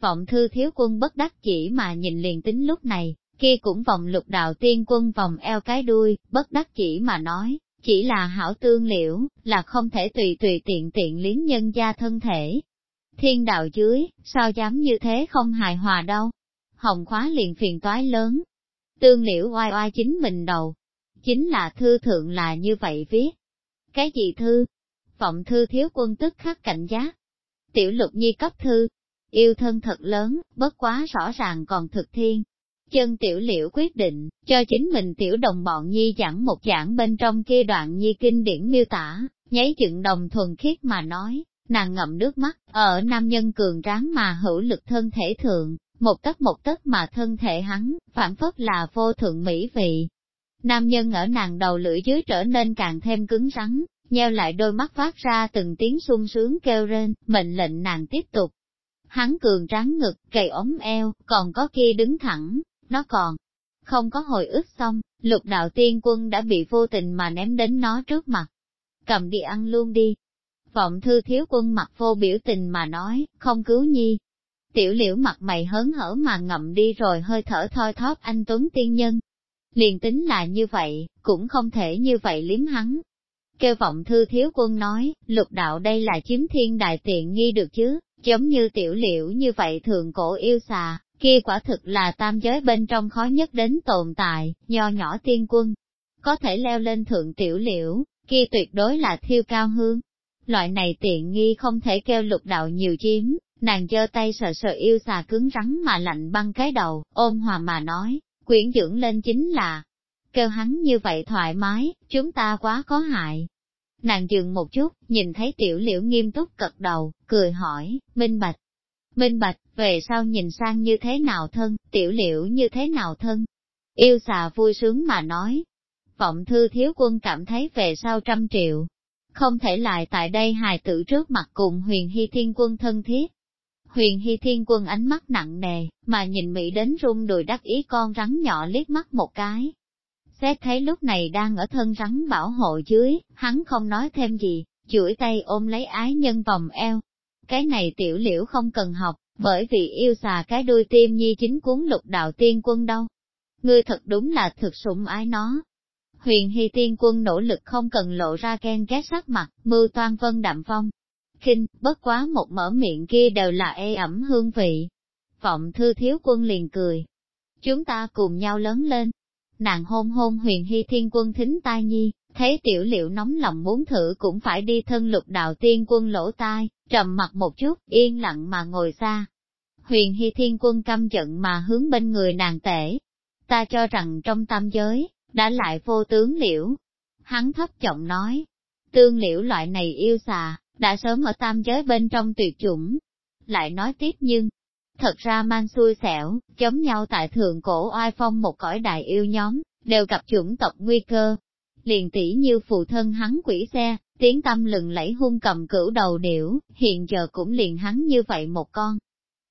Vọng thư thiếu quân bất đắc chỉ mà nhìn liền tính lúc này, kia cũng vòng lục đạo tiên quân vòng eo cái đuôi, bất đắc chỉ mà nói, chỉ là hảo tương liễu, là không thể tùy tùy tiện tiện liếm nhân gia thân thể. Thiên đạo dưới, sao dám như thế không hài hòa đâu. Hồng khóa liền phiền toái lớn. Tương liễu oai oai chính mình đầu. Chính là thư thượng là như vậy viết, cái gì thư? Vọng thư thiếu quân tức khắc cảnh giác. Tiểu lục nhi cấp thư, yêu thân thật lớn, bất quá rõ ràng còn thực thiên. Chân tiểu liễu quyết định, cho chính mình tiểu đồng bọn nhi giảng một giảng bên trong kia đoạn nhi kinh điển miêu tả, nháy chừng đồng thuần khiết mà nói, nàng ngậm nước mắt, ở nam nhân cường tráng mà hữu lực thân thể thượng, một tấc một tấc mà thân thể hắn, phản phất là vô thượng mỹ vị, Nam nhân ở nàng đầu lưỡi dưới trở nên càng thêm cứng rắn, nheo lại đôi mắt phát ra từng tiếng sung sướng kêu rên, mệnh lệnh nàng tiếp tục. Hắn cường tráng ngực, gầy ống eo, còn có kia đứng thẳng, nó còn không có hồi ức xong, lục đạo tiên quân đã bị vô tình mà ném đến nó trước mặt. Cầm đi ăn luôn đi. Vọng thư thiếu quân mặt vô biểu tình mà nói, không cứu nhi. Tiểu liễu mặt mày hớn hở mà ngậm đi rồi hơi thở thoi thóp anh Tuấn tiên nhân, Liền tính là như vậy, cũng không thể như vậy liếm hắn. Kêu vọng thư thiếu quân nói, lục đạo đây là chiếm thiên đại tiện nghi được chứ, giống như tiểu liễu như vậy thường cổ yêu xà, kia quả thực là tam giới bên trong khó nhất đến tồn tại, nho nhỏ tiên quân. Có thể leo lên thượng tiểu liễu, kia tuyệt đối là thiêu cao hương. Loại này tiện nghi không thể kêu lục đạo nhiều chiếm, nàng giơ tay sờ sờ yêu xà cứng rắn mà lạnh băng cái đầu, ôm hòa mà nói, quyển dưỡng lên chính là, kêu hắn như vậy thoải mái, chúng ta quá có hại. Nàng dừng một chút, nhìn thấy tiểu liễu nghiêm túc cật đầu, cười hỏi, minh bạch. Minh bạch, về sau nhìn sang như thế nào thân, tiểu liễu như thế nào thân. Yêu xà vui sướng mà nói. Vọng thư thiếu quân cảm thấy về sau trăm triệu. Không thể lại tại đây hài tử trước mặt cùng huyền hy thiên quân thân thiết, Huyền Hy Thiên Quân ánh mắt nặng nề, mà nhìn Mỹ đến rung đùi đắc ý con rắn nhỏ liếc mắt một cái. Xét thấy lúc này đang ở thân rắn bảo hộ dưới, hắn không nói thêm gì, chuỗi tay ôm lấy ái nhân vòng eo. Cái này tiểu liễu không cần học, bởi vì yêu xà cái đuôi tim nhi chính cuốn lục đạo tiên quân đâu. Ngươi thật đúng là thực sủng ái nó. Huyền Hy Tiên Quân nỗ lực không cần lộ ra ghen ghét sắc mặt, mưu toan vân đạm phong. Kinh, bất quá một mở miệng kia đều là ê ẩm hương vị. Vọng thư thiếu quân liền cười. Chúng ta cùng nhau lớn lên. Nàng hôn hôn huyền hy thiên quân thính tai nhi, thấy tiểu liệu nóng lòng muốn thử cũng phải đi thân lục đạo tiên quân lỗ tai, trầm mặt một chút, yên lặng mà ngồi xa. Huyền hy thiên quân căm giận mà hướng bên người nàng tể. Ta cho rằng trong tam giới, đã lại vô tướng liễu. Hắn thấp giọng nói, tương liễu loại này yêu xà, đã sớm ở tam giới bên trong tuyệt chủng. Lại nói tiếp nhưng, thật ra mang xui xẻo, chống nhau tại thượng cổ oai phong một cõi đại yêu nhóm, đều gặp chủng tộc nguy cơ. Liền tỷ như phụ thân hắn quỷ xe, tiếng tâm lừng lẫy hung cầm cửu đầu điểu, hiện giờ cũng liền hắn như vậy một con.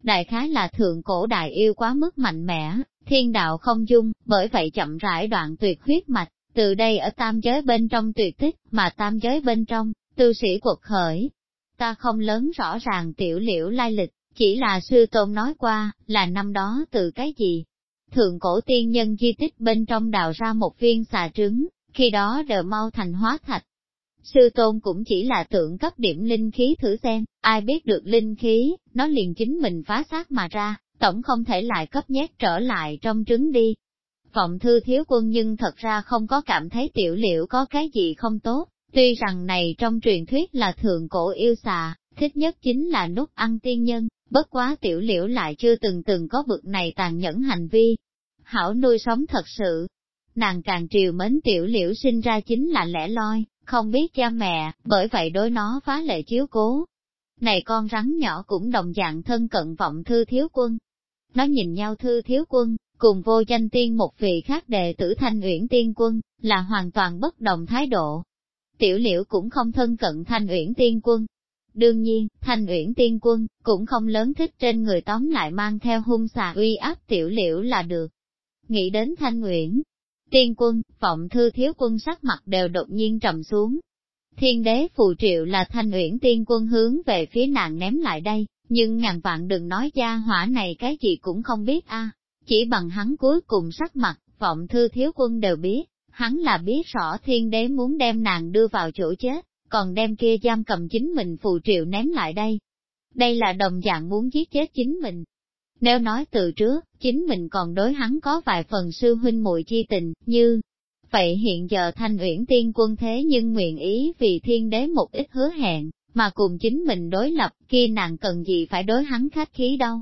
Đại khái là thượng cổ đại yêu quá mức mạnh mẽ, thiên đạo không dung, bởi vậy chậm rãi đoạn tuyệt huyết mạch, từ đây ở tam giới bên trong tuyệt tích, mà tam giới bên trong, tư sĩ quật khởi. Ta không lớn rõ ràng tiểu liễu lai lịch, chỉ là sư tôn nói qua, là năm đó từ cái gì? Thượng cổ tiên nhân di tích bên trong đào ra một viên xà trứng, khi đó đờ mau thành hóa thạch. Sư tôn cũng chỉ là tượng cấp điểm linh khí thử xem, ai biết được linh khí, nó liền chính mình phá xác mà ra, tổng không thể lại cấp nhét trở lại trong trứng đi. Vọng thư thiếu quân nhưng thật ra không có cảm thấy tiểu liệu có cái gì không tốt, tuy rằng này trong truyền thuyết là thượng cổ yêu xà, thích nhất chính là nút ăn tiên nhân, bất quá tiểu liễu lại chưa từng từng có bực này tàn nhẫn hành vi. Hảo nuôi sống thật sự, nàng càng triều mến tiểu liễu sinh ra chính là lẻ loi, không biết cha mẹ, bởi vậy đối nó phá lệ chiếu cố. Này con rắn nhỏ cũng đồng dạng thân cận vọng thư thiếu quân, nó nhìn nhau thư thiếu quân, cùng vô danh tiên một vị khác đệ tử thanh uyển tiên quân, là hoàn toàn bất đồng thái độ. Tiểu liễu cũng không thân cận thanh uyển tiên quân. Đương nhiên, thanh uyển tiên quân, cũng không lớn thích trên người tóm lại mang theo hung xà uy áp tiểu liễu là được. Nghĩ đến thanh uyển, tiên quân, vọng thư thiếu quân sắc mặt đều đột nhiên trầm xuống. Thiên đế phù triệu là thanh uyển tiên quân hướng về phía nàng ném lại đây, nhưng ngàn vạn đừng nói gia hỏa này cái gì cũng không biết a chỉ bằng hắn cuối cùng sắc mặt, vọng thư thiếu quân đều biết, hắn là biết rõ thiên đế muốn đem nàng đưa vào chỗ chết, còn đem kia giam cầm chính mình phù triệu ném lại đây. Đây là đồng dạng muốn giết chết chính mình. Nếu nói từ trước, chính mình còn đối hắn có vài phần sư huynh muội chi tình, như, vậy hiện giờ thanh uyển tiên quân thế nhưng nguyện ý vì thiên đế một ít hứa hẹn, mà cùng chính mình đối lập, kia nàng cần gì phải đối hắn khách khí đâu.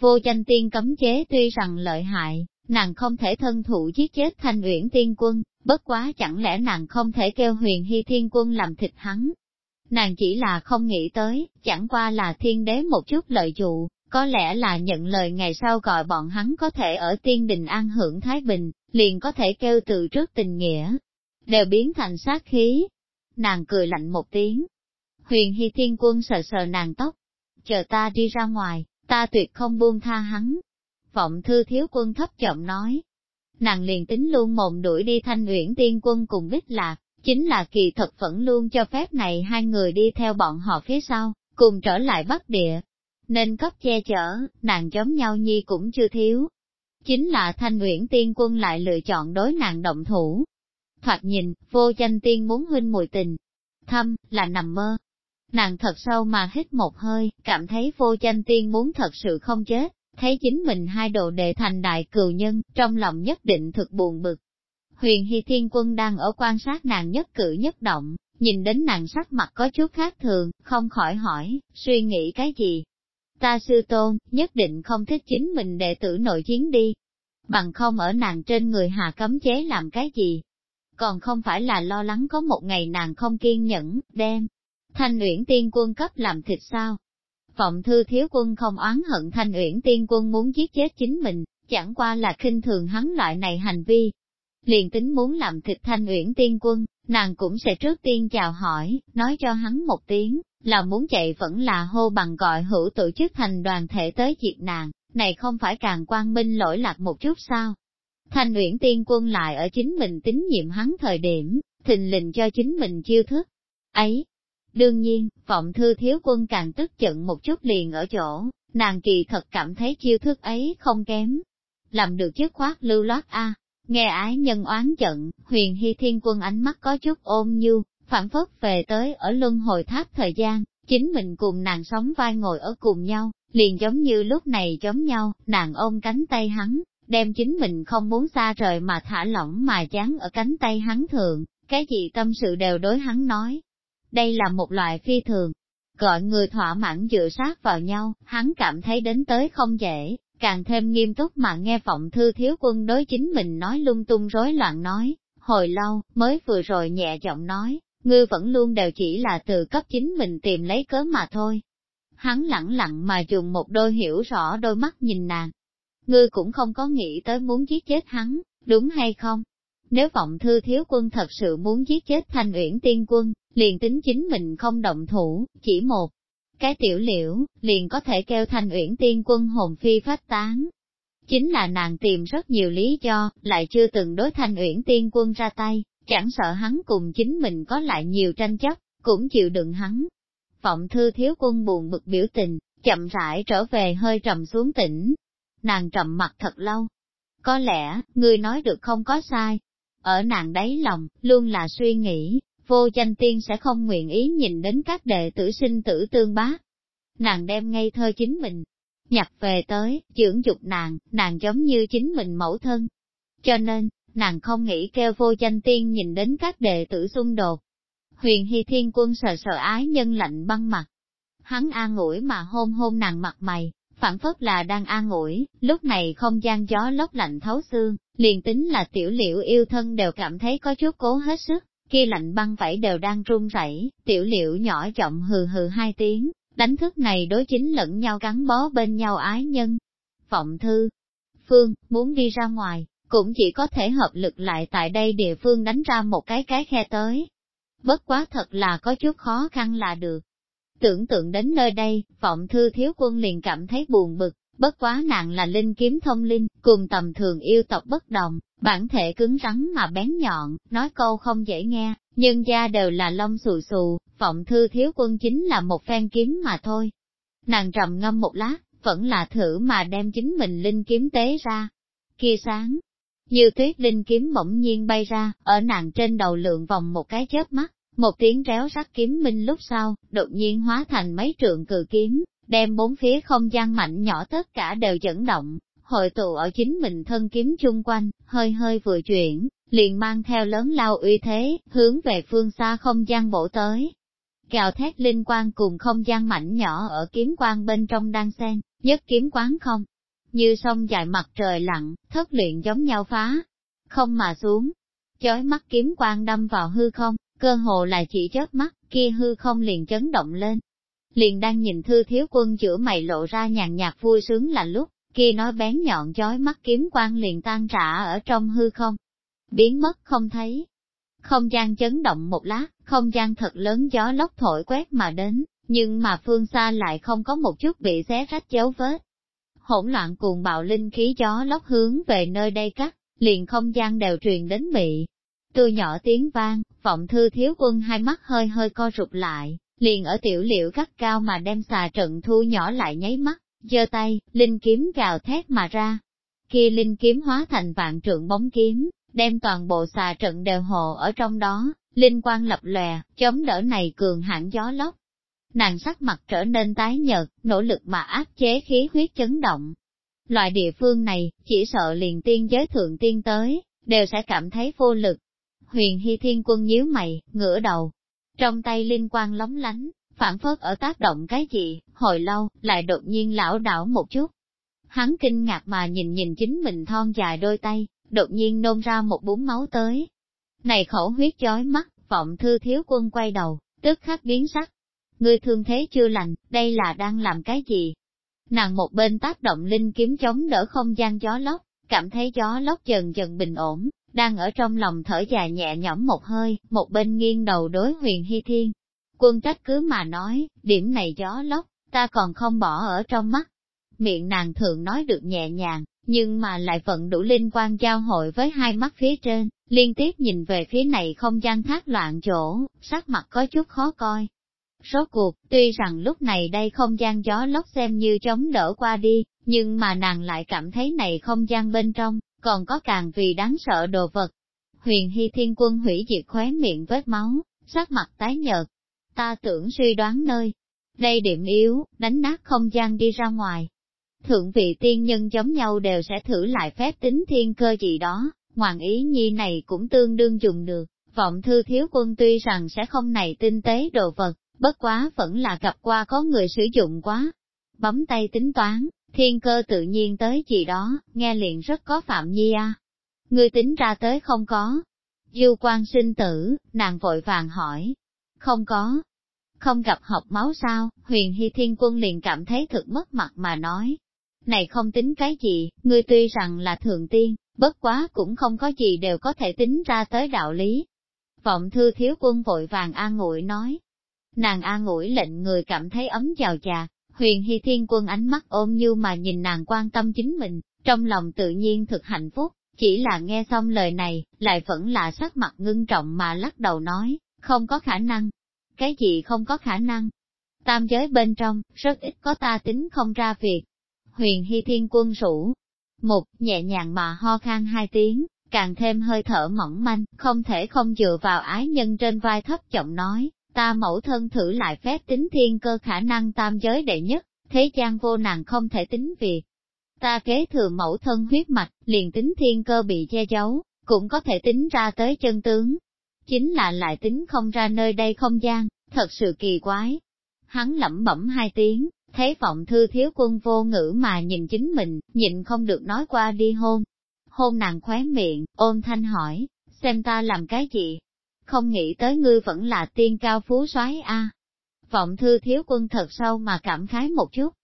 Vô danh tiên cấm chế tuy rằng lợi hại, nàng không thể thân thủ giết chết thanh uyển tiên quân, bất quá chẳng lẽ nàng không thể kêu huyền hy thiên quân làm thịt hắn. Nàng chỉ là không nghĩ tới, chẳng qua là thiên đế một chút lợi dụ, có lẽ là nhận lời ngày sau gọi bọn hắn có thể ở tiên đình an hưởng Thái Bình, liền có thể kêu từ trước tình nghĩa, đều biến thành sát khí. Nàng cười lạnh một tiếng, Huyền Hy Thiên Quân sờ sờ nàng tóc, chờ ta đi ra ngoài, ta tuyệt không buông tha hắn. Vọng thư thiếu quân thấp giọng nói, nàng liền tính luôn mồm đuổi đi thanh uyển tiên quân cùng bích lạc, chính là kỳ thật vẫn luôn cho phép này hai người đi theo bọn họ phía sau, cùng trở lại bắc địa. Nên cấp che chở, nàng giống nhau nhi cũng chưa thiếu. Chính là thanh uyển tiên quân lại lựa chọn đối nàng động thủ. Thoạt nhìn, vô danh tiên muốn huynh mùi tình. Thâm, là nằm mơ, Nàng thật sâu mà hít một hơi, cảm thấy vô danh tiên muốn thật sự không chết, thấy chính mình hai đồ đệ thành đại cừu nhân, trong lòng nhất định thực buồn bực. Huyền Hy Thiên Quân đang ở quan sát nàng nhất cử nhất động, nhìn đến nàng sắc mặt có chút khác thường, không khỏi hỏi, suy nghĩ cái gì? Ta sư tôn, nhất định không thích chính mình đệ tử nội chiến đi. Bằng không ở nàng trên người hạ cấm chế làm cái gì? Còn không phải là lo lắng có một ngày nàng không kiên nhẫn, đem, Thanh Uyển Tiên Quân cấp làm thịt sao? Vọng thư thiếu quân không oán hận Thanh Uyển Tiên Quân muốn giết chết chính mình, chẳng qua là khinh thường hắn loại này hành vi. Liền tính muốn làm thịt Thanh Uyển Tiên Quân, nàng cũng sẽ trước tiên chào hỏi, nói cho hắn một tiếng, là muốn chạy vẫn là hô bằng gọi hữu tổ chức thành đoàn thể tới diệt nàng, này không phải càng quang minh lỗi lạc một chút sao? Thanh Uyển Tiên Quân lại ở chính mình tín nhiệm hắn thời điểm, thình lình cho chính mình chiêu thức. Ấy, Đương nhiên, vọng thư thiếu quân càng tức giận một chút liền ở chỗ, nàng kỳ thật cảm thấy chiêu thức ấy không kém. Làm được chức khoát lưu loát a Nghe ái nhân oán giận, huyền hy thiên quân ánh mắt có chút ôm nhu, phản phất về tới ở luân hồi tháp thời gian, chính mình cùng nàng sống vai ngồi ở cùng nhau, liền giống như lúc này giống nhau, nàng ôm cánh tay hắn, đem chính mình không muốn xa rời mà thả lỏng mà chán ở cánh tay hắn thượng, cái gì tâm sự đều đối hắn nói. Đây là một loại phi thường, gọi người thỏa mãn dựa sát vào nhau, hắn cảm thấy đến tới không dễ, càng thêm nghiêm túc mà nghe vọng thư thiếu quân đối chính mình nói lung tung rối loạn nói, hồi lâu, mới vừa rồi nhẹ giọng nói, ngươi vẫn luôn đều chỉ là từ cấp chính mình tìm lấy cớ mà thôi. Hắn lẳng lặng mà dùng một đôi hiểu rõ đôi mắt nhìn nàng. Ngươi cũng không có nghĩ tới muốn giết chết hắn, đúng hay không? Nếu vọng thư thiếu quân thật sự muốn giết chết thanh uyển tiên quân, liền tính chính mình không động thủ, chỉ một cái tiểu liễu, liền có thể kêu thanh uyển tiên quân hồn phi phát tán. Chính là nàng tìm rất nhiều lý do, lại chưa từng đối thanh uyển tiên quân ra tay, chẳng sợ hắn cùng chính mình có lại nhiều tranh chấp, cũng chịu đựng hắn. Vọng thư thiếu quân buồn bực biểu tình, chậm rãi trở về hơi trầm xuống tỉnh. Nàng trầm mặt thật lâu. Có lẽ, người nói được không có sai. Ở nàng đáy lòng, luôn là suy nghĩ, vô danh tiên sẽ không nguyện ý nhìn đến các đệ tử sinh tử tương bá. Nàng đem ngây thơ chính mình, nhập về tới, dưỡng dục nàng, nàng giống như chính mình mẫu thân. Cho nên, nàng không nghĩ kêu vô danh tiên nhìn đến các đệ tử xung đột. Huyền Hy Thiên Quân sợ sợ ái nhân lạnh băng mặt. Hắn an ủi mà hôn hôn nàng mặt mày, phản phất là đang an ủi, lúc này không gian gió lốc lạnh thấu xương, liền tính là tiểu liễu yêu thân đều cảm thấy có chút cố hết sức, kia lạnh băng vảy đều đang run rẩy, tiểu liễu nhỏ giọng hừ hừ hai tiếng, đánh thức này đối chính lẫn nhau gắn bó bên nhau ái nhân. Vọng thư, Phương, muốn đi ra ngoài, cũng chỉ có thể hợp lực lại tại đây địa phương đánh ra một cái cái khe tới. Bất quá thật là có chút khó khăn là được. Tưởng tượng đến nơi đây, vọng thư thiếu quân liền cảm thấy buồn bực, bất quá nàng là linh kiếm thông linh, cùng tầm thường yêu tộc bất đồng, bản thể cứng rắn mà bén nhọn, nói câu không dễ nghe, nhưng da đều là lông xù xù, vọng thư thiếu quân chính là một phen kiếm mà thôi. Nàng trầm ngâm một lát, vẫn là thử mà đem chính mình linh kiếm tế ra. Kia sáng, như tuyết linh kiếm bỗng nhiên bay ra, ở nàng trên đầu lượng vòng một cái chớp mắt, một tiếng réo sắc kiếm minh lúc sau, đột nhiên hóa thành mấy trượng cự kiếm, đem bốn phía không gian mạnh nhỏ tất cả đều dẫn động, hội tụ ở chính mình thân kiếm chung quanh, hơi hơi vừa chuyển, liền mang theo lớn lao uy thế, hướng về phương xa không gian bổ tới. Gào thét linh quang cùng không gian mảnh nhỏ ở kiếm quang bên trong đang xen, nhất kiếm quán không, như sông dài mặt trời lặng, thất luyện giống nhau phá, không mà xuống. Chói mắt kiếm quang đâm vào hư không, cơ hồ là chỉ chớp mắt, kia hư không liền chấn động lên. Liền đang nhìn thư thiếu quân chữa mày lộ ra nhàn nhạt vui sướng là lúc, kia nói bén nhọn chói mắt kiếm quang liền tan rã ở trong hư không, biến mất không thấy. Không gian chấn động một lát, không gian thật lớn gió lốc thổi quét mà đến, nhưng mà phương xa lại không có một chút bị xé rách dấu vết hỗn loạn cuồng bạo linh khí gió lốc hướng về nơi đây cắt, liền không gian đều truyền đến mị, Tôi nhỏ tiếng vang, vọng thư thiếu quân hai mắt hơi hơi co rụt lại, liền ở tiểu liệu cắt cao mà đem xà trận thu nhỏ lại nháy mắt, giơ tay, linh kiếm gào thét mà ra. Kia linh kiếm hóa thành vạn trượng bóng kiếm, đem toàn bộ xà trận đều hộ ở trong đó, linh quang lập lòe, chống đỡ này cường hãn gió lốc, nàng sắc mặt trở nên tái nhợt, nỗ lực mà áp chế khí huyết chấn động. Loại địa phương này, chỉ sợ liền tiên giới thượng tiên tới, đều sẽ cảm thấy vô lực. Huyền Hy Thiên Quân nhíu mày, ngửa đầu, trong tay linh quang lóng lánh, phản phất ở tác động cái gì, hồi lâu, lại đột nhiên lão đảo một chút. Hắn kinh ngạc mà nhìn nhìn chính mình thon dài đôi tay, đột nhiên nôn ra một bún máu tới. Này khẩu huyết chói mắt, vọng thư thiếu quân quay đầu, tức khắc biến sắc, ngươi thương thế chưa lành, đây là đang làm cái gì? Nàng một bên tác động linh kiếm chống đỡ không gian gió lốc, cảm thấy gió lốc dần dần bình ổn, đang ở trong lòng thở dài nhẹ nhõm một hơi, một bên nghiêng đầu đối huyền hy thiên. Quân trách cứ mà nói, điểm này gió lốc, ta còn không bỏ ở trong mắt. Miệng nàng thường nói được nhẹ nhàng, nhưng mà lại vận đủ linh quan giao hội với hai mắt phía trên, liên tiếp nhìn về phía này không gian thác loạn chỗ, sắc mặt có chút khó coi, Rốt cuộc, tuy rằng lúc này đây không gian gió lốc xem như chống đỡ qua đi, nhưng mà nàng lại cảm thấy này không gian bên trong, còn có càng vì đáng sợ đồ vật. Huyền Hy Thiên Quân hủy diệt khóe miệng vết máu, sắc mặt tái nhợt. Ta tưởng suy đoán nơi. Đây điểm yếu, đánh nát không gian đi ra ngoài. Thượng vị tiên nhân giống nhau đều sẽ thử lại phép tính thiên cơ gì đó, ngoạn ý nhi này cũng tương đương dùng được. Vọng thư thiếu quân tuy rằng sẽ không này tinh tế đồ vật, bất quá vẫn là gặp qua có người sử dụng quá. Bấm tay tính toán, thiên cơ tự nhiên tới gì đó, nghe liền rất có phạm nhi a. Ngươi tính ra tới không có. Du quan sinh tử, nàng vội vàng hỏi. Không có. Không gặp học máu sao, huyền hy thiên quân liền cảm thấy thực mất mặt mà nói. Này không tính cái gì, ngươi tuy rằng là thường tiên, bất quá cũng không có gì đều có thể tính ra tới đạo lý. Vọng thư thiếu quân vội vàng an ngụy nói. Nàng an ngụy lệnh người cảm thấy ấm chào chà huyền hy thiên quân ánh mắt ôm như mà nhìn nàng quan tâm chính mình, trong lòng tự nhiên thực hạnh phúc, chỉ là nghe xong lời này, lại vẫn là sắc mặt ngưng trọng mà lắc đầu nói, không có khả năng. Cái gì không có khả năng? Tam giới bên trong, rất ít có ta tính không ra việc. Huyền hy thiên quân rủ, một, nhẹ nhàng mà ho khan hai tiếng, càng thêm hơi thở mỏng manh, không thể không dựa vào ái nhân trên vai thấp giọng nói, ta mẫu thân thử lại phép tính thiên cơ khả năng tam giới đệ nhất, thế gian vô nàng không thể tính việc. Ta kế thừa mẫu thân huyết mạch, liền tính thiên cơ bị che giấu, cũng có thể tính ra tới chân tướng. Chính là lại tính không ra nơi đây không gian, thật sự kỳ quái. Hắn lẩm bẩm hai tiếng, thấy vọng thư thiếu quân vô ngữ mà nhìn chính mình, nhịn không được nói qua đi hôn. Hôn nàng khóe miệng, ôm thanh hỏi, xem ta làm cái gì? Không nghĩ tới ngươi vẫn là tiên cao phú soái a. Vọng thư thiếu quân thật sâu mà cảm khái một chút.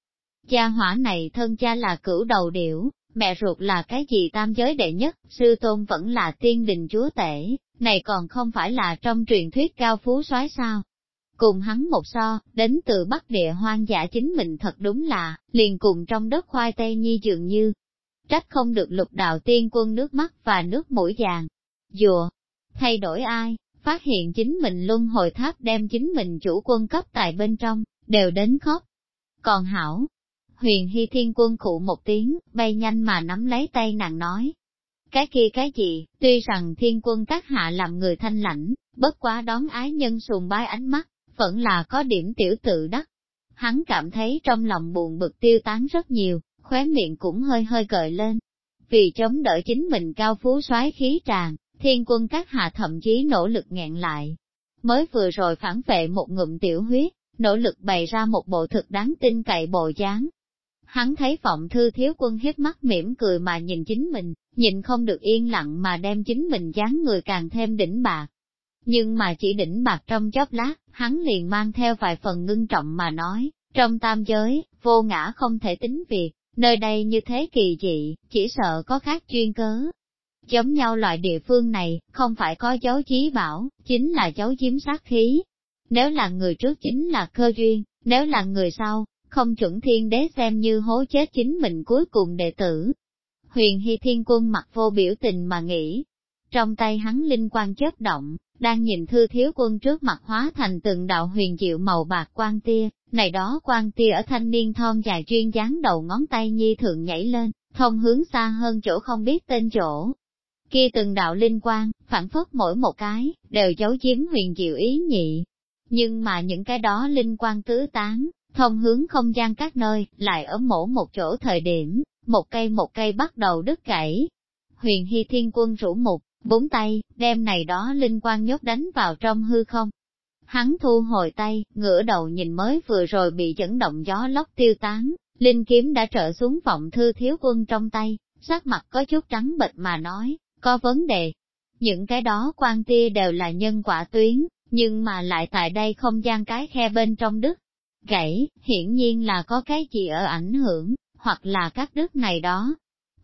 Cha hỏa này thân cha là cửu đầu điểu, mẹ ruột là cái gì tam giới đệ nhất, sư tôn vẫn là tiên đình chúa tể, này còn không phải là trong truyền thuyết cao phú soái sao? Cùng hắn một so, đến từ bắc địa hoang dã chính mình thật đúng là, liền cùng trong đất khoai tây nhi dường như. Trách không được lục đạo tiên quân nước mắt và nước mũi vàng. Dùa, thay đổi ai, phát hiện chính mình luân hồi tháp đem chính mình chủ quân cấp tại bên trong, đều đến khóc. Còn hảo, huyền hy thiên quân khụ một tiếng, bay nhanh mà nắm lấy tay nàng nói. Cái kia cái gì, tuy rằng thiên quân các hạ làm người thanh lãnh, bất quá đón ái nhân sùng bái ánh mắt, vẫn là có điểm tiểu tự đắc. Hắn cảm thấy trong lòng buồn bực tiêu tán rất nhiều, khóe miệng cũng hơi hơi gợi lên. Vì chống đỡ chính mình cao phú soái khí tràn, thiên quân các hạ thậm chí nỗ lực nghẹn lại. Mới vừa rồi phản vệ một ngụm tiểu huyết, nỗ lực bày ra một bộ thực đáng tin cậy bộ dáng. Hắn thấy vọng thư thiếu quân hiếp mắt mỉm cười mà nhìn chính mình, nhìn không được yên lặng mà đem chính mình dáng người càng thêm đỉnh bạc. Nhưng mà chỉ đỉnh bạc trong chốc lát, hắn liền mang theo vài phần ngưng trọng mà nói, trong tam giới, vô ngã không thể tính việc, nơi đây như thế kỳ dị, chỉ sợ có khác chuyên cớ. Giống nhau loại địa phương này, không phải có dấu chí bảo, chính là dấu chiếm sát khí. Nếu là người trước chính là cơ duyên, nếu là người sau, không chuẩn thiên đế xem như hố chết chính mình cuối cùng đệ tử. Huyền Hy Thiên Quân mặt vô biểu tình mà nghĩ, trong tay hắn linh quan chớp động, đang nhìn thư thiếu quân trước mặt hóa thành từng đạo huyền diệu màu bạc quan tia, này đó quan tia ở thanh niên thon dài chuyên dáng đầu ngón tay nhi thượng nhảy lên, thông hướng xa hơn chỗ không biết tên chỗ. Kia từng đạo linh quan, phản phất mỗi một cái, đều giấu chiếm huyền diệu ý nhị. Nhưng mà những cái đó linh quan tứ tán, thông hướng không gian các nơi, lại ở mỗi một chỗ thời điểm, một cây một cây bắt đầu đứt gãy. Huyền Hy Thiên Quân rủ mục, bốn tay, đem này đó linh quan nhốt đánh vào trong hư không. Hắn thu hồi tay, ngửa đầu nhìn mới vừa rồi bị dẫn động gió lốc tiêu tán, linh kiếm đã trở xuống vọng thư thiếu quân trong tay, sắc mặt có chút trắng bệch mà nói, có vấn đề. Những cái đó quan tia đều là nhân quả tuyến, nhưng mà lại tại đây không gian cái khe bên trong đức. Gãy, hiển nhiên là có cái gì ở ảnh hưởng, hoặc là các đức này đó.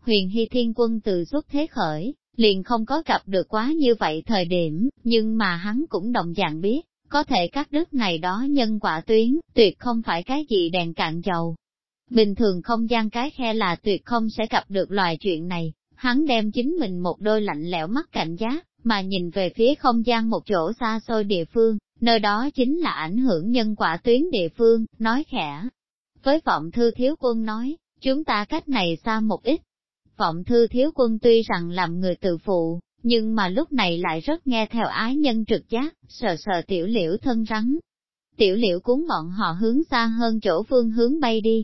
Huyền Hy Thiên Quân từ xuất thế khởi, liền không có gặp được quá như vậy thời điểm, nhưng mà hắn cũng đồng dạng biết, có thể các đức này đó nhân quả tuyến, tuyệt không phải cái gì đèn cạn dầu. Bình thường không gian cái khe là tuyệt không sẽ gặp được loài chuyện này, hắn đem chính mình một đôi lạnh lẽo mắt cảnh giác, mà nhìn về phía không gian một chỗ xa xôi địa phương, nơi đó chính là ảnh hưởng nhân quả tuyến địa phương, nói khẽ. Với vọng thư thiếu quân nói, chúng ta cách này xa một ít, vọng thư thiếu quân tuy rằng làm người tự phụ, nhưng mà lúc này lại rất nghe theo ái nhân trực giác, sờ sờ tiểu liễu thân rắn. Tiểu liễu cuốn bọn họ hướng xa hơn chỗ phương hướng bay đi.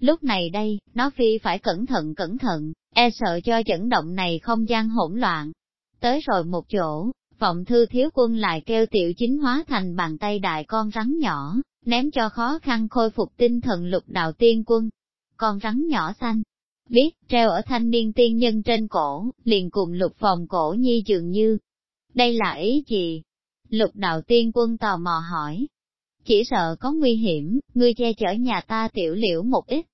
Lúc này đây, nó phi phải cẩn thận cẩn thận, e sợ cho chấn động này không gian hỗn loạn. Tới rồi một chỗ, vọng thư thiếu quân lại kêu tiểu chính hóa thành bàn tay đại con rắn nhỏ, ném cho khó khăn khôi phục tinh thần lục đạo tiên quân. Con rắn nhỏ xanh, biết, treo ở thanh niên tiên nhân trên cổ, liền cùng lục phòng cổ nhi dường như. Đây là ý gì? Lục đạo tiên quân tò mò hỏi. Chỉ sợ có nguy hiểm, ngươi che chở nhà ta tiểu liễu một ít.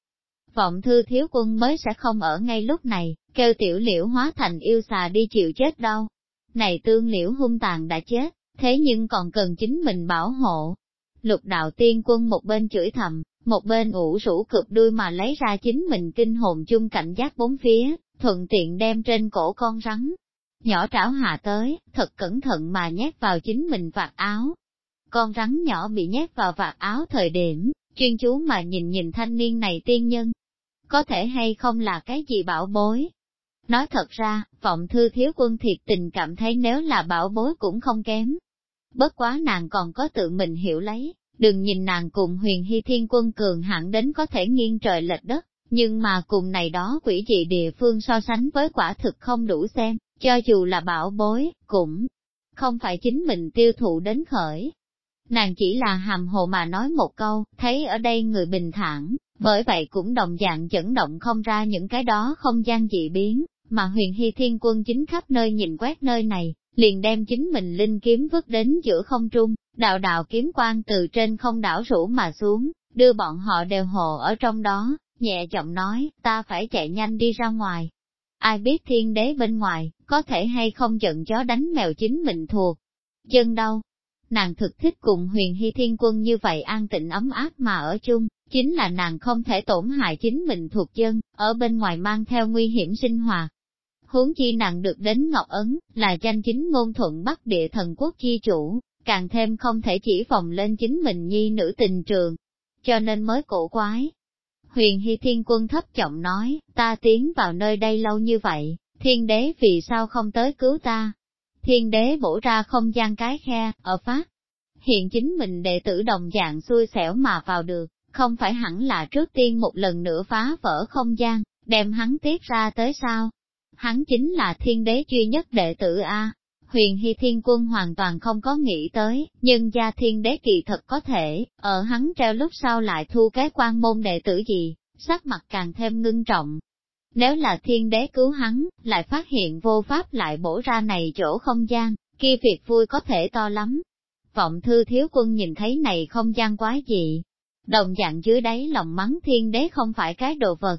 Vọng thư thiếu quân mới sẽ không ở ngay lúc này, kêu tiểu liễu hóa thành yêu xà đi chịu chết đâu. Này tương liễu hung tàn đã chết, thế nhưng còn cần chính mình bảo hộ. Lục đạo tiên quân một bên chửi thầm, một bên ủ rũ cực đuôi mà lấy ra chính mình kinh hồn chung cảnh giác bốn phía, thuận tiện đem trên cổ con rắn. Nhỏ trảo hạ tới, thật cẩn thận mà nhét vào chính mình vạt áo. Con rắn nhỏ bị nhét vào vạt áo thời điểm, chuyên chú mà nhìn nhìn thanh niên này tiên nhân. Có thể hay không là cái gì bảo bối? Nói thật ra, vọng thư thiếu quân thiệt tình cảm thấy nếu là bảo bối cũng không kém. Bất quá nàng còn có tự mình hiểu lấy, Đừng nhìn nàng cùng huyền hy thiên quân cường hẳn đến có thể nghiêng trời lệch đất, nhưng mà cùng này đó quỷ dị địa phương so sánh với quả thực không đủ xem, cho dù là bảo bối, cũng không phải chính mình tiêu thụ đến khởi. Nàng chỉ là hàm hồ mà nói một câu, thấy ở đây người bình thản, bởi vậy cũng đồng dạng dẫn động không ra những cái đó không gian dị biến, mà huyền hy thiên quân chính khắp nơi nhìn quét nơi này, liền đem chính mình linh kiếm vứt đến giữa không trung, đạo đạo kiếm quang từ trên không đảo rủ mà xuống, đưa bọn họ đều hồ ở trong đó, nhẹ giọng nói, ta phải chạy nhanh đi ra ngoài. Ai biết thiên đế bên ngoài, có thể hay không giận chó đánh mèo chính mình thuộc. Chân đâu? Nàng thực thích cùng huyền hy thiên quân như vậy an tịnh ấm áp mà ở chung, chính là nàng không thể tổn hại chính mình thuộc chân, ở bên ngoài mang theo nguy hiểm sinh hoạt, huống chi nàng được đến Ngọc Ấn, là danh chính ngôn thuận Bắc địa thần quốc chi chủ, càng thêm không thể chỉ phòng lên chính mình nhi nữ tình trường, cho nên mới cổ quái. Huyền Hy Thiên Quân thấp giọng nói, ta tiến vào nơi đây lâu như vậy, thiên đế vì sao không tới cứu ta? Thiên đế bổ ra không gian cái khe, ở phát. Hiện chính mình đệ tử đồng dạng xui xẻo mà vào được, không phải hẳn là trước tiên một lần nữa phá vỡ không gian, đem hắn tiết ra tới sao? hắn chính là thiên đế duy nhất đệ tử A. Huyền Hy Thiên Quân hoàn toàn không có nghĩ tới, nhưng gia thiên đế kỳ thật có thể, ở hắn treo lúc sau lại thu cái quan môn đệ tử gì, sắc mặt càng thêm ngưng trọng. Nếu là thiên đế cứu hắn, lại phát hiện vô pháp lại bổ ra này chỗ không gian, kia việc vui có thể to lắm. Vọng thư thiếu quân nhìn thấy này không gian quá dị đồng dạng dưới đáy lòng mắng thiên đế không phải cái đồ vật.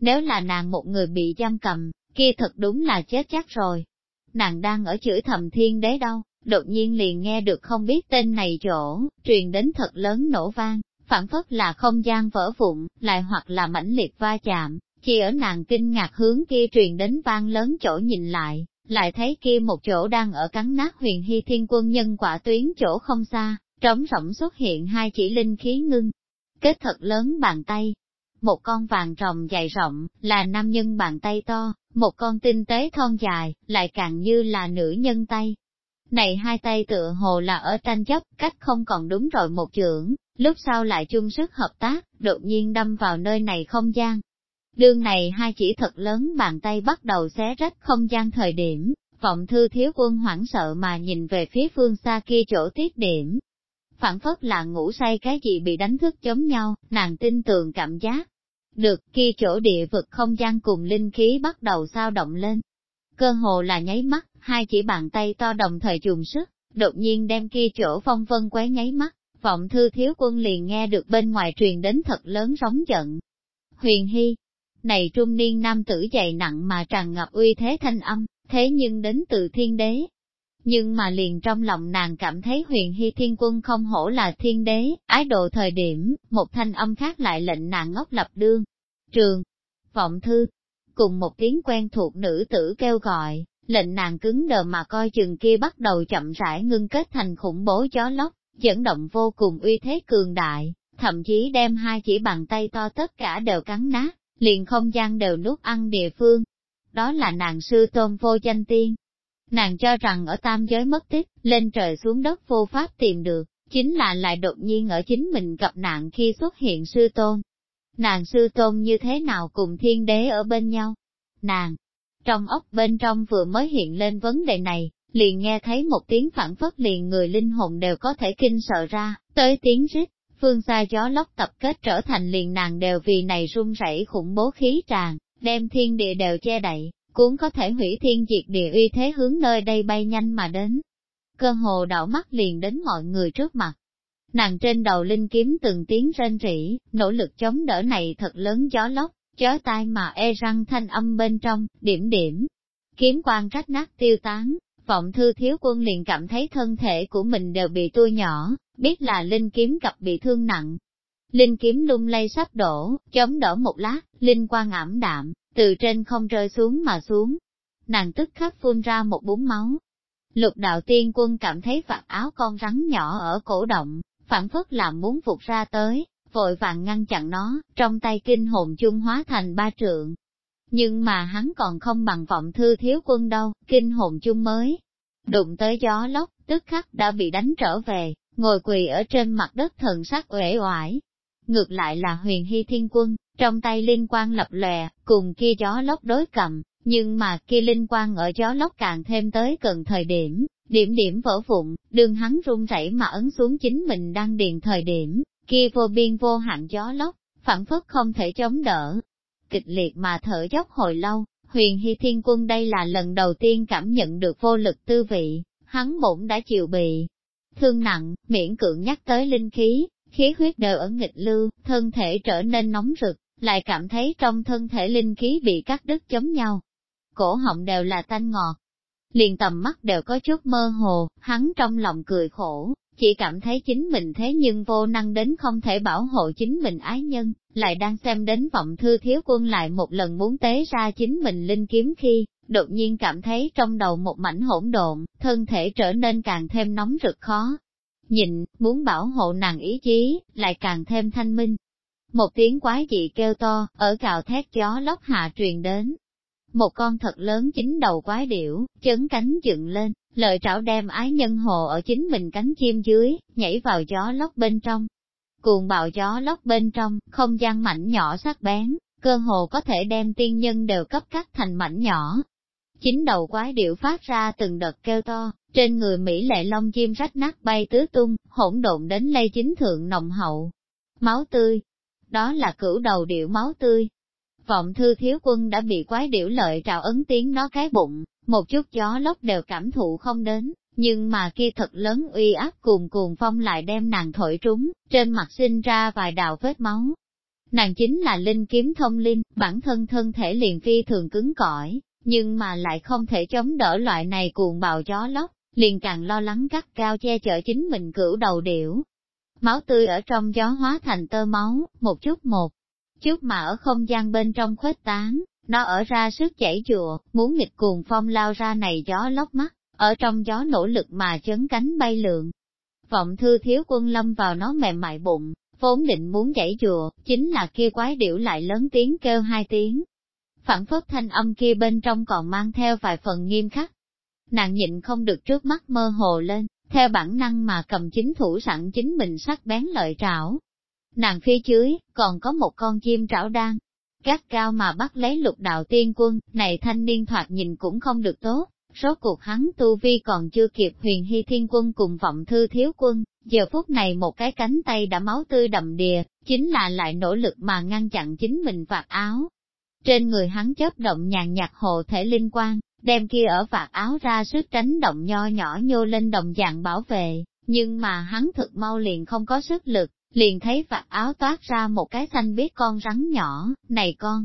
Nếu là nàng một người bị giam cầm, kia thật đúng là chết chắc rồi. Nàng đang ở chửi thầm thiên đế đâu, đột nhiên liền nghe được không biết tên này chỗ, truyền đến thật lớn nổ vang, phản phất là không gian vỡ vụn, lại hoặc là mãnh liệt va chạm, chỉ ở nàng kinh ngạc hướng kia truyền đến vang lớn chỗ nhìn lại, lại thấy kia một chỗ đang ở cắn nát huyền hy thiên quân nhân quả tuyến chỗ không xa, trống rỗng xuất hiện hai chỉ linh khí ngưng. Kết thật lớn bàn tay, một con vàng rồng dài rộng, là nam nhân bàn tay to, một con tinh tế thon dài, lại càng như là nữ nhân tay. Này hai tay tựa hồ là ở tranh chấp, cách không còn đúng rồi một chưởng, lúc sau lại chung sức hợp tác, đột nhiên đâm vào nơi này không gian. Đương này hai chỉ thật lớn bàn tay bắt đầu xé rách không gian thời điểm, vọng thư thiếu quân hoảng sợ mà nhìn về phía phương xa kia chỗ tiết điểm. Phản phất là ngủ say cái gì bị đánh thức chống nhau, nàng tin tưởng cảm giác, được, kia chỗ địa vực không gian cùng linh khí bắt đầu sao động lên. Cơ hồ là nháy mắt, hai chỉ bàn tay to đồng thời dùng sức, đột nhiên đem kia chỗ phong vân quấy nháy mắt, vọng thư thiếu quân liền nghe được bên ngoài truyền đến thật lớn sóng giận. Huyền Hy, này trung niên nam tử dày nặng mà tràn ngập uy thế thanh âm, thế nhưng đến từ thiên đế. Nhưng mà liền trong lòng nàng cảm thấy huyền hy thiên quân không hổ là thiên đế, ái độ thời điểm, một thanh âm khác lại lệnh nàng ngốc lập đương. Trường, vọng thư, cùng một tiếng quen thuộc nữ tử kêu gọi, lệnh nàng cứng đờ mà coi chừng kia bắt đầu chậm rãi ngưng kết thành khủng bố gió lốc, dẫn động vô cùng uy thế cường đại, thậm chí đem hai chỉ bàn tay to tất cả đều cắn nát, liền không gian đều nút ăn địa phương. đó là nàng sư tôn vô danh tiên. Nàng cho rằng ở tam giới mất tích, lên trời xuống đất vô pháp tìm được, chính là lại đột nhiên ở chính mình gặp nạn khi xuất hiện sư tôn. Nàng sư tôn như thế nào cùng thiên đế ở bên nhau? Nàng, trong ốc bên trong vừa mới hiện lên vấn đề này, liền nghe thấy một tiếng phản phất liền người linh hồn đều có thể kinh sợ ra, tới tiếng rít, phương xa gió lốc tập kết trở thành liền nàng đều vì này run rẩy khủng bố khí tràn, đem thiên địa đều che đậy, cuốn có thể hủy thiên diệt địa uy thế hướng nơi đây bay nhanh mà đến. Cơ hồ đảo mắt liền đến mọi người trước mặt. Nàng trên đầu linh kiếm từng tiếng rên rỉ, nỗ lực chống đỡ này thật lớn gió lốc, chớ tai mà e răng thanh âm bên trong, điểm điểm. Kiếm quang rách nát tiêu tán, vọng thư thiếu quân liền cảm thấy thân thể của mình đều bị tua nhỏ, biết là linh kiếm gặp bị thương nặng. Linh kiếm lung lay sắp đổ, chống đỡ một lát, linh quang ảm đạm, từ trên không rơi xuống mà xuống. Nàng tức khắc phun ra một búng máu. Lục đạo tiên quân cảm thấy vạt áo con rắn nhỏ ở cổ động, phản phất làm muốn phục ra tới, vội vàng ngăn chặn nó, trong tay kinh hồn chung hóa thành ba trượng. Nhưng mà hắn còn không bằng vọng thư thiếu quân đâu, kinh hồn chung mới. Đụng tới gió lốc, tức khắc đã bị đánh trở về, ngồi quỳ ở trên mặt đất thần sắc uể oải. Ngược lại là huyền hy thiên quân, trong tay linh quang lập lòe, cùng kia gió lốc đối cầm, nhưng mà kia linh quang ở gió lốc càng thêm tới gần thời điểm, điểm điểm vỡ vụn, đường hắn run rẩy mà ấn xuống chính mình đang điền thời điểm, kia vô biên vô hạn gió lốc, phản phất không thể chống đỡ. Kịch liệt mà thở dốc hồi lâu, huyền hy thiên quân đây là lần đầu tiên cảm nhận được vô lực tư vị, hắn bổn đã chịu bị thương nặng, miễn cưỡng nhắc tới linh khí, khí huyết đều ở nghịch lưu, thân thể trở nên nóng rực, lại cảm thấy trong thân thể linh khí bị cắt đứt chống nhau. Cổ họng đều là tanh ngọt, liền tầm mắt đều có chút mơ hồ, hắn trong lòng cười khổ, chỉ cảm thấy chính mình thế nhưng vô năng đến không thể bảo hộ chính mình ái nhân, lại đang xem đến vọng thư thiếu quân lại một lần muốn tế ra chính mình linh kiếm khi, đột nhiên cảm thấy trong đầu một mảnh hỗn độn, thân thể trở nên càng thêm nóng rực khó. Nhìn muốn bảo hộ nàng ý chí, lại càng thêm thanh minh. Một tiếng quái dị kêu to, ở cào thét gió lốc hạ truyền đến. Một con thật lớn chính đầu quái điểu, chấn cánh dựng lên, lợi trảo đem ái nhân hồ ở chính mình cánh chim dưới, nhảy vào gió lóc bên trong. Cuồng bạo gió lóc bên trong, không gian mảnh nhỏ sắc bén, cơ hồ có thể đem tiên nhân đều cấp cắt thành mảnh nhỏ, Chính đầu quái điệu phát ra từng đợt kêu to, trên người Mỹ lệ long chim rách nát bay tứ tung, hỗn độn đến lây chính thượng nồng hậu. Máu tươi, đó là cửu đầu điệu máu tươi. Vọng thư thiếu quân đã bị quái điểu lợi trào ấn tiếng nó cái bụng, một chút gió lốc đều cảm thụ không đến, nhưng mà kia thật lớn uy áp cùng cuồng phong lại đem nàng thổi trúng, trên mặt sinh ra vài đạo vết máu. Nàng chính là linh kiếm thông linh, bản thân thân thể liền phi thường cứng cỏi, nhưng mà lại không thể chống đỡ loại này cuồng bạo gió lốc, liền càng lo lắng cắt cao che chở chính mình cửu đầu điểu. Máu tươi ở trong gió hóa thành tơ máu, một chút một chút mà ở không gian bên trong khuếch tán, nó ở ra sức chảy chùa, muốn nghịch cuồng phong lao ra này gió lốc mắt, ở trong gió nỗ lực mà chấn cánh bay lượn. Vọng thư thiếu quân lâm vào nó mềm mại bụng, vốn định muốn chảy chùa, chính là kia quái điểu lại lớn tiếng kêu hai tiếng, phản phất thanh âm kia bên trong còn mang theo vài phần nghiêm khắc. Nàng nhịn không được trước mắt mơ hồ lên, theo bản năng mà cầm chính thủ sẵn chính mình sắc bén lợi trảo. Nàng phía dưới, còn có một con chim trảo đan. Gác cao mà bắt lấy lục đạo tiên quân, này thanh niên thoạt nhìn cũng không được tốt, số cuộc hắn tu vi còn chưa kịp huyền hy thiên quân cùng vọng thư thiếu quân, giờ phút này một cái cánh tay đã máu tươi đầm đìa, chính là lại nỗ lực mà ngăn chặn chính mình vạt áo, trên người hắn chớp động nhàn nhạt hộ thể linh quang, đem kia ở vạt áo ra sức tránh động nho nhỏ nhô lên đồng dạng bảo vệ, nhưng mà hắn thực mau liền không có sức lực, liền thấy vạt áo toát ra một cái xanh biết con rắn nhỏ, này con.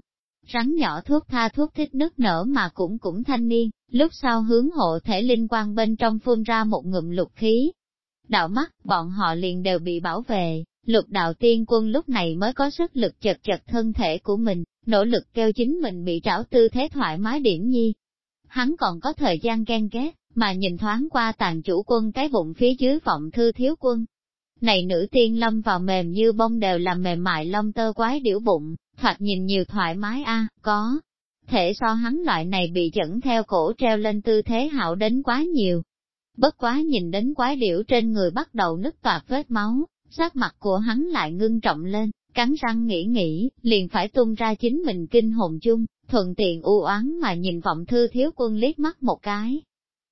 Rắn nhỏ thuốc tha thuốc thích nước nở mà cũng cũng thanh niên, lúc sau hướng hộ thể linh quang bên trong phun ra một ngụm lục khí. Đạo mắt, bọn họ liền đều bị bảo vệ, lục đạo tiên quân lúc này mới có sức lực chật chật thân thể của mình, nỗ lực kêu chính mình bị trảo tư thế thoải mái điểm nhi. Hắn còn có thời gian ghen ghét, mà nhìn thoáng qua tàn chủ quân cái bụng phía dưới vọng thư thiếu quân. Này nữ tiên lâm vào mềm như bông đều là mềm mại lông tơ quái điểu bụng, thoạt nhìn nhiều thoải mái a có. thể so hắn loại này bị dẫn theo cổ treo lên tư thế hảo đến quá nhiều. Bất quá nhìn đến quái điểu trên người bắt đầu nứt toạc vết máu, sắc mặt của hắn lại ngưng trọng lên, cắn răng nghĩ nghĩ, liền phải tung ra chính mình kinh hồn chung, thuận tiện u oán mà nhìn vọng thư thiếu quân liếc mắt một cái.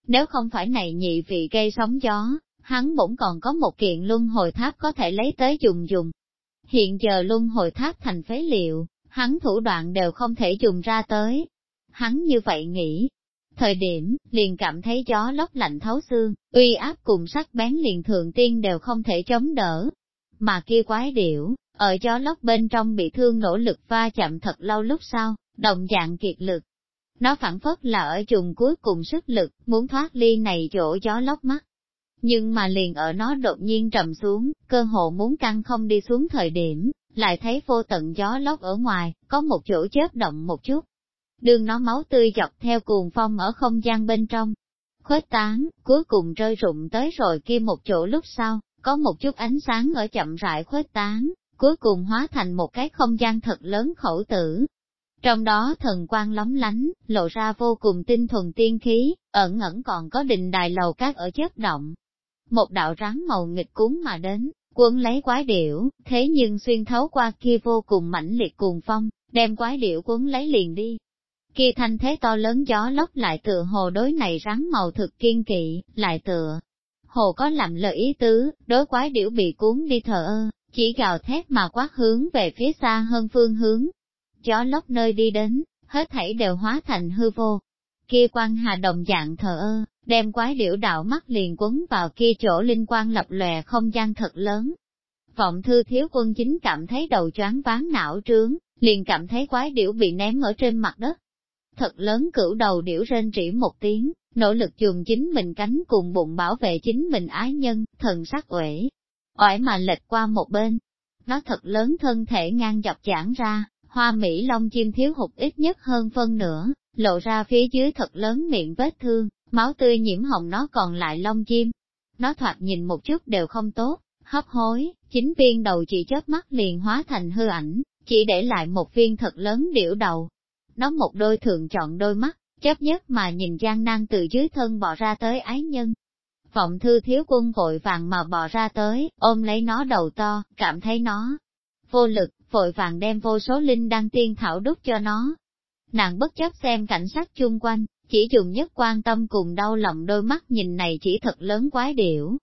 Nếu không phải này nhị vị gây sóng gió, hắn bỗng còn có một kiện luân hồi tháp có thể lấy tới dùng dùng. Hiện giờ luân hồi tháp thành phế liệu, hắn thủ đoạn đều không thể dùng ra tới. Hắn như vậy nghĩ. Thời điểm, liền cảm thấy gió lốc lạnh thấu xương, uy áp cùng sắc bén liền thượng tiên đều không thể chống đỡ. Mà kia quái điểu, ở gió lốc bên trong bị thương nỗ lực va chạm thật lâu lúc sau, đồng dạng kiệt lực. Nó phản phất là ở trùng cuối cùng sức lực, muốn thoát ly này chỗ gió lốc mắt. Nhưng mà liền ở nó đột nhiên trầm xuống, cơ hồ muốn căng không đi xuống thời điểm, lại thấy vô tận gió lốc ở ngoài, có một chỗ chớp động một chút. Đường nó máu tươi dọc theo cuồng phong ở không gian bên trong. Khuếch tán, cuối cùng rơi rụng tới rồi kia một chỗ lúc sau, có một chút ánh sáng ở chậm rãi khuếch tán, cuối cùng hóa thành một cái không gian thật lớn khẩu tử. Trong đó thần quang lóng lánh, lộ ra vô cùng tinh thuần tiên khí, ẩn ẩn còn có đình đài lầu cát ở chớp động. Một đạo rắn màu nghịch cuốn mà đến, cuốn lấy quái điểu, thế nhưng xuyên thấu qua kia vô cùng mãnh liệt cuồng phong, đem quái điểu cuốn lấy liền đi. Kia thanh thế to lớn gió lốc lại tựa hồ đối này rắn màu thực kiên kỵ, lại tựa. Hồ có làm lợi ý tứ, đối quái điểu bị cuốn đi thở ơ, chỉ gào thét mà quát hướng về phía xa hơn phương hướng. Gió lốc nơi đi đến, hết thảy đều hóa thành hư vô. Kia quan hà đồng dạng thờ ơ, đem quái điểu đạo mắt liền quấn vào kia chỗ linh quan lập lòe không gian thật lớn. Vọng thư thiếu quân chính cảm thấy đầu choáng ván não trướng, liền cảm thấy quái điểu bị ném ở trên mặt đất. Thật lớn cửu đầu điểu rên rỉ một tiếng, nỗ lực dùng chính mình cánh cùng bụng bảo vệ chính mình ái nhân, thần sắc uể, oải mà lệch qua một bên. Nó thật lớn thân thể ngang dọc giãn ra, hoa mỹ long chim thiếu hụt ít nhất hơn phân nửa, lộ ra phía dưới thật lớn miệng vết thương, máu tươi nhiễm hồng nó còn lại lông chim. Nó thoạt nhìn một chút đều không tốt, hấp hối, chính viên đầu chỉ chớp mắt liền hóa thành hư ảnh, chỉ để lại một viên thật lớn điểu đầu. Nó một đôi thường chọn đôi mắt, chấp nhất mà nhìn gian nan từ dưới thân bò ra tới ái nhân, Vọng thư thiếu quân vội vàng mà bò ra tới, ôm lấy nó đầu to, cảm thấy nó vô lực, vội vàng đem vô số linh đăng tiên thảo đúc cho nó. Nàng bất chấp xem cảnh sát chung quanh, chỉ dùng nhất quan tâm cùng đau lòng đôi mắt nhìn này chỉ thật lớn quái điểu.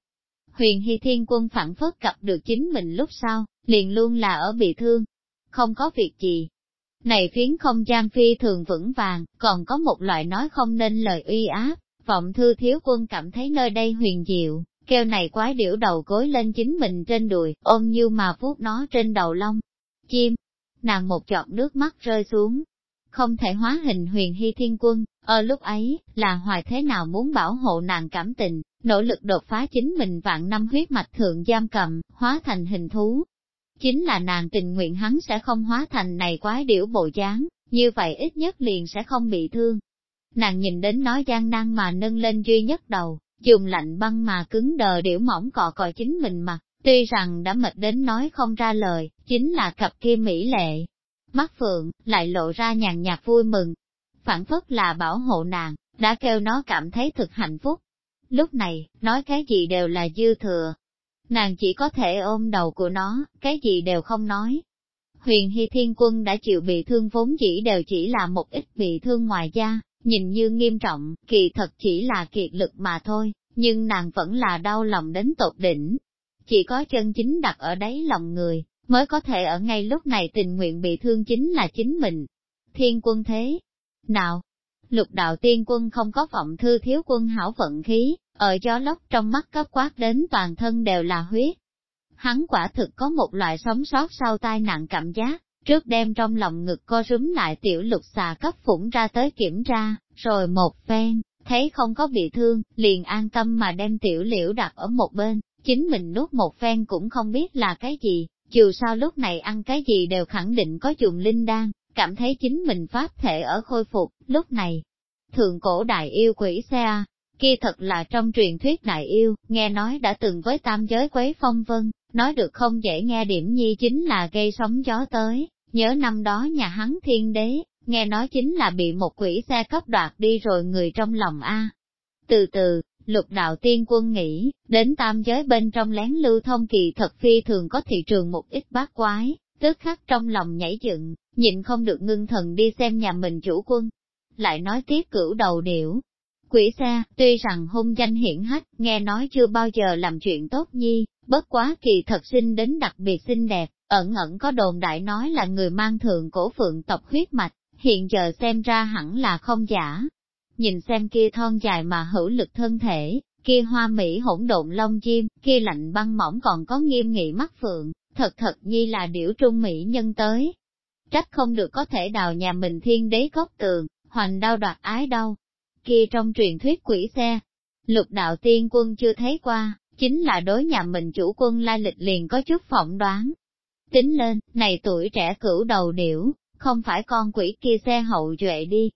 Huyền Hy Thiên Quân phản phất gặp được chính mình lúc sau, liền luôn là ở bị thương. Không có việc gì. Này phiến không gian phi thường vững vàng, còn có một loại nói không nên lời uy áp, Vọng thư thiếu quân cảm thấy nơi đây huyền diệu, kêu này quái điểu đầu gối lên chính mình trên đùi, ôm như mà vuốt nó trên đầu lông. Chim, nàng một giọt nước mắt rơi xuống, không thể hóa hình huyền hy thiên quân, ở lúc ấy, là hoài thế nào muốn bảo hộ nàng cảm tình, nỗ lực đột phá chính mình vạn năm huyết mạch thượng giam cầm, hóa thành hình thú. Chính là nàng tình nguyện hắn sẽ không hóa thành này quái điểu bộ dáng, như vậy ít nhất liền sẽ không bị thương nàng nhìn đến nói gian nan mà nâng lên duy nhất đầu, dùng lạnh băng mà cứng đờ điểu mỏng cọ cọ chính mình mặt, tuy rằng đã mệt đến nói không ra lời, chính là cặp kia mỹ lệ. Mắt phượng, lại lộ ra nhàn nhạt vui mừng, phản phất là bảo hộ nàng, đã kêu nó cảm thấy thực hạnh phúc. Lúc này, nói cái gì đều là dư thừa. Nàng chỉ có thể ôm đầu của nó, cái gì đều không nói. Huyền Hy Thiên Quân đã chịu bị thương vốn chỉ đều chỉ là một ít bị thương ngoài da, nhìn như nghiêm trọng, kỳ thật chỉ là kiệt lực mà thôi, nhưng nàng vẫn là đau lòng đến tột đỉnh. Chỉ có chân chính đặt ở đáy lòng người, mới có thể ở ngay lúc này tình nguyện bị thương chính là chính mình. Thiên quân thế. Nào, lục đạo tiên quân không có vọng thư thiếu quân hảo vận khí, ở gió lốc trong mắt cấp quát đến toàn thân đều là huyết. Hắn quả thực có một loại sống sót sau tai nạn cảm giác, trước đem trong lòng ngực co rúm lại tiểu lục xà cấp phủng ra tới kiểm tra, rồi một phen, thấy không có bị thương, liền an tâm mà đem tiểu liễu đặt ở một bên, chính mình nuốt một phen cũng không biết là cái gì, dù sao lúc này ăn cái gì đều khẳng định có dùng linh đan, cảm thấy chính mình pháp thể ở khôi phục, lúc này. Thượng cổ đại yêu quỷ xe, kia thật là trong truyền thuyết đại yêu, nghe nói đã từng với tam giới quấy phong vân, nói được không dễ nghe điểm nhi chính là gây sóng gió tới, Nhớ năm đó nhà hắn thiên đế, nghe nói chính là bị một quỷ xe cấp đoạt đi rồi người trong lòng A. Từ từ, lục đạo tiên quân nghĩ, đến tam giới bên trong lén lưu thông kỳ thật phi thường có thị trường một ít bát quái, tức khắc trong lòng nhảy dựng, nhịn không được ngưng thần đi xem nhà mình chủ quân. Lại nói tiếp cửu đầu điểu. Quỷ xa, tuy rằng hung danh hiển hách, nghe nói chưa bao giờ làm chuyện tốt nhi, bất quá kỳ thật sinh đến đặc biệt xinh đẹp, ẩn ẩn có đồn đại nói là người mang thượng cổ phượng tộc huyết mạch, hiện giờ xem ra hẳn là không giả. Nhìn xem kia thon dài mà hữu lực thân thể, kia hoa mỹ hỗn độn lông chim, kia lạnh băng mỏng còn có nghiêm nghị mắt phượng, thật thật nhi là điểu trung mỹ nhân tới. Trách không được có thể đào nhà mình thiên đế góc tường, hoành đau đoạt ái đâu. Kia trong truyền thuyết quỷ xe, lục đạo tiên quân chưa thấy qua, chính là đối nhà mình chủ quân lai lịch liền có chút phỏng đoán. Tính lên, này tuổi trẻ cửu đầu điểu, không phải con quỷ kia xe hậu duệ đi.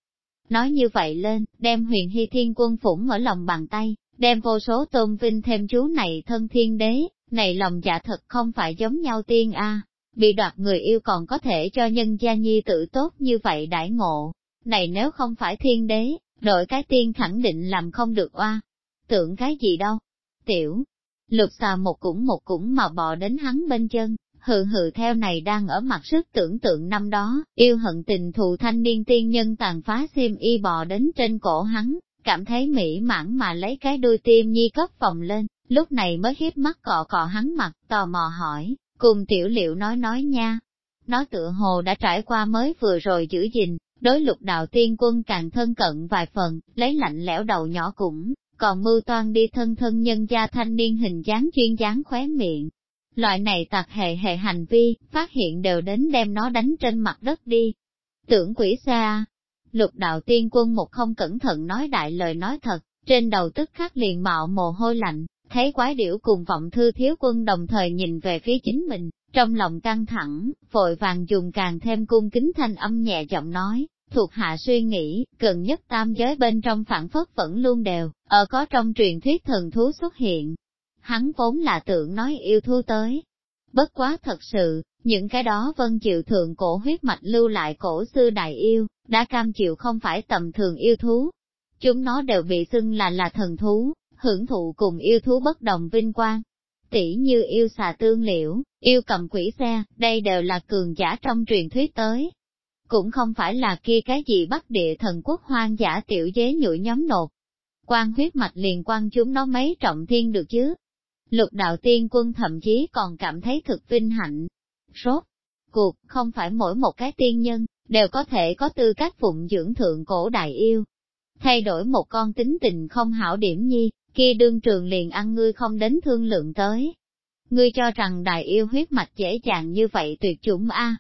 Nói như vậy lên, đem huyền hy thiên quân phủng ở lòng bàn tay, đem vô số tôn vinh thêm chú này thân thiên đế, này lòng dạ thật không phải giống nhau tiên a bị đoạt người yêu còn có thể cho nhân gia nhi tự tốt như vậy đãi ngộ. Này nếu không phải thiên đế, đội cái tiên khẳng định làm không được oa. Tưởng cái gì đâu. Tiểu, lục xà một cũng một cũng mà bò đến hắn bên chân, hừ hừ theo này đang ở mặt sức tưởng tượng năm đó, yêu hận tình thù thanh niên tiên nhân tàn phá xiêm y bò đến trên cổ hắn, cảm thấy mỹ mãn mà lấy cái đuôi tim nhi cấp vòng lên, lúc này mới hiếp mắt cọ cọ hắn mặt, tò mò hỏi, cùng tiểu liệu nói nói nha. Nó tựa hồ đã trải qua mới vừa rồi giữ gìn, đối lục đạo tiên quân càng thân cận vài phần, lấy lạnh lẽo đầu nhỏ cũng, còn mưu toan đi thân thân nhân gia thanh niên hình dáng chuyên dáng khóe miệng. Loại này tạc hệ hệ hành vi, phát hiện đều đến đem nó đánh trên mặt đất đi. Tưởng quỷ xa, lục đạo tiên quân một không cẩn thận nói đại lời nói thật, trên đầu tức khắc liền mạo mồ hôi lạnh, thấy quái điểu cùng vọng thư thiếu quân đồng thời nhìn về phía chính mình, trong lòng căng thẳng, vội vàng dùng càng thêm cung kính thanh âm nhẹ giọng nói, thuộc hạ suy nghĩ, gần nhất tam giới bên trong phản phất vẫn luôn đều, ở có trong truyền thuyết thần thú xuất hiện. Hắn vốn là tưởng nói yêu thú tới. Bất quá thật sự, những cái đó vân chịu thượng cổ huyết mạch lưu lại cổ xưa đại yêu, đã cam chịu không phải tầm thường yêu thú. Chúng nó đều bị xưng là là thần thú, hưởng thụ cùng yêu thú bất đồng vinh quang. Tỷ như yêu xà tương liễu, yêu cầm quỷ xe, đây đều là cường giả trong truyền thuyết tới. Cũng không phải là kia cái gì bắt địa thần quốc hoang giả tiểu dế nhụy nhóm nột. Quan huyết mạch liền quan chúng nó mấy trọng thiên được chứ. Lục đạo tiên quân thậm chí còn cảm thấy thực vinh hạnh. Rốt, cuộc, không phải mỗi một cái tiên nhân, đều có thể có tư cách phụng dưỡng thượng cổ đại yêu. Thay đổi một con tính tình không hảo điểm nhi, kia đương trường liền ăn ngươi không đến thương lượng tới. Ngươi cho rằng đại yêu huyết mạch dễ dàng như vậy tuyệt chủng A.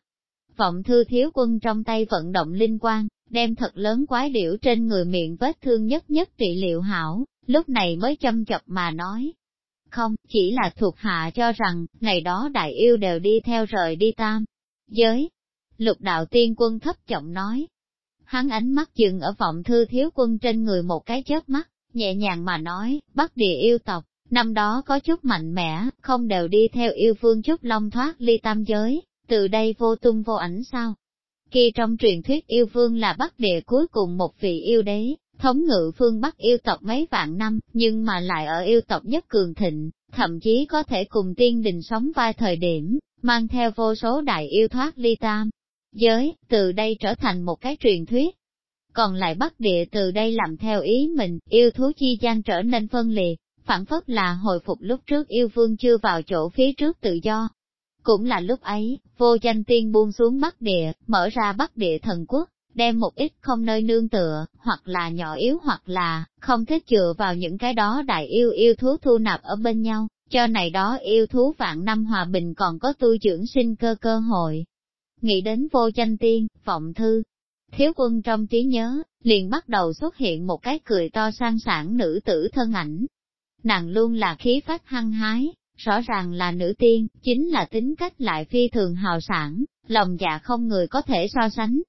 Vọng thư thiếu quân trong tay vận động linh quan, đem thật lớn quái điểu trên người miệng vết thương nhất nhất trị liệu hảo, lúc này mới châm chọc mà nói. Không, chỉ là thuộc hạ cho rằng, ngày đó đại yêu đều đi theo rời đi tam. Giới, lục đạo tiên quân thấp giọng nói. Hắn ánh mắt dừng ở vọng thư thiếu quân trên người một cái chớp mắt, nhẹ nhàng mà nói, bắc địa yêu tộc, năm đó có chút mạnh mẽ, không đều đi theo yêu phương chút long thoát ly tam giới, từ đây vô tung vô ảnh sao. Khi trong truyền thuyết yêu vương là bắc địa cuối cùng một vị yêu đế, thống ngự phương bắc yêu tộc mấy vạn năm, nhưng mà lại ở yêu tộc nhất cường thịnh, thậm chí có thể cùng tiên đình sống vai thời điểm, mang theo vô số đại yêu thoát ly tam. Giới, từ đây trở thành một cái truyền thuyết, còn lại bắc địa từ đây làm theo ý mình, yêu thú chi gian trở nên phân liệt, phản phất là hồi phục lúc trước yêu vương chưa vào chỗ phía trước tự do. Cũng là lúc ấy, vô danh tiên buông xuống bắc địa, mở ra bắc địa thần quốc, đem một ít không nơi nương tựa, hoặc là nhỏ yếu hoặc là, không thích chừa vào những cái đó đại yêu yêu thú thu nạp ở bên nhau, cho này đó yêu thú vạn năm hòa bình còn có tu dưỡng sinh cơ cơ hội. Nghĩ đến vô danh tiên, vọng thư, Thiếu quân trong trí nhớ, liền bắt đầu xuất hiện một cái cười to sang sản nữ tử thân ảnh. Nàng luôn là khí phách hăng hái, rõ ràng là nữ tiên, chính là tính cách lại phi thường hào sản, lòng dạ không người có thể so sánh.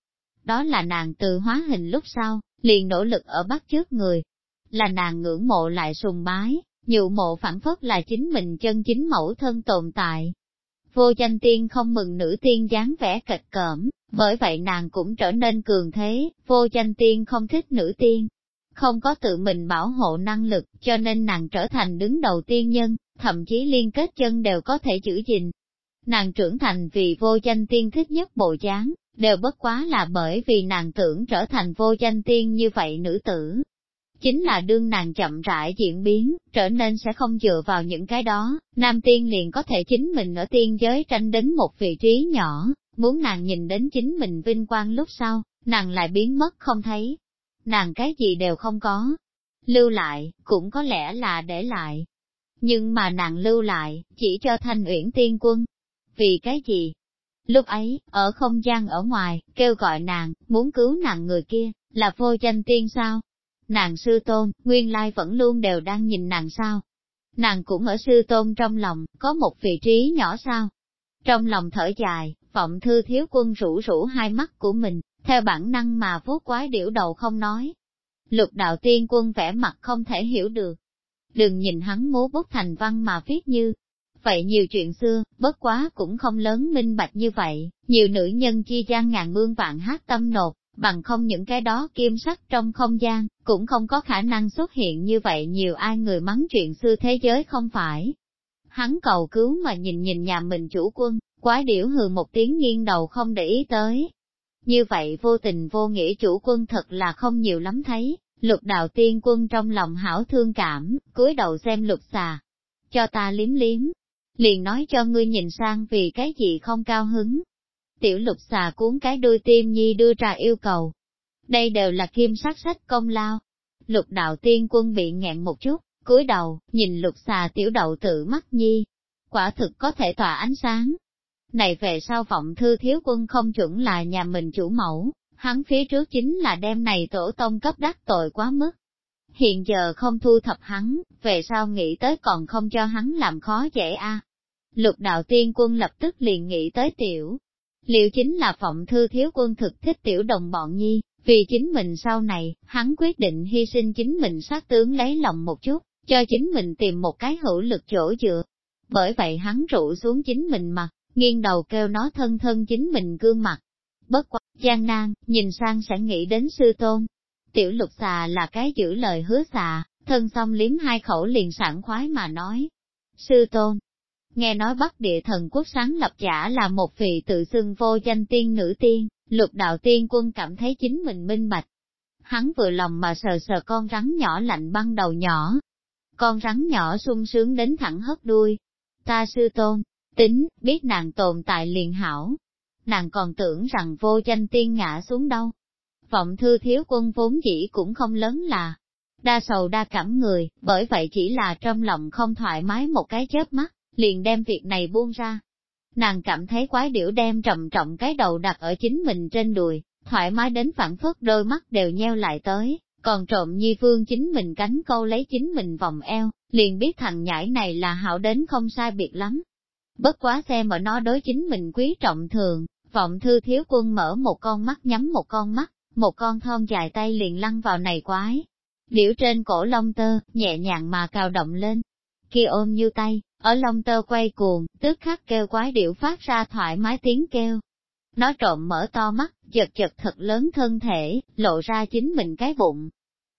Đó là nàng từ hóa hình lúc sau, liền nỗ lực ở bắt trước người. Là nàng ngưỡng mộ lại sùng bái, nhụ mộ phản phất là chính mình chân chính mẫu thân tồn tại. vô danh tiên không mừng nữ tiên dáng vẻ kịch cỡm, bởi vậy nàng cũng trở nên cường thế, vô danh tiên không thích nữ tiên. Không có tự mình bảo hộ năng lực, cho nên nàng trở thành đứng đầu tiên nhân, thậm chí liên kết chân đều có thể giữ gìn. Nàng trưởng thành vì vô danh tiên thích nhất bộ dáng, đều bất quá là bởi vì nàng tưởng trở thành vô danh tiên như vậy nữ tử. Chính là đương nàng chậm rãi diễn biến, trở nên sẽ không dựa vào những cái đó, nam tiên liền có thể chính mình ở tiên giới tranh đến một vị trí nhỏ, muốn nàng nhìn đến chính mình vinh quang lúc sau, nàng lại biến mất không thấy. Nàng cái gì đều không có. Lưu lại, cũng có lẽ là để lại. Nhưng mà nàng lưu lại, chỉ cho thanh uyển tiên quân. Vì cái gì? Lúc ấy, ở không gian ở ngoài, kêu gọi nàng, muốn cứu nàng người kia, là vô danh tiên sao? Nàng sư tôn, nguyên lai vẫn luôn đều đang nhìn nàng sao? Nàng cũng ở sư tôn trong lòng, có một vị trí nhỏ sao? Trong lòng thở dài, vọng thư thiếu quân rủ rủ hai mắt của mình, theo bản năng mà vuốt quái điểu đầu không nói. Lục đạo tiên quân vẻ mặt không thể hiểu được. Đừng nhìn hắn múa bút thành văn mà viết như, vậy nhiều chuyện xưa, bất quá cũng không lớn minh bạch như vậy, nhiều nữ nhân chi gian ngàn mương vạn hát tâm nột, bằng không những cái đó kim sắc trong không gian, cũng không có khả năng xuất hiện như vậy nhiều ai người mắng chuyện xưa thế giới không phải. Hắn cầu cứu mà nhìn nhìn nhà mình chủ quân, quái điểu hừ một tiếng nghiêng đầu không để ý tới. Như vậy vô tình vô nghĩa chủ quân thật là không nhiều lắm thấy, lục đạo tiên quân trong lòng hảo thương cảm, cúi đầu xem lục xà. Cho ta liếm liếm, liền nói cho ngươi nhìn sang vì cái gì không cao hứng. Tiểu lục xà cuốn cái đuôi tim nhi đưa ra yêu cầu. Đây đều là kim sắc sách công lao. Lục đạo tiên quân bị nghẹn một chút, cúi đầu, nhìn lục xà tiểu đậu tự mắt nhi. Quả thực có thể tỏa ánh sáng. Này về sau vọng thư thiếu quân không chuẩn là nhà mình chủ mẫu, hắn phía trước chính là đem này tổ tông cấp đắc tội quá mức. Hiện giờ không thu thập hắn, về sau nghĩ tới còn không cho hắn làm khó dễ a. Lục đạo tiên quân lập tức liền nghĩ tới tiểu. Liệu chính là phọng thư thiếu quân thực thích tiểu đồng bọn nhi, vì chính mình sau này, hắn quyết định hy sinh chính mình sát tướng lấy lòng một chút, cho chính mình tìm một cái hữu lực chỗ dựa. Bởi vậy hắn rụ xuống chính mình mặt, nghiêng đầu kêu nó thân thân chính mình gương mặt. Bất quá, gian nan, nhìn sang sẽ nghĩ đến sư tôn. Tiểu lục xà là cái giữ lời hứa xà, thân xong liếm hai khẩu liền sảng khoái mà nói. Sư tôn, nghe nói Bắc địa thần quốc sáng lập giả là một vị tự xưng vô danh tiên nữ tiên, lục đạo tiên quân cảm thấy chính mình minh bạch. Hắn vừa lòng mà sờ sờ con rắn nhỏ lạnh băng đầu nhỏ. Con rắn nhỏ sung sướng đến thẳng hất đuôi. Ta sư tôn, tính, biết nàng tồn tại liền hảo. Nàng còn tưởng rằng vô danh tiên ngã xuống đâu. Vọng thư thiếu quân vốn dĩ cũng không lớn là, đa sầu đa cảm người, bởi vậy chỉ là trong lòng không thoải mái một cái chớp mắt, liền đem việc này buông ra. Nàng cảm thấy quái điểu đem trầm trọng cái đầu đặt ở chính mình trên đùi, thoải mái đến phản phất đôi mắt đều nheo lại tới, còn trộm nhi vương chính mình cánh câu lấy chính mình vòng eo, liền biết thằng nhãi này là hảo đến không sai biệt lắm. Bất quá xem ở nó đối chính mình quý trọng thường, vọng thư thiếu quân mở một con mắt nhắm một con mắt, một con thon dài tay liền lăn vào này quái. Liễu trên cổ lông tơ, nhẹ nhàng mà cào động lên. Kia ôm như tay, ở lông tơ quay cuồng, tức khắc kêu quái điệu phát ra thoải mái tiếng kêu. Nó trộm mở to mắt, chật chật thật lớn thân thể, lộ ra chính mình cái bụng.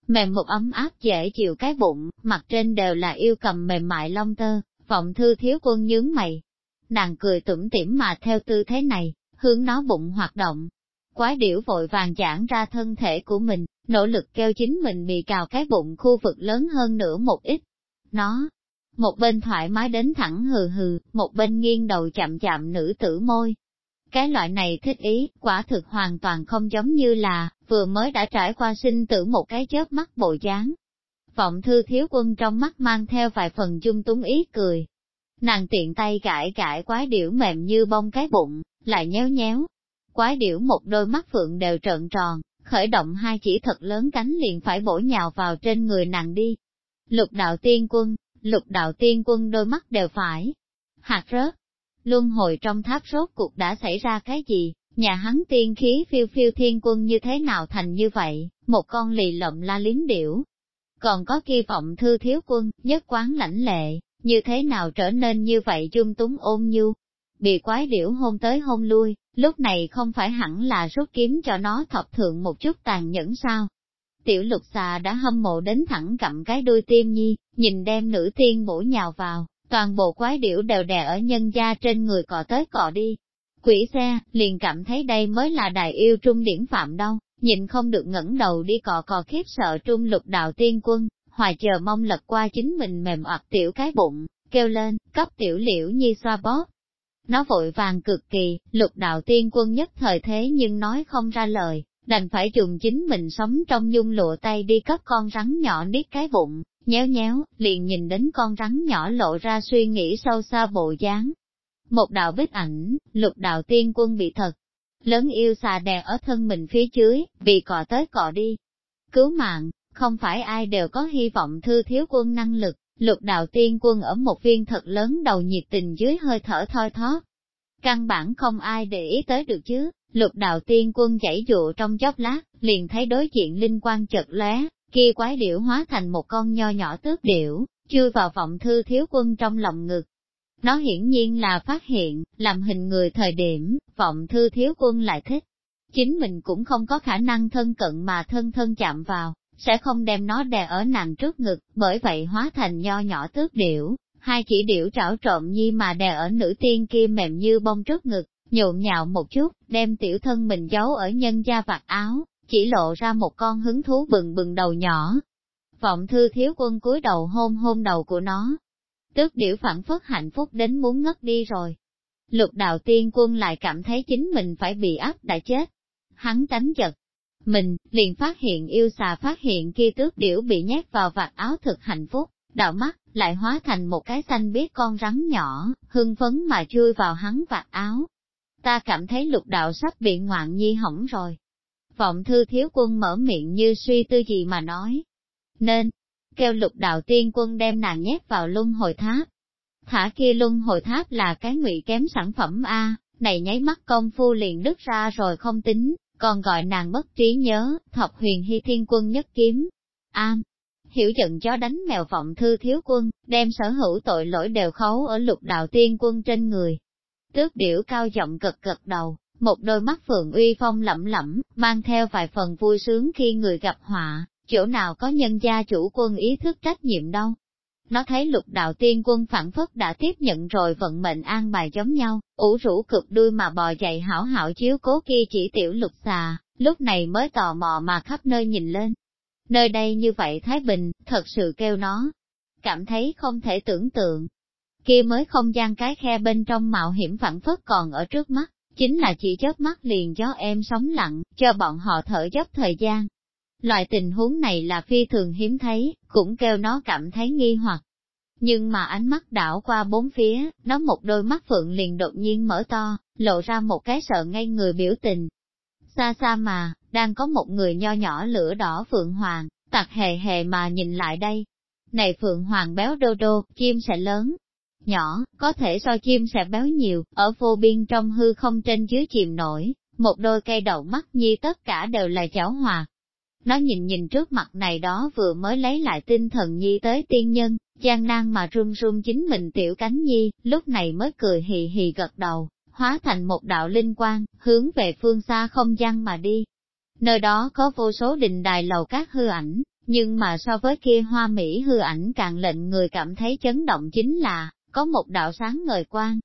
Mềm một ấm áp dễ chịu cái bụng, mặt trên đều là yêu cầm mềm mại lông tơ, vọng thư thiếu quân nhướng mày. Nàng cười tủm tỉm mà theo tư thế này, hướng nó bụng hoạt động. Quái điểu vội vàng giãn ra thân thể của mình, nỗ lực kêu chính mình bị cào cái bụng khu vực lớn hơn nữa một ít. Nó, một bên thoải mái đến thẳng hừ hừ, một bên nghiêng đầu chạm chạm nữ tử môi. Cái loại này thích ý, quả thực hoàn toàn không giống như là, vừa mới đã trải qua sinh tử một cái chớp mắt bộ dáng. Vọng thư thiếu quân trong mắt mang theo vài phần dung túng ý cười. Nàng tiện tay gãi gãi quái điểu mềm như bông cái bụng, lại nhéo nhéo. Quái điểu một đôi mắt phượng đều trợn tròn, khởi động hai chỉ thật lớn cánh liền phải bổ nhào vào trên người nàng đi. Lục đạo tiên quân, lục đạo tiên quân đôi mắt đều phải. Hạt rớt, luân hồi trong tháp rốt cuộc đã xảy ra cái gì, nhà hắn tiên khí phiêu phiêu thiên quân như thế nào thành như vậy, một con lì lợm la liếm điểu. Còn có kỳ vọng thư thiếu quân, nhất quán lãnh lệ, như thế nào trở nên như vậy dung túng ôn nhu bị quái điểu hôn tới hôn lui, lúc này không phải hẳn là rút kiếm cho nó thọc thượng một chút tàn nhẫn sao. Tiểu lục xà đã hâm mộ đến thẳng cặm cái đuôi tim nhi, nhìn đem nữ tiên bổ nhào vào, toàn bộ quái điểu đều đè ở nhân gia trên người cọ tới cọ đi. Quỷ xe, liền cảm thấy đây mới là đại yêu trung điển phạm đâu, nhìn không được ngẩng đầu đi cọ cọ khiếp sợ trung lục đạo tiên quân, hoài chờ mong lật qua chính mình mềm oặt tiểu cái bụng, kêu lên, cấp tiểu liễu nhi xoa bóp. Nó vội vàng cực kỳ, lục đạo tiên quân nhất thời thế nhưng nói không ra lời, đành phải dùng chính mình sống trong nhung lụa tay đi cấp con rắn nhỏ niết cái bụng, nhéo nhéo, liền nhìn đến con rắn nhỏ lộ ra suy nghĩ sâu xa bộ dáng. Một đạo bích ảnh, lục đạo tiên quân bị thật, lớn yêu xà đè ở thân mình phía dưới, bị cọ tới cọ đi. Cứu mạng, không phải ai đều có hy vọng thư thiếu quân năng lực, lục đạo tiên quân ở một viên thật lớn đầu nhiệt tình dưới hơi thở thoi thóp. Căn bản không ai để ý tới được chứ, lục đạo tiên quân chảy dụ trong chốc lát, liền thấy đối diện linh quan chật lóe, kia quái điểu hóa thành một con nho nhỏ tước điểu, chui vào vọng thư thiếu quân trong lòng ngực. Nó hiển nhiên là phát hiện, làm hình người thời điểm, vọng thư thiếu quân lại thích. Chính mình cũng không có khả năng thân cận mà thân thân chạm vào, sẽ không đem nó đè ở nàng trước ngực, bởi vậy hóa thành nho nhỏ tước điểu, hai chỉ điểu trảo trộm nhi mà đè ở nữ tiên kia mềm như bông trước ngực, nhộn nhạo một chút, đem tiểu thân mình giấu ở nhân gia vạt áo, chỉ lộ ra một con hứng thú bừng bừng đầu nhỏ. Vọng thư thiếu quân cúi đầu hôn hôn đầu của nó. Tước điểu phản phất hạnh phúc đến muốn ngất đi rồi. Lục đạo tiên quân lại cảm thấy chính mình phải bị áp đã chết. Hắn tánh giật, mình, liền phát hiện yêu xà phát hiện kia tước điểu bị nhét vào vạt áo thực hạnh phúc, đạo mắt, lại hóa thành một cái xanh biết con rắn nhỏ, hưng phấn mà chui vào hắn vạt áo. Ta cảm thấy lục đạo sắp bị ngoạn nhi hỏng rồi. Vọng thư thiếu quân mở miệng như suy tư gì mà nói. Nên, kêu lục đạo tiên quân đem nàng nhét vào luân hồi tháp. Thả kia luân hồi tháp là cái ngụy kém sản phẩm A, này nháy mắt công phu liền đứt ra rồi không tính, còn gọi nàng mất trí nhớ, thập huyền hy thiên quân nhất kiếm. Am, hiểu giận chó đánh mèo vọng thư thiếu quân, đem sở hữu tội lỗi đều khấu ở lục đạo tiên quân trên người. Tước điểu cao giọng cực cực đầu, một đôi mắt phượng uy phong lẩm lẩm, mang theo vài phần vui sướng khi người gặp họa, chỗ nào có nhân gia chủ quân ý thức trách nhiệm đâu. Nó thấy lục đạo tiên quân phản phất đã tiếp nhận rồi vận mệnh an bài giống nhau, ủ rũ cực đuôi mà bò dậy hảo hảo chiếu cố kia chỉ tiểu lục xà, lúc này mới tò mò mà khắp nơi nhìn lên. Nơi đây như vậy Thái Bình, thật sự kêu nó, cảm thấy không thể tưởng tượng. Kia mới không gian cái khe bên trong mạo hiểm phản phất còn ở trước mắt, chính là chỉ chớp mắt liền gió em sóng lặng, cho bọn họ thở dốc thời gian. Loại tình huống này là phi thường hiếm thấy, cũng kêu nó cảm thấy nghi hoặc. Nhưng mà ánh mắt đảo qua bốn phía, nó một đôi mắt phượng liền đột nhiên mở to, lộ ra một cái sợ ngay người biểu tình. Xa xa mà, đang có một người nho nhỏ lửa đỏ phượng hoàng, tặc hề hề mà nhìn lại đây. Này phượng hoàng béo đô đô, chim sẽ lớn, nhỏ, có thể so chim sẽ béo nhiều, ở vô biên trong hư không trên dưới chìm nổi, một đôi cây đậu mắt nhi tất cả đều là chảo hòa. Nó nhìn nhìn trước mặt này đó vừa mới lấy lại tinh thần nhi tới tiên nhân, gian nan mà run run chính mình tiểu cánh nhi, lúc này mới cười hì hì gật đầu, hóa thành một đạo linh quang, hướng về phương xa không gian mà đi. Nơi đó có vô số đình đài lầu các hư ảnh, nhưng mà so với kia hoa mỹ hư ảnh càng lệnh người cảm thấy chấn động chính là, có một đạo sáng ngời quang.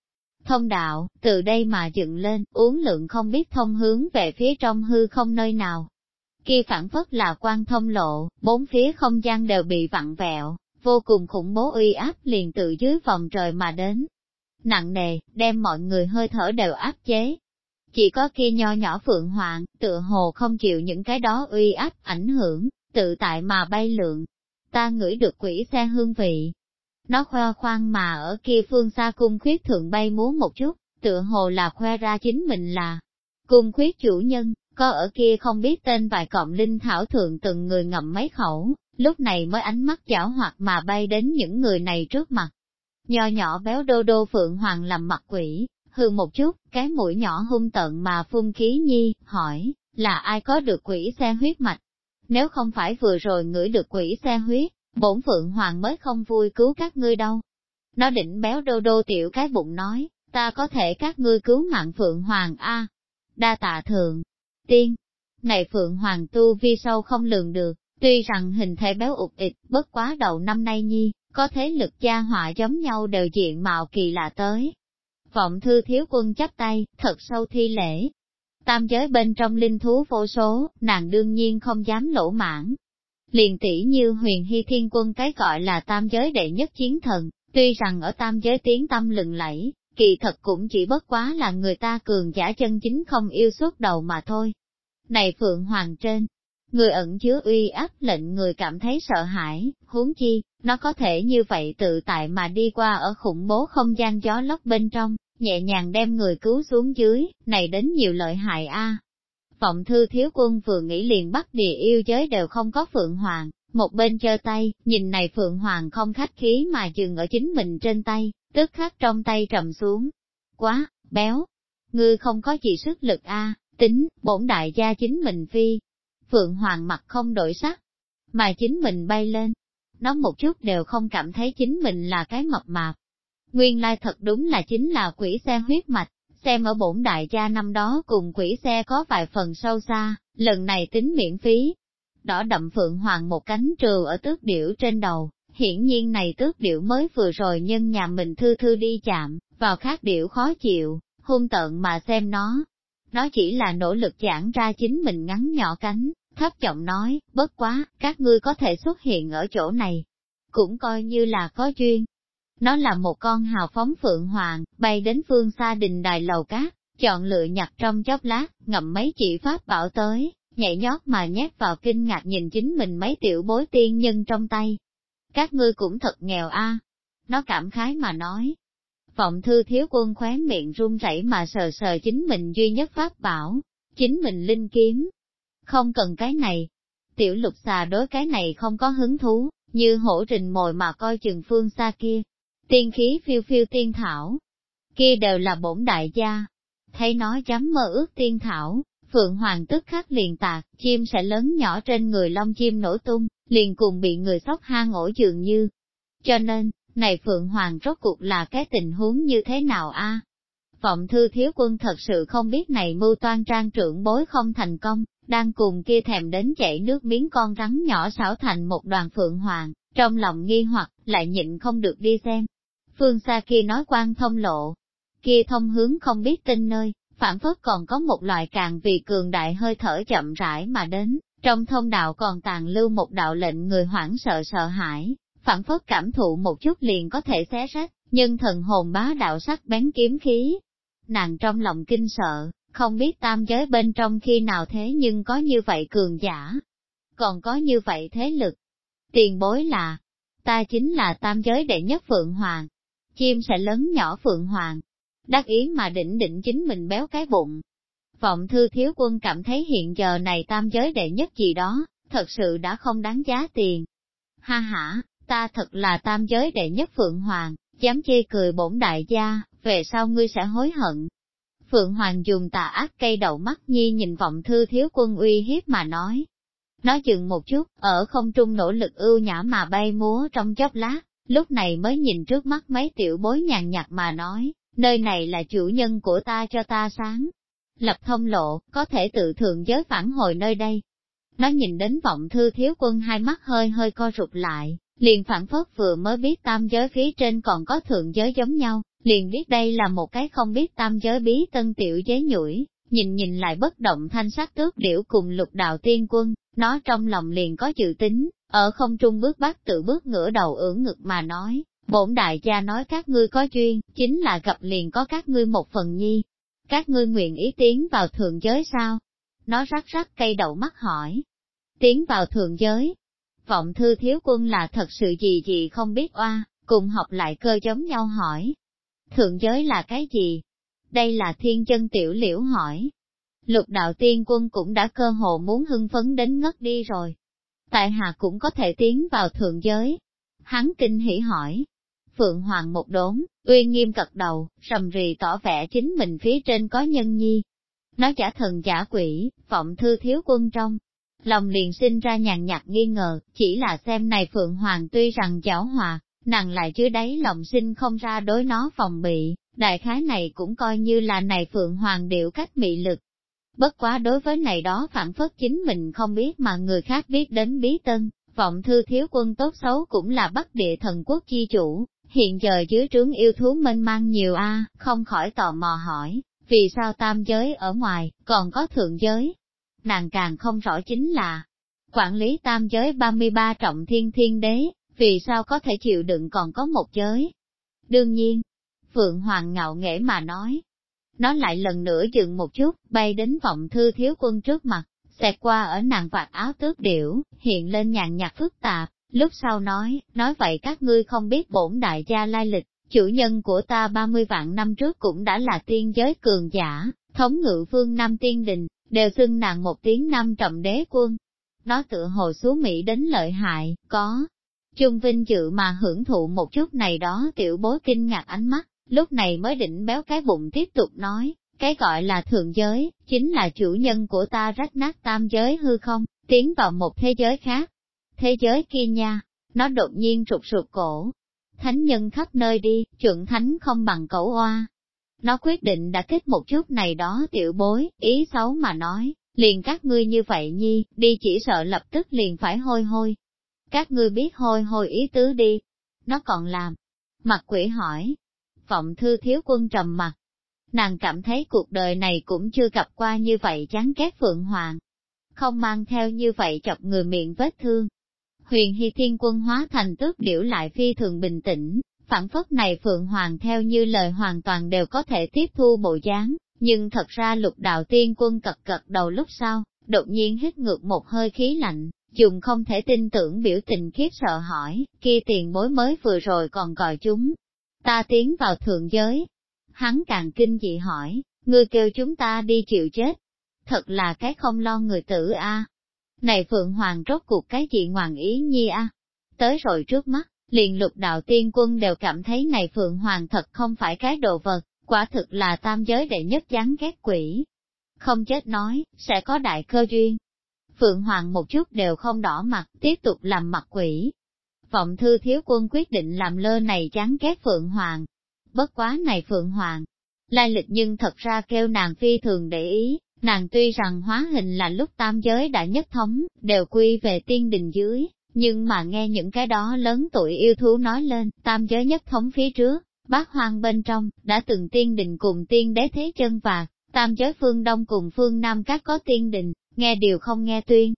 Thông đạo, từ đây mà dựng lên, uống lượng không biết thông hướng về phía trong hư không nơi nào. Kia phản phất là quan thông lộ, bốn phía không gian đều bị vặn vẹo, vô cùng khủng bố uy áp liền từ dưới vòng trời mà đến. Nặng nề, đem mọi người hơi thở đều áp chế. Chỉ có kia nho nhỏ phượng hoàng, tựa hồ không chịu những cái đó uy áp ảnh hưởng, tự tại mà bay lượn. Ta ngửi được quỷ xe hương vị, nó khoe khoang mà ở kia phương xa cung khuyết thượng bay múa một chút, tựa hồ là khoe ra chính mình là cung khuyết chủ nhân, có ở kia không biết tên vài cọng linh thảo thượng từng người ngậm mấy khẩu, lúc này mới ánh mắt giảo hoạt mà bay đến những người này trước mặt. Nho nhỏ béo đô đô phượng hoàng làm mặt quỷ, hư một chút, cái mũi nhỏ hung tận mà phun khí nhi, hỏi, là ai có được quỷ xe huyết mạch? Nếu không phải vừa rồi ngửi được quỷ xe huyết, bổn phượng hoàng mới không vui cứu các ngươi đâu. Nó định béo đô đô tiểu cái bụng nói, ta có thể các ngươi cứu mạng Phượng Hoàng A. Đa tạ thượng, tiên, này Phượng Hoàng tu vi sâu không lường được, tuy rằng hình thể béo ụt ịt, bất quá đầu năm nay nhi, có thế lực gia họa giống nhau đều diện mạo kỳ lạ tới. Vọng thư thiếu quân chắp tay, thật sâu thi lễ. Tam giới bên trong linh thú vô số, nàng đương nhiên không dám lỗ mãn. Liền tỷ như huyền hy thiên quân cái gọi là tam giới đệ nhất chiến thần, tuy rằng ở tam giới tiếng tâm lừng lẫy, kỳ thật cũng chỉ bất quá là người ta cường giả chân chính không yêu suốt đầu mà thôi. Này Phượng Hoàng trên, người ẩn chứa uy áp lệnh người cảm thấy sợ hãi, huống chi, nó có thể như vậy tự tại mà đi qua ở khủng bố không gian gió lốc bên trong, nhẹ nhàng đem người cứu xuống dưới, này đến nhiều lợi hại a. Vọng thư thiếu quân vừa nghĩ liền bắt địa yêu giới đều không có Phượng Hoàng, một bên chơ tay, nhìn này Phượng Hoàng không khách khí mà dừng ở chính mình trên tay, tức khắc trong tay trầm xuống. Quá, béo, ngươi không có gì sức lực a, tính, bổn đại gia chính mình phi. Phượng Hoàng mặt không đổi sắc, mà chính mình bay lên. Nó một chút đều không cảm thấy chính mình là cái mập mạp. Nguyên lai thật đúng là chính là quỷ xe huyết mạch, xem ở bổn đại gia năm đó cùng quỷ xe có vài phần sâu xa, lần này tính miễn phí. Đỏ đậm Phượng Hoàng một cánh trừ ở tước điểu trên đầu, hiển nhiên này tước điểu mới vừa rồi nhân nhà mình thư thư đi chạm, vào khác điểu khó chịu, hung tợn mà xem nó, nó chỉ là nỗ lực giãn ra chính mình ngắn nhỏ cánh, thấp giọng nói, bất quá, các ngươi có thể xuất hiện ở chỗ này. Cũng coi như là có duyên. Nó là một con hào phóng phượng hoàng, bay đến phương xa đình đài lầu cát, chọn lựa nhặt trong chốc lát, ngậm mấy chỉ pháp bảo tới, nhảy nhót mà nhét vào kinh ngạc nhìn chính mình mấy tiểu bối tiên nhân trong tay. Các ngươi cũng thật nghèo a. Nó cảm khái mà nói, Vọng thư thiếu quân khóe miệng run rẩy mà sờ sờ chính mình duy nhất pháp bảo, chính mình linh kiếm. Không cần cái này. Tiểu lục xà đối cái này không có hứng thú, như hổ rình mồi mà coi chừng phương xa kia. Tiên khí phiêu phiêu tiên thảo. Kia đều là bổn đại gia. Thấy nói dám mơ ước tiên thảo, Phượng Hoàng tức khắc liền tạc, chim sẽ lớn nhỏ trên người lông chim nổ tung, liền cùng bị người sóc hang ổ dường như. Cho nên, này Phượng Hoàng rốt cuộc là cái tình huống như thế nào a? Vọng thư thiếu quân thật sự không biết này mưu toan trang trưởng bối không thành công, đang cùng kia thèm đến chảy nước miếng con rắn nhỏ xảo thành một đoàn Phượng Hoàng, trong lòng nghi hoặc, lại nhịn không được đi xem. Phương xa kia nói quan thông lộ, kia thông hướng không biết tin nơi, phản phất còn có một loại càng vì cường đại hơi thở chậm rãi mà đến, trong thông đạo còn tàn lưu một đạo lệnh người hoảng sợ sợ hãi, phản phất cảm thụ một chút liền có thể xé rách, nhưng thần hồn bá đạo sắc bén kiếm khí. Nàng trong lòng kinh sợ, không biết tam giới bên trong khi nào thế nhưng có như vậy cường giả, còn có như vậy thế lực. Tiền bối là, ta chính là tam giới đệ nhất Phượng Hoàng, chim sẽ lớn nhỏ Phượng Hoàng, đắc ý mà đỉnh định chính mình béo cái bụng. Vọng thư thiếu quân cảm thấy hiện giờ này tam giới đệ nhất gì đó, thật sự đã không đáng giá tiền. Ha ha, ta thật là tam giới đệ nhất Phượng Hoàng, dám chê cười bổn đại gia, về sau ngươi sẽ hối hận. Phượng Hoàng dùng tà ác cây đầu mắt nhi nhìn vọng thư thiếu quân uy hiếp mà nói. Nói chừng một chút, ở không trung nỗ lực ưu nhã mà bay múa trong chốc lát, lúc này mới nhìn trước mắt mấy tiểu bối nhàn nhạt mà nói, nơi này là chủ nhân của ta cho ta sáng. Lập thông lộ, có thể tự thượng giới phản hồi nơi đây. Nó nhìn đến vọng thư thiếu quân hai mắt hơi hơi co rụt lại, liền phản phất vừa mới biết tam giới phía trên còn có thượng giới giống nhau, liền biết đây là một cái không biết tam giới bí tân tiểu giới nhủi, nhìn nhìn lại bất động thanh sắc tước điểu cùng lục đạo tiên quân, nó trong lòng liền có dự tính, ở không trung bước bắt tự bước ngửa đầu ưỡn ngực mà nói, bổn đại gia nói các ngươi có duyên, chính là gặp liền có các ngươi một phần nhi. Các ngươi nguyện ý tiến vào thượng giới sao? Nó rắc rắc cây đầu mắt hỏi. Tiến vào thượng giới, vọng thư thiếu quân là thật sự gì gì không biết oa, cùng học lại cơ giống nhau hỏi. Thượng giới là cái gì? Đây là thiên chân tiểu liễu hỏi. Lục đạo tiên quân cũng đã cơ hồ muốn hưng phấn đến ngất đi rồi. Tại hạ cũng có thể tiến vào thượng giới. Hắn kinh hỉ hỏi. Phượng Hoàng một đốn, uy nghiêm cật đầu, sầm rì tỏ vẻ chính mình phía trên có nhân nhi. nó giả thần giả quỷ, vọng thư thiếu quân trong, lòng liền sinh ra nhàn nhạt nghi ngờ, chỉ là xem này Phượng Hoàng tuy rằng giảo hòa, nàng lại chứ đáy lòng sinh không ra đối nó phòng bị, đại khái này cũng coi như là này Phượng Hoàng điệu cách mị lực. Bất quá đối với này đó phản phất chính mình không biết mà người khác biết đến bí tân, vọng thư thiếu quân tốt xấu cũng là bắc địa thần quốc chi chủ, hiện giờ dưới trướng yêu thú mênh mang nhiều a không khỏi tò mò hỏi, vì sao tam giới ở ngoài, còn có thượng giới? Nàng càng không rõ chính là, quản lý tam giới 33 trọng thiên thiên đế, vì sao có thể chịu đựng còn có một giới? Đương nhiên, Phượng Hoàng ngạo nghễ mà nói. Nó lại lần nữa dừng một chút, bay đến vọng thư thiếu quân trước mặt, xẹt qua ở nàng vạt áo tước điểu, hiện lên nhàn nhạt phức tạp, lúc sau nói, nói vậy các ngươi không biết bổn đại gia lai lịch, chủ nhân của ta 30 vạn năm trước cũng đã là tiên giới cường giả, thống ngự phương Nam Tiên Đình, đều xưng nàng một tiếng năm trọng đế quân. Nó tựa hồ xuống Mỹ đến lợi hại, có. Trung Vinh dự mà hưởng thụ một chút này đó tiểu bối kinh ngạc ánh mắt, lúc này mới định béo cái bụng tiếp tục nói, cái gọi là thượng giới, chính là chủ nhân của ta rách nát tam giới hư không, tiến vào một thế giới khác. Thế giới kia nha, nó đột nhiên rụt rụt cổ. Thánh nhân khắp nơi đi, chuẩn thánh không bằng cẩu oa. Nó quyết định đã kết một chút này đó tiểu bối, ý xấu mà nói, liền các ngươi như vậy nhi, đi chỉ sợ lập tức liền phải hôi hôi. Các ngươi biết hôi hôi ý tứ đi. Nó còn làm. Mặt quỷ hỏi. Vọng thư thiếu quân trầm mặt, nàng cảm thấy cuộc đời này cũng chưa gặp qua như vậy chán ghét Phượng Hoàng. Không mang theo như vậy chọc người miệng vết thương. Huyền Hy Thiên Quân hóa thành tước điểu lại phi thường bình tĩnh, phản phất này Phượng Hoàng theo như lời hoàn toàn đều có thể tiếp thu bộ dáng, nhưng thật ra lục đạo tiên quân cật cật đầu lúc sau, đột nhiên hít ngược một hơi khí lạnh, dùng không thể tin tưởng biểu tình khiếp sợ hỏi, kia tiền bối mới vừa rồi còn gọi chúng. Ta tiến vào thượng giới, hắn càng kinh dị hỏi, ngươi kêu chúng ta đi chịu chết. Thật là cái không lo người tử a. Này Phượng Hoàng rốt cuộc cái gì ngoạn ý nhi a? Tới rồi trước mắt, liền lục đạo tiên quân đều cảm thấy này Phượng Hoàng thật không phải cái đồ vật, quả thực là tam giới đệ nhất chán ghét quỷ. Không chết nói, sẽ có đại cơ duyên. Phượng Hoàng một chút đều không đỏ mặt, tiếp tục làm mặt quỷ. Vọng thư thiếu quân quyết định làm lơ này chán ghét Phượng Hoàng, bất quá này Phượng Hoàng. Lai lịch nhưng thật ra kêu nàng phi thường để ý, nàng tuy rằng hóa hình là lúc tam giới đã nhất thống, đều quy về tiên đình dưới, nhưng mà nghe những cái đó lớn tuổi yêu thú nói lên, tam giới nhất thống phía trước, bát hoang bên trong, đã từng tiên đình cùng tiên đế thế chân vạc, tam giới phương đông cùng phương nam các có tiên đình, nghe điều không nghe tuyên.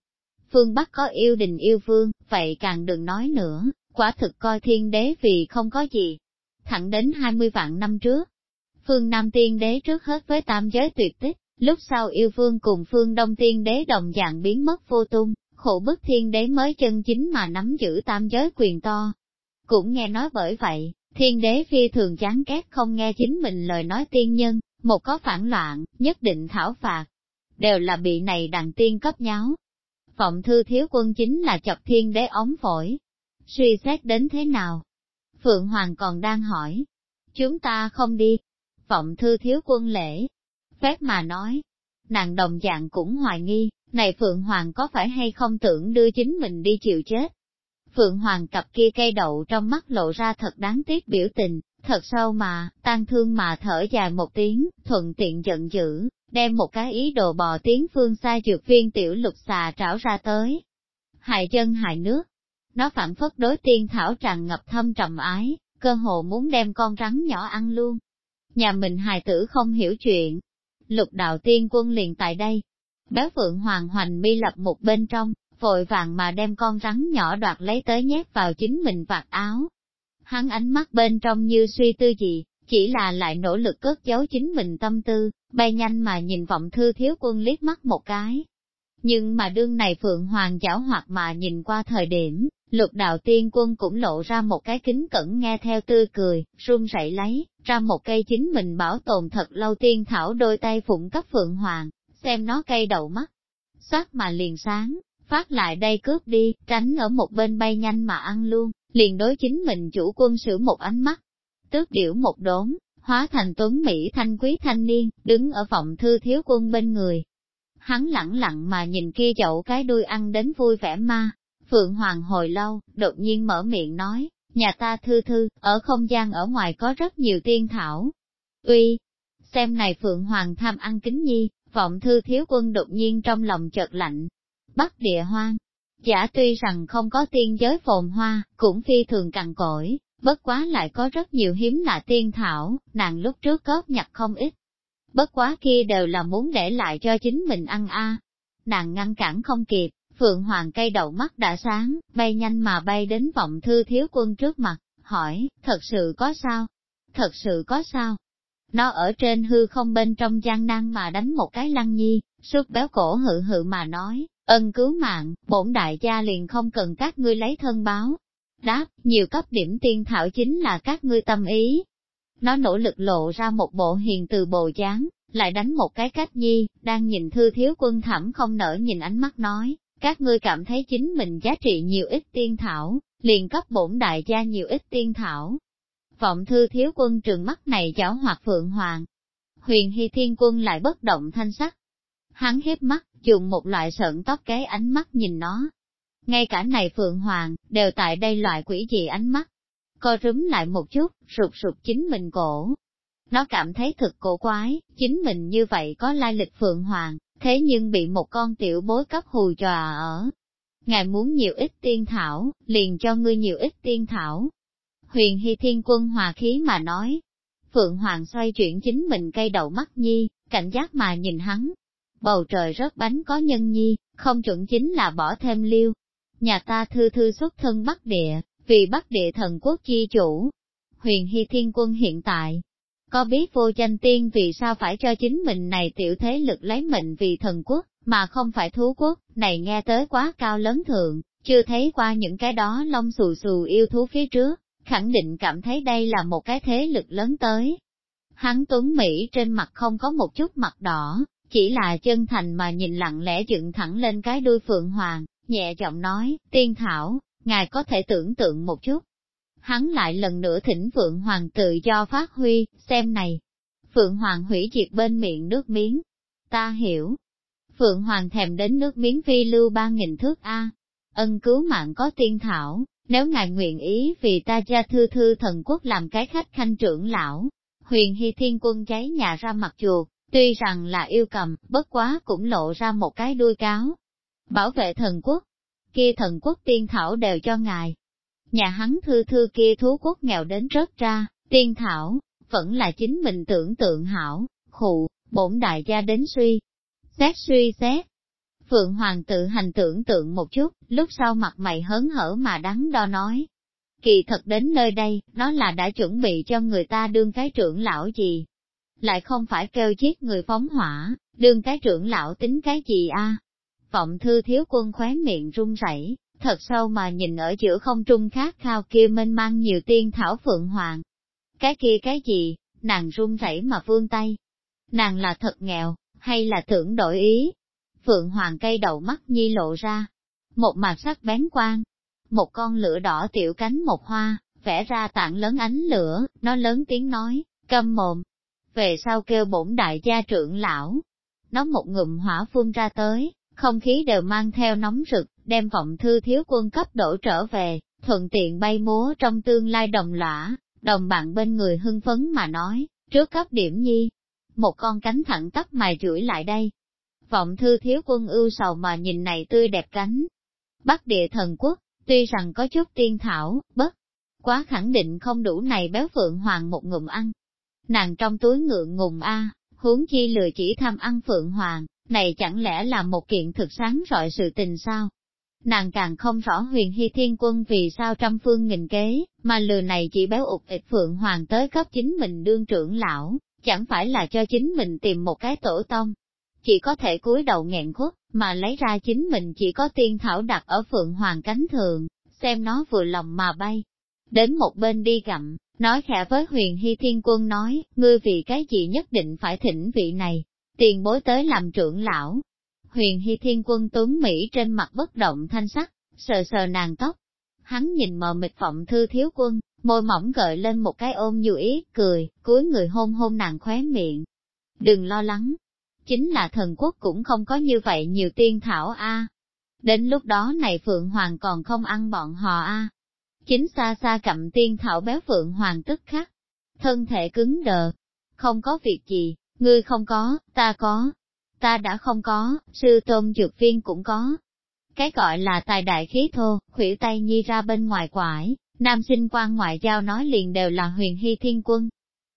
Phương Bắc có yêu đình yêu vương, vậy càng đừng nói nữa, quả thực coi thiên đế vì không có gì, thẳng đến 20 vạn năm trước. Phương Nam Tiên Đế trước hết với tam giới tuyệt tích, lúc sau yêu phương cùng phương Đông Tiên Đế đồng dạng biến mất vô tung, khổ bức Thiên Đế mới chân chính mà nắm giữ tam giới quyền to. Cũng nghe nói bởi vậy, Thiên Đế phi thường chán ghét không nghe chính mình lời nói tiên nhân, một có phản loạn, nhất định thảo phạt, đều là bị này đằng tiên cấp nháo. Vọng thư thiếu quân chính là chọc thiên đế ống phổi. Suy xét đến thế nào, Phượng Hoàng còn đang hỏi. Chúng ta không đi. Vọng thư thiếu quân lễ. Phép mà nói. Nàng đồng dạng cũng hoài nghi, này Phượng Hoàng có phải hay không tưởng đưa chính mình đi chịu chết. Phượng Hoàng cặp kia cây đậu trong mắt lộ ra thật đáng tiếc biểu tình, thật sâu mà, tan thương mà thở dài một tiếng, thuận tiện giận dữ, đem một cái ý đồ bò tiếng phương xa dược viên tiểu lục xà trảo ra tới. Hại chân hại nước, nó phản phất đối tiên thảo tràn ngập thâm trầm ái, cơ hồ muốn đem con rắn nhỏ ăn luôn. Nhà mình hài tử không hiểu chuyện. Lục đạo tiên quân liền tại đây. Béo phượng hoàng hoành mi lập một bên trong, vội vàng mà đem con rắn nhỏ đoạt lấy tới nhét vào chính mình vạt áo. Hắn ánh mắt bên trong như suy tư gì, chỉ là lại nỗ lực cất giấu chính mình tâm tư, bay nhanh mà nhìn vọng thư thiếu quân liếc mắt một cái. Nhưng mà đương này Phượng Hoàng giảo hoạt mà nhìn qua thời điểm, Lục đạo tiên quân cũng lộ ra một cái kính cẩn nghe theo tươi cười, run rẩy lấy, ra một cây chính mình bảo tồn thật lâu tiên thảo đôi tay phụng cấp phượng hoàng, xem nó cây đầu mắt. Xoát mà liền sáng, phát lại đây cướp đi, tránh ở một bên bay nhanh mà ăn luôn, liền đối chính mình chủ quân sử một ánh mắt. Tước điểu một đốn, hóa thành tuấn Mỹ thanh quý thanh niên, đứng ở phòng thư thiếu quân bên người. Hắn lẳng lặng mà nhìn kia chậu cái đuôi ăn đến vui vẻ ma, Phượng Hoàng hồi lâu, đột nhiên mở miệng nói, nhà ta thư thư, ở không gian ở ngoài có rất nhiều tiên thảo. Uy, xem này Phượng Hoàng tham ăn kính nhi, vọng thư thiếu quân đột nhiên trong lòng chợt lạnh. Bắc địa hoang, giả tuy rằng không có tiên giới phồn hoa, cũng phi thường cằn cỗi, bất quá lại có rất nhiều hiếm lạ tiên thảo, nàng lúc trước cóp nhặt không ít. Bất quá kia đều là muốn để lại cho chính mình ăn a. Nàng ngăn cản không kịp, Phượng Hoàng cây đầu mắt đã sáng, bay nhanh mà bay đến vọng thư thiếu quân trước mặt, hỏi, thật sự có sao? Thật sự có sao? Nó ở trên hư không bên trong gian nan mà đánh một cái lăng nhi, suốt béo cổ hự hự mà nói, ân cứu mạng, bổn đại gia liền không cần các ngươi lấy thân báo. Đáp, nhiều cấp điểm tiên thảo chính là các ngươi tâm ý. Nó nỗ lực lộ ra một bộ hiền từ bồ dáng, lại đánh một cái cách nhi, đang nhìn thư thiếu quân thẳm không nở nhìn ánh mắt nói, các ngươi cảm thấy chính mình giá trị nhiều ít tiên thảo, liền cấp bổn đại gia nhiều ít tiên thảo. Vọng thư thiếu quân trường mắt này chảo hoạt phượng hoàng. Huyền hy thiên quân lại bất động thanh sắc. Hắn hiếp mắt, dùng một loại sợn tóc cái ánh mắt nhìn nó. Ngay cả này phượng hoàng, đều tại đây loại quỷ dị ánh mắt. Co rúm lại một chút, sụp sụp chính mình cổ. Nó cảm thấy thực cổ quái, chính mình như vậy có lai lịch phượng hoàng, thế nhưng bị một con tiểu bối cấp hù tròa ở. Ngài muốn nhiều ít tiên thảo, liền cho ngươi nhiều ít tiên thảo. Huyền Hy Thiên Quân hòa khí mà nói. Phượng Hoàng xoay chuyển chính mình cây đầu mắt nhi, cảnh giác mà nhìn hắn. Bầu trời rớt bánh có nhân nhi, không chuẩn chính là bỏ thêm liêu. Nhà ta thư thư xuất thân Bắc Địa, vì Bắc Địa thần quốc chi chủ. Huyền Hy Thiên Quân hiện tại, có biết vô danh tiên vì sao phải cho chính mình này tiểu thế lực lấy mệnh vì thần quốc, mà không phải thú quốc, này nghe tới quá cao lớn thượng, chưa thấy qua những cái đó lông xù xù yêu thú phía trước, khẳng định cảm thấy đây là một cái thế lực lớn tới. Hắn Tuấn Mỹ trên mặt không có một chút mặt đỏ, chỉ là chân thành mà nhìn lặng lẽ dựng thẳng lên cái đuôi phượng hoàng, nhẹ giọng nói, tiên thảo, ngài có thể tưởng tượng một chút, hắn lại lần nữa thỉnh Phượng Hoàng tự do phát huy, xem này. Phượng Hoàng hủy diệt bên miệng nước miếng. Ta hiểu. Phượng Hoàng thèm đến nước miếng phi lưu ba nghìn thước A. Ân cứu mạng có tiên thảo, nếu ngài nguyện ý vì ta gia thư thư thần quốc làm cái khách khanh trưởng lão. Huyền Hy Thiên Quân cháy nhà ra mặt chuột, tuy rằng là yêu cầm, bất quá cũng lộ ra một cái đuôi cáo. Bảo vệ thần quốc, kia thần quốc tiên thảo đều cho ngài, nhà hắn thư thư kia thú quốc nghèo đến rớt ra, tiên thảo, vẫn là chính mình tưởng tượng hảo, khụ, bổn đại gia đến suy, xét suy xét. Phượng Hoàng tự hành tưởng tượng một chút, lúc sau mặt mày hớn hở mà đắng đo nói. Kỳ thật đến nơi đây, nó là đã chuẩn bị cho người ta đương cái trưởng lão gì. Lại không phải kêu giết người phóng hỏa, đương cái trưởng lão tính cái gì a? Vọng thư thiếu quân khóe miệng run rẩy, thật sâu mà nhìn ở giữa không trung khát khao kia mênh mang nhiều tiên thảo phượng hoàng. Cái kia cái gì, nàng run rẩy mà vương tay. Nàng là thật nghèo, hay là tưởng đổi ý? Phượng hoàng cây đầu mắt nhi lộ ra, một mặt sắc bén quang, một con lửa đỏ tiểu cánh một hoa, vẽ ra tảng lớn ánh lửa, nó lớn tiếng nói, câm mồm. Về sau kêu bổn đại gia trưởng lão, nó một ngụm hỏa phun ra tới, không khí đều mang theo nóng rực, đem vọng thư thiếu quân cấp đổ trở về, thuận tiện bay múa trong tương lai đồng lõa, đồng bạn bên người hưng phấn mà nói, trước cấp điểm nhi, một con cánh thẳng tắp mài rưỡi lại đây. Vọng thư thiếu quân ưu sầu mà nhìn này tươi đẹp cánh. Bắc địa thần quốc, tuy rằng có chút tiên thảo, bất, quá khẳng định không đủ này béo phượng hoàng một ngụm ăn. Nàng trong túi ngượng ngùng a, huống chi lừa chỉ tham ăn phượng hoàng, này chẳng lẽ là một kiện thực sáng rọi sự tình sao? Nàng càng không rõ huyền hy thiên quân vì sao trăm phương nghìn kế, mà lừa này chỉ béo ụt ịch phượng hoàng tới cấp chính mình đương trưởng lão, chẳng phải là cho chính mình tìm một cái tổ tông. Chỉ có thể cúi đầu nghẹn khuất, mà lấy ra chính mình chỉ có tiên thảo đặt ở phượng hoàng cánh thượng, xem nó vừa lòng mà bay. Đến một bên đi gặm, nói khẽ với huyền hy thiên quân nói, ngươi vì cái gì nhất định phải thỉnh vị này, tiền bối tới làm trưởng lão. Huyền Hy Thiên Quân Tuấn Mỹ trên mặt bất động thanh sắc, sờ sờ nàng tóc. Hắn nhìn mờ mịt vọng thư thiếu quân, môi mỏng gợi lên một cái ôm dù ý, cười, cúi người hôn hôn nàng khóe miệng. Đừng lo lắng, chính là thần quốc cũng không có như vậy nhiều tiên thảo a. Đến lúc đó này Phượng Hoàng còn không ăn bọn họ a. Chính xa xa cặm tiên thảo béo Phượng Hoàng tức khắc. Thân thể cứng đờ, Không có việc gì, ngươi không có, ta có. Ta đã không có, sư tôn dược viên cũng có. Cái gọi là tài đại khí thô, khủy tay nhi ra bên ngoài quải, nam sinh quan ngoại giao nói liền đều là huyền hy thiên quân.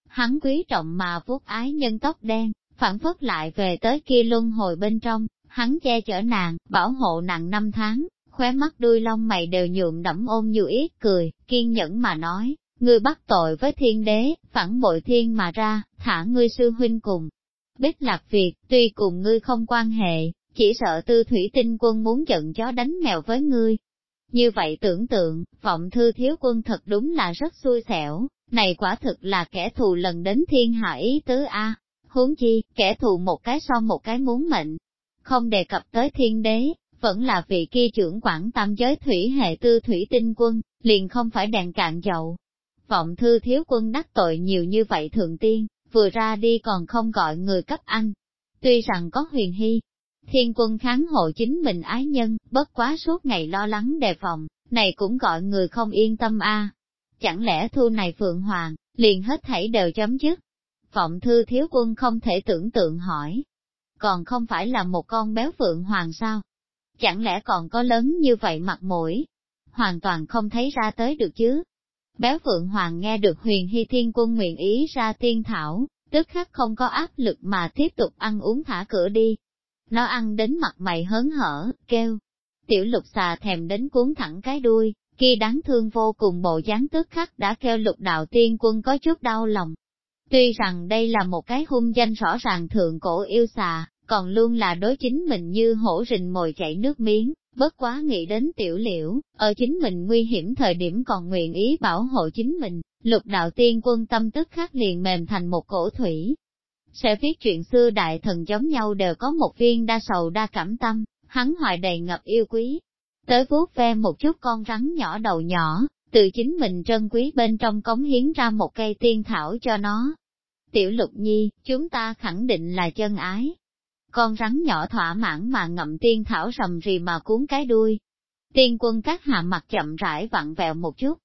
Hắn quý trọng mà vuốt ái nhân tóc đen, phản phất lại về tới kia luân hồi bên trong, hắn che chở nàng, bảo hộ nàng năm tháng, khóe mắt đuôi lông mày đều nhuộm đẫm ôm như ít cười, kiên nhẫn mà nói, ngươi bắt tội với thiên đế, phản bội thiên mà ra, thả ngươi sư huynh cùng. Bích lạc việc, tuy cùng ngươi không quan hệ, chỉ sợ tư thủy tinh quân muốn giận chó đánh mèo với ngươi. Như vậy tưởng tượng, vọng thư thiếu quân thật đúng là rất xui xẻo, này quả thực là kẻ thù lần đến thiên hạ ý tứ A. Huống chi, kẻ thù một cái so một cái muốn mệnh. Không đề cập tới thiên đế, vẫn là vị kia trưởng quản tam giới thủy hệ tư thủy tinh quân, liền không phải đèn cạn dậu. Vọng thư thiếu quân đắc tội nhiều như vậy thượng tiên, vừa ra đi còn không gọi người cấp anh. Tuy rằng có huyền hy, thiên quân kháng hộ chính mình ái nhân, bất quá suốt ngày lo lắng đề phòng, này cũng gọi người không yên tâm a. Chẳng lẽ thu này Phượng Hoàng, liền hết thảy đều chấm dứt? Vọng thư thiếu quân không thể tưởng tượng hỏi. Còn không phải là một con béo Phượng Hoàng sao? Chẳng lẽ còn có lớn như vậy mặt mũi? Hoàn toàn không thấy ra tới được chứ. Béo Phượng Hoàng nghe được huyền hy thiên quân nguyện ý ra tiên thảo, tức khắc không có áp lực mà tiếp tục ăn uống thả cửa đi. Nó ăn đến mặt mày hớn hở, kêu. Tiểu lục xà thèm đến cuốn thẳng cái đuôi, kia đáng thương vô cùng bộ dáng tức khắc đã kêu lục đạo tiên quân có chút đau lòng. Tuy rằng đây là một cái hung danh rõ ràng thượng cổ yêu xà, còn luôn là đối chính mình như hổ rình mồi chảy nước miếng, bất quá nghĩ đến tiểu liễu, ở chính mình nguy hiểm thời điểm còn nguyện ý bảo hộ chính mình, lục đạo tiên quân tâm tức khắc liền mềm thành một cổ thủy. Sẽ viết chuyện xưa đại thần giống nhau đều có một viên đa sầu đa cảm tâm, hắn hoài đầy ngập yêu quý. Tới vuốt ve một chút con rắn nhỏ đầu nhỏ, từ chính mình trân quý bên trong cống hiến ra một cây tiên thảo cho nó. Tiểu lục nhi, chúng ta khẳng định là chân ái, con rắn nhỏ thỏa mãn mà ngậm tiên thảo rầm rì mà cuốn cái đuôi. Tiên quân các hạ mặt chậm rãi vặn vẹo một chút.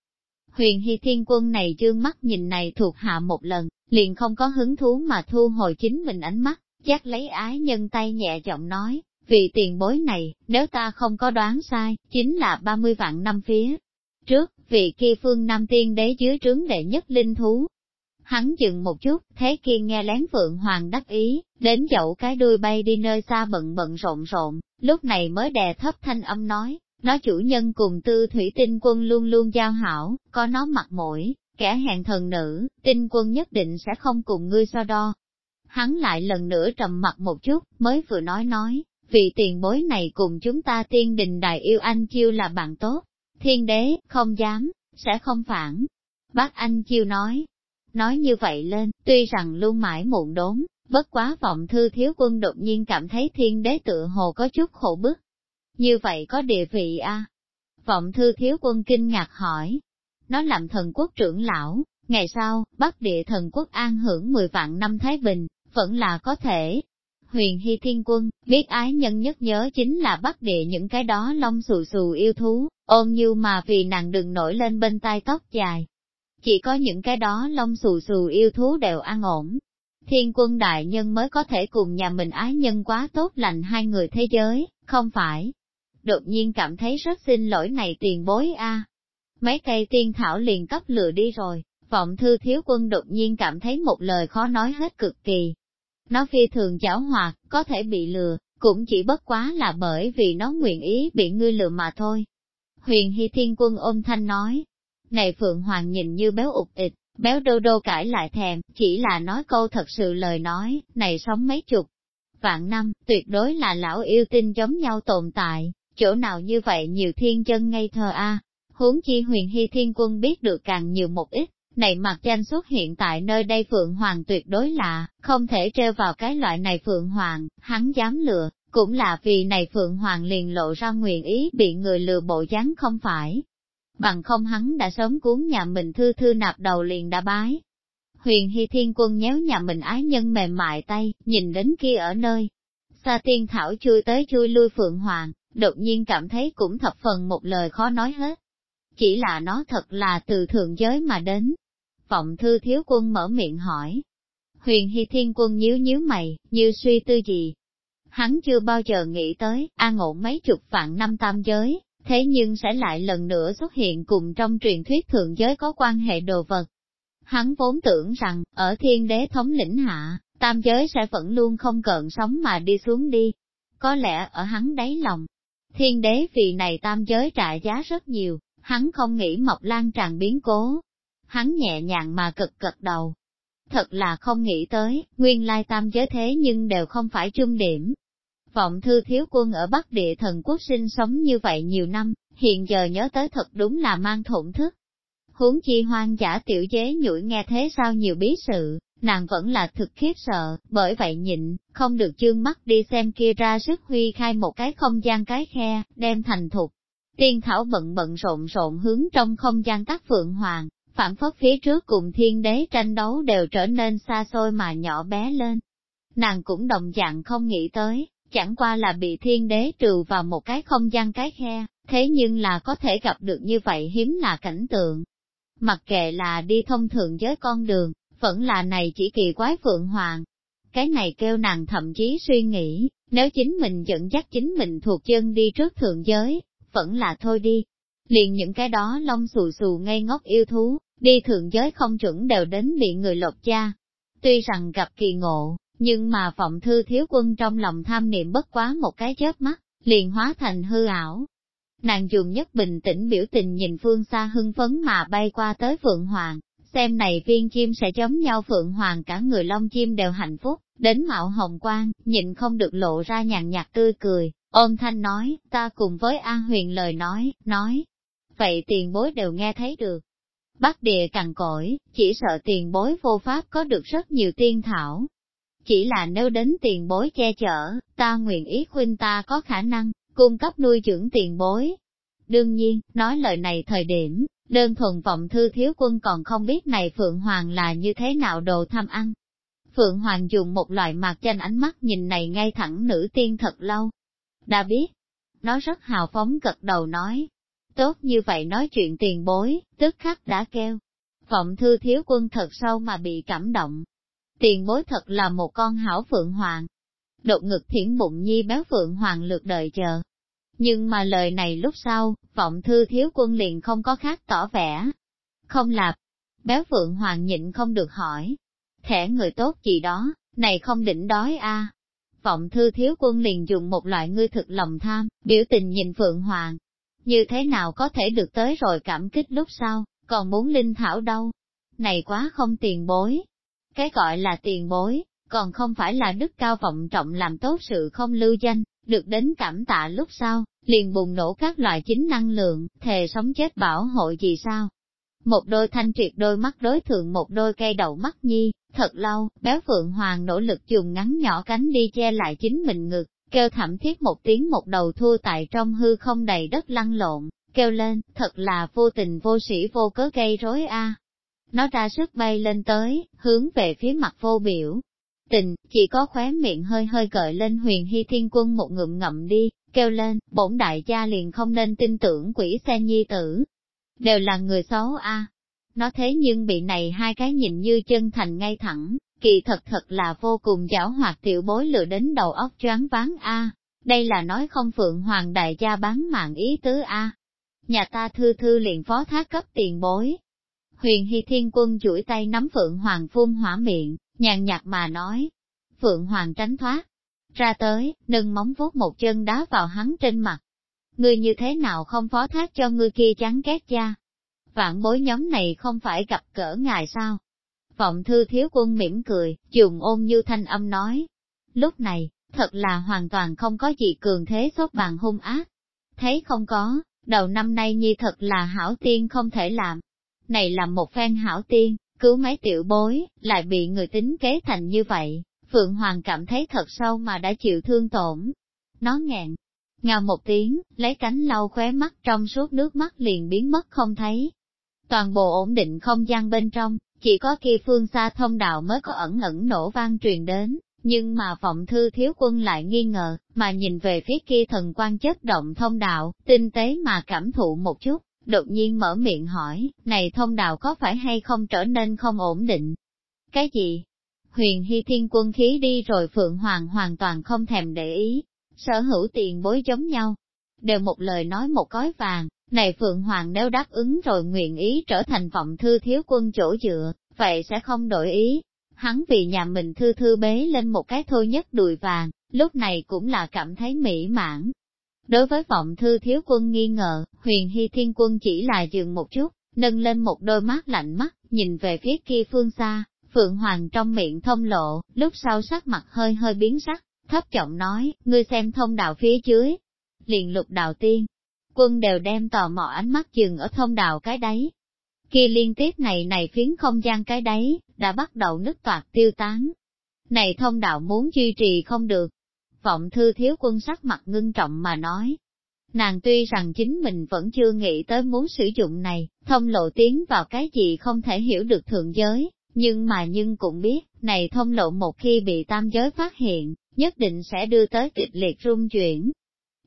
Huyền hy thiên quân này dương mắt nhìn này thuộc hạ một lần, liền không có hứng thú mà thu hồi chính mình ánh mắt, chắc lấy ái nhân tay nhẹ giọng nói, vì tiền bối này, nếu ta không có đoán sai, chính là 30 vạn năm phía. Trước, vị kia phương Nam Tiên đế dưới trướng đệ nhất linh thú, Hắn dừng một chút, thế kia nghe lén Phượng Hoàng đắc ý, đến dậu cái đuôi bay đi nơi xa bận bận rộn rộn, lúc này mới đè thấp thanh âm nói, nó chủ nhân cùng tư thủy tinh quân luôn luôn giao hảo, có nó mặt mũi, kẻ hẹn thần nữ, tinh quân nhất định sẽ không cùng ngươi so đo. Hắn lại lần nữa trầm mặt một chút, mới vừa nói nói, vì tiền bối này cùng chúng ta tiên đình đại yêu anh chiêu là bạn tốt, thiên đế, không dám, sẽ không phản. Bác anh chiêu nói, Nói như vậy lên, tuy rằng luôn mãi muộn đốn, bất quá vọng thư thiếu quân đột nhiên cảm thấy thiên đế tự hồ có chút khổ bức. Như vậy có địa vị a à? Vọng thư thiếu quân kinh ngạc hỏi. Nó làm thần quốc trưởng lão, ngày sau, bắc địa thần quốc an hưởng 10 vạn năm Thái Bình, vẫn là có thể. Huyền Hy Thiên Quân, biết ái nhân nhất nhớ chính là bắc địa những cái đó lông xù xù yêu thú, ôm như mà vì nàng đừng nổi lên bên tai tóc dài, chỉ có những cái đó lông xù xù yêu thú đều an ổn. Thiên quân đại nhân mới có thể cùng nhà mình ái nhân quá tốt lành hai người thế giới, không phải. Đột nhiên cảm thấy rất xin lỗi này tiền bối a. Mấy cây tiên thảo liền cấp lừa đi rồi, vọng thư thiếu quân đột nhiên cảm thấy một lời khó nói hết cực kỳ. Nó phi thường giảo hoạt, có thể bị lừa, cũng chỉ bất quá là bởi vì nó nguyện ý bị ngươi lừa mà thôi. Huyền Hy Thiên Quân ôm thanh nói, này Phượng Hoàng nhìn như béo ụt ịt, béo đô đô cãi lại thèm, chỉ là nói câu thật sự lời nói, này sống mấy chục. Vạn năm, tuyệt đối là lão yêu tinh giống nhau tồn tại, chỗ nào như vậy nhiều thiên chân ngây thơ a huống chi huyền hy thiên quân biết được càng nhiều một ít, này mặt danh xuất hiện tại nơi đây Phượng Hoàng tuyệt đối lạ, không thể treo vào cái loại này Phượng Hoàng, hắn dám lừa, cũng là vì này Phượng Hoàng liền lộ ra nguyện ý bị người lừa bộ dáng không phải bằng không hắn đã sớm cuốn nhà mình thư thư nạp đầu liền đã bái. Huyền Hy Thiên Quân nhéo nhà mình ái nhân mềm mại tay, nhìn đến kia ở nơi. Sa tiên thảo chui tới chui lui Phượng Hoàng, đột nhiên cảm thấy cũng thập phần một lời khó nói hết. Chỉ là nó thật là từ thượng giới mà đến. Vọng thư thiếu quân mở miệng hỏi. Huyền Hy Thiên Quân nhíu nhíu mày, như suy tư gì. Hắn chưa bao giờ nghĩ tới, an ổn mấy chục vạn năm tam giới, thế nhưng sẽ lại lần nữa xuất hiện cùng trong truyền thuyết thượng giới có quan hệ đồ vật. Hắn vốn tưởng rằng, ở thiên đế thống lĩnh hạ, tam giới sẽ vẫn luôn không cận sống mà đi xuống đi. Có lẽ ở hắn đáy lòng, thiên đế vì này tam giới trả giá rất nhiều, hắn không nghĩ mọc lan tràn biến cố. Hắn nhẹ nhàng mà cực cực đầu. Thật là không nghĩ tới, nguyên lai tam giới thế nhưng đều không phải trung điểm. Vọng thư thiếu quân ở Bắc Địa thần quốc sinh sống như vậy nhiều năm, hiện giờ nhớ tới thật đúng là mang thổn thức. Huống chi hoang giả tiểu chế nhủi nghe thế sao nhiều bí sự, nàng vẫn là thực khiếp sợ, bởi vậy nhịn, không được chương mắt đi xem kia ra sức huy khai một cái không gian cái khe, đem thành thục. Tiên thảo bận bận rộn rộn hướng trong không gian các phượng hoàng, phản phất phía trước cùng thiên đế tranh đấu đều trở nên xa xôi mà nhỏ bé lên. Nàng cũng đồng dạng không nghĩ tới, chẳng qua là bị thiên đế trừ vào một cái không gian cái khe, thế nhưng là có thể gặp được như vậy hiếm là cảnh tượng. Mặc kệ là đi thông thường với con đường, vẫn là này chỉ kỳ quái phượng hoàng. Cái này kêu nàng thậm chí suy nghĩ, nếu chính mình dẫn dắt chính mình thuộc chân đi trước thượng giới, vẫn là thôi đi. Liền những cái đó lông xù xù ngây ngốc yêu thú, đi thượng giới không chuẩn đều đến bị người lột cha. Tuy rằng gặp kỳ ngộ, nhưng mà vọng thư thiếu quân trong lòng tham niệm bất quá một cái chớp mắt, liền hóa thành hư ảo. Nàng dùng nhất bình tĩnh biểu tình nhìn phương xa hưng phấn mà bay qua tới Phượng Hoàng, xem này viên chim sẽ giống nhau Phượng Hoàng cả người long chim đều hạnh phúc, đến mạo hồng quang, nhịn không được lộ ra nhàn nhạt tươi cười, ôm thanh nói, ta cùng với A huyền lời nói, nói. Vậy tiền bối đều nghe thấy được. Bắc địa cằn cỗi, chỉ sợ tiền bối vô pháp có được rất nhiều tiên thảo. Chỉ là nếu đến tiền bối che chở, ta nguyện ý khuyên ta có khả năng, cung cấp nuôi dưỡng tiền bối. Đương nhiên, nói lời này thời điểm, đơn thuần vọng thư thiếu quân còn không biết này Phượng Hoàng là như thế nào đồ tham ăn. Phượng Hoàng dùng một loại mặt trên ánh mắt nhìn này ngay thẳng nữ tiên thật lâu. Đã biết, nó rất hào phóng gật đầu nói, tốt như vậy nói chuyện tiền bối, tức khắc đã kêu. Vọng thư thiếu quân thật sâu mà bị cảm động. Tiền bối thật là một con hảo Phượng Hoàng. Đột ngực thiển bụng nhi béo Phượng Hoàng lượt đợi chờ, nhưng mà lời này lúc sau, vọng thư thiếu quân liền không có khác tỏ vẻ. Không lạp, béo phượng hoàng nhịn không được hỏi. Thẻ người tốt gì đó, này không định đói a Vọng thư thiếu quân liền dùng một loại ngươi thực lòng tham, biểu tình nhìn phượng hoàng. Như thế nào có thể được tới rồi cảm kích lúc sau, còn muốn linh thảo đâu? Này quá không tiền bối. Cái gọi là tiền bối, còn không phải là đức cao vọng trọng làm tốt sự không lưu danh, được đến cảm tạ lúc sau, liền bùng nổ các loại chính năng lượng, thề sống chết bảo hộ gì sao. Một đôi thanh triệt đôi mắt đối thượng một đôi cây đầu mắt nhi, thật lâu, béo Phượng Hoàng nỗ lực dùng ngắn nhỏ cánh đi che lại chính mình ngực, kêu thảm thiết một tiếng một đầu thua tại trong hư không đầy đất lăn lộn, kêu lên, thật là vô tình vô sĩ vô cớ gây rối a. Nó ra sức bay lên tới, hướng về phía mặt vô biểu. Tình, chỉ có khóe miệng hơi hơi gợi lên huyền hy thiên quân một ngụm ngậm đi, kêu lên, bổn đại gia liền không nên tin tưởng quỷ xe nhi tử. Đều là người xấu a. Nó thế nhưng bị này hai cái nhìn như chân thành ngay thẳng, kỳ thật thật là vô cùng giảo hoạt tiểu bối lừa đến đầu óc choáng váng a. Đây là nói không phượng hoàng đại gia bán mạng ý tứ a. Nhà ta thư thư liền phó thác cấp tiền bối. Huyền Hy Thiên Quân chuỗi tay nắm Phượng Hoàng phun hỏa miệng, nhàn nhạt mà nói. Phượng Hoàng tránh thoát, ra tới, nâng móng vuốt một chân đá vào hắn trên mặt. Ngươi như thế nào không phó thác cho ngươi kia chán ghét cha? Vạn bối nhóm này không phải gặp cỡ ngài sao? Vọng thư thiếu quân mỉm cười, dùng ôn như thanh âm nói. Lúc này, thật là hoàn toàn không có gì cường thế sốt bàn hung ác. Thấy không có, đầu năm nay nhi thật là hảo tiên không thể làm. Này là một phen hảo tiên, cứu mấy tiểu bối, lại bị người tính kế thành như vậy, Phượng Hoàng cảm thấy thật sâu mà đã chịu thương tổn. Nó ngẹn, ngào một tiếng, lấy cánh lau khóe mắt trong suốt nước mắt liền biến mất không thấy. Toàn bộ ổn định không gian bên trong, chỉ có kia phương xa thông đạo mới có ẩn ẩn nổ vang truyền đến, nhưng mà vọng thư thiếu quân lại nghi ngờ, mà nhìn về phía kia thần quan chất động thông đạo, tinh tế mà cảm thụ một chút, đột nhiên mở miệng hỏi, này thông đạo có phải hay không trở nên không ổn định? Cái gì? Huyền Hy Thiên quân khí đi rồi Phượng Hoàng hoàn toàn không thèm để ý, sở hữu tiền bối giống nhau, đều một lời nói một gói vàng, này Phượng Hoàng nếu đáp ứng rồi nguyện ý trở thành vọng thư thiếu quân chỗ dựa, vậy sẽ không đổi ý. Hắn vì nhà mình thư thư bế lên một cái thôi nhất đùi vàng, lúc này cũng là cảm thấy mỹ mãn. Đối với vọng thư thiếu quân nghi ngờ, huyền hy thiên quân chỉ là dừng một chút, nâng lên một đôi mắt lạnh mắt, nhìn về phía kia phương xa, Phượng Hoàng trong miệng thông lộ, lúc sau sắc mặt hơi hơi biến sắc, thấp giọng nói, ngươi xem thông đạo phía dưới. Liền lục đạo tiên, quân đều đem tò mò ánh mắt dừng ở thông đạo cái đáy. Kia liên tiếp này này phiến không gian cái đáy, đã bắt đầu nứt toạc tiêu tán. Này thông đạo muốn duy trì không được. Vọng thư thiếu quân sắc mặt ngưng trọng mà nói. Nàng tuy rằng chính mình vẫn chưa nghĩ tới muốn sử dụng này, thông lộ tiến vào cái gì không thể hiểu được thượng giới, nhưng mà nhưng cũng biết, này thông lộ một khi bị tam giới phát hiện, nhất định sẽ đưa tới kịch liệt rung chuyển.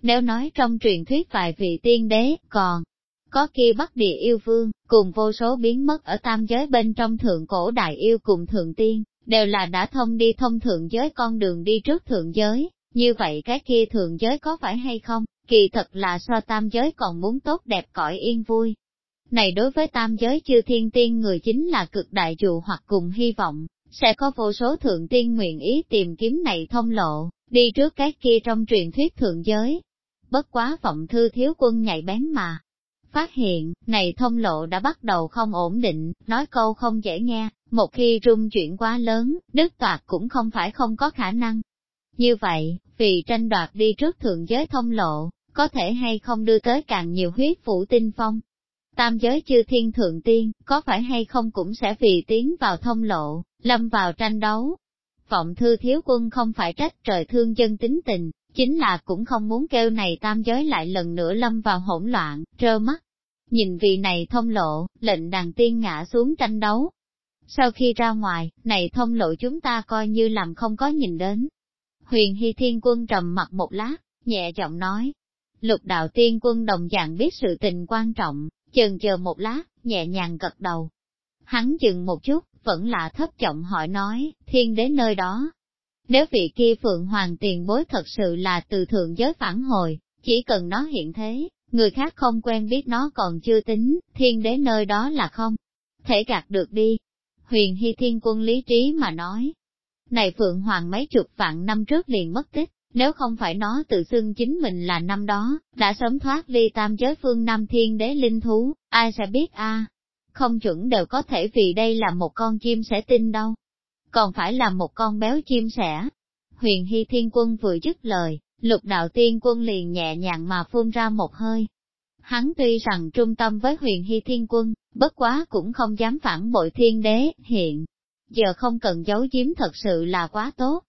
Nếu nói trong truyền thuyết vài vị tiên đế, còn có kia bắc địa yêu vương, cùng vô số biến mất ở tam giới bên trong thượng cổ đại yêu cùng thượng tiên, đều là đã thông đi thông thượng giới con đường đi trước thượng giới, như vậy cái kia thượng giới có phải hay không, kỳ thật là so tam giới còn muốn tốt đẹp cõi yên vui. Này đối với tam giới chư thiên tiên người chính là cực đại dụ hoặc cùng hy vọng, sẽ có vô số thượng tiên nguyện ý tìm kiếm này thông lộ, đi trước cái kia trong truyền thuyết thượng giới. Bất quá vọng thư thiếu quân nhạy bén mà. Phát hiện, này thông lộ đã bắt đầu không ổn định, nói câu không dễ nghe, một khi rung chuyển quá lớn, đức toạc cũng không phải không có khả năng. Như vậy, vì tranh đoạt đi trước thượng giới thông lộ, có thể hay không đưa tới càng nhiều huyết phủ tinh phong, tam giới chư thiên thượng tiên, có phải hay không cũng sẽ vì tiến vào thông lộ, lâm vào tranh đấu. Vọng thư thiếu quân không phải trách trời thương dân tính tình, chính là cũng không muốn kêu này tam giới lại lần nữa lâm vào hỗn loạn, trơ mắt. Nhìn vị này thông lộ, lệnh đàn tiên ngã xuống tranh đấu. Sau khi ra ngoài, này thông lộ chúng ta coi như làm không có nhìn đến. Huyền Hy Thiên Quân trầm mặt một lát, nhẹ giọng nói. Lục đạo tiên quân đồng dạng biết sự tình quan trọng, Chần chờ một lát, nhẹ nhàng gật đầu. Hắn dừng một chút, vẫn là thấp giọng hỏi nói, thiên đến nơi đó. Nếu vị kia phượng hoàng tiền bối thật sự là từ thượng giới phản hồi, chỉ cần nó hiện thế, người khác không quen biết nó còn chưa tính, thiên đế nơi đó là không. Thể gạt được đi. Huyền Hy Thiên quân lý trí mà nói. Này Phượng Hoàng mấy chục vạn năm trước liền mất tích, nếu không phải nó tự xưng chính mình là năm đó, đã sớm thoát ly tam giới phương Nam Thiên Đế Linh Thú, ai sẽ biết a? Không chuẩn đều có thể vì đây là một con chim sẻ tin đâu. Còn phải là một con béo chim sẻ. Huyền Hy Thiên Quân vừa dứt lời, lục đạo tiên quân liền nhẹ nhàng mà phun ra một hơi. Hắn tuy rằng trung tâm với huyền Hy Thiên Quân, bất quá cũng không dám phản bội thiên đế, hiện. Giờ không cần giấu giếm thật sự là quá tốt,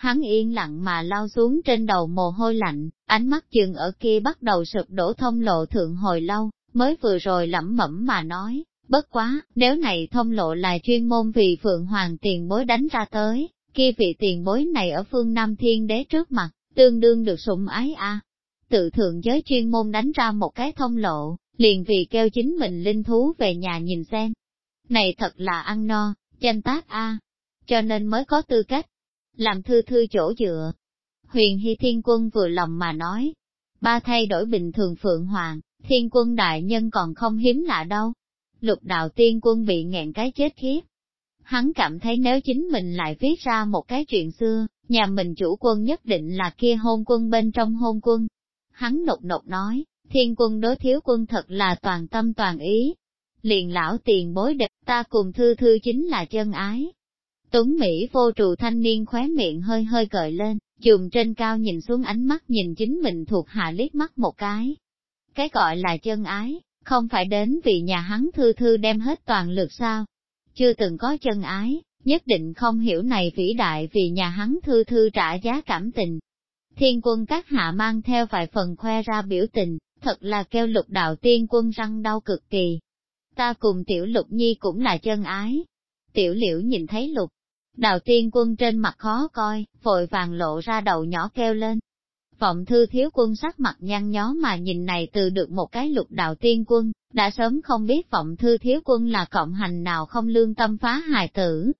hắn yên lặng mà lao xuống trên đầu mồ hôi lạnh, ánh mắt chừng ở kia bắt đầu sụp đổ thông lộ thượng hồi lâu, mới vừa rồi lẩm mẩm mà nói, bất quá, nếu này thông lộ là chuyên môn vì Phượng Hoàng tiền bối đánh ra tới, kia vị tiền bối này ở phương Nam Thiên Đế trước mặt, tương đương được sủng ái a. Tự thượng giới chuyên môn đánh ra một cái thông lộ, liền vì kêu chính mình linh thú về nhà nhìn xem. Này thật là ăn no, danh tác a, cho nên mới có tư cách làm thư thư chỗ dựa. Huyền Hy Thiên Quân vừa lòng mà nói, ba thay đổi bình thường Phượng Hoàng, Thiên Quân Đại Nhân còn không hiếm lạ đâu. Lục đạo tiên quân bị nghẹn cái chết khiếp. Hắn cảm thấy nếu chính mình lại viết ra một cái chuyện xưa, nhà mình chủ quân nhất định là kia hôn quân bên trong hôn quân. Hắn nột nột nói, thiên quân đối thiếu quân thật là toàn tâm toàn ý. Liền lão tiền bối đẹp ta cùng thư thư chính là chân ái. Tuấn Mỹ vô trụ thanh niên khóe miệng hơi hơi gợi lên, dùng trên cao nhìn xuống ánh mắt nhìn chính mình thuộc hạ liếc mắt một cái. Cái gọi là chân ái, không phải đến vì nhà hắn thư thư đem hết toàn lực sao. Chưa từng có chân ái, nhất định không hiểu này vĩ đại vì nhà hắn thư thư trả giá cảm tình. Thiên quân các hạ mang theo vài phần khoe ra biểu tình, thật là kêu lục đạo tiên quân răng đau cực kỳ. Ta cùng tiểu lục nhi cũng là chân ái. Tiểu liễu nhìn thấy lục Đào tiên quân trên mặt khó coi, vội vàng lộ ra đầu nhỏ kêu lên. Vọng thư thiếu quân sắc mặt nhăn nhó mà nhìn này từ được một cái lục đạo tiên quân, đã sớm không biết vọng thư thiếu quân là cộng hành nào không lương tâm phá hài tử.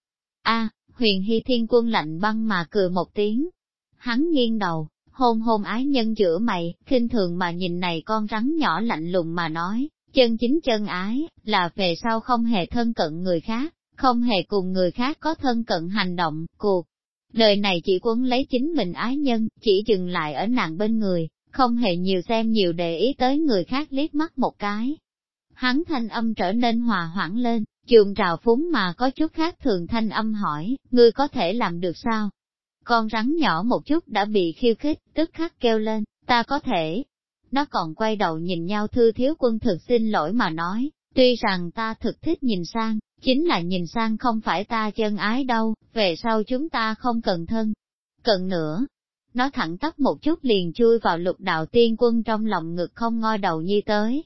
a Huyền Hy Thiên Quân lạnh băng mà cười một tiếng. Hắn nghiêng đầu, hôn hôn ái nhân giữa mày, khinh thường mà nhìn này con rắn nhỏ lạnh lùng mà nói, chân chính chân ái, là về sau không hề thân cận người khác, không hề cùng người khác có thân cận hành động, cuộc. Đời này chỉ quấn lấy chính mình ái nhân, chỉ dừng lại ở nàng bên người, không hề nhiều xem nhiều để ý tới người khác liếc mắt một cái. Hắn thanh âm trở nên hòa hoãn lên, trường trào phúng mà có chút khác thường thanh âm hỏi, ngươi có thể làm được sao? Con rắn nhỏ một chút đã bị khiêu khích, tức khắc kêu lên, ta có thể. Nó còn quay đầu nhìn nhau thư thiếu quân thực xin lỗi mà nói, tuy rằng ta thực thích nhìn sang, chính là nhìn sang không phải ta chân ái đâu, về sau chúng ta không cần thân. Cần nữa, nó thẳng tắp một chút liền chui vào lục đạo tiên quân trong lòng ngực không ngoi đầu nhi tới,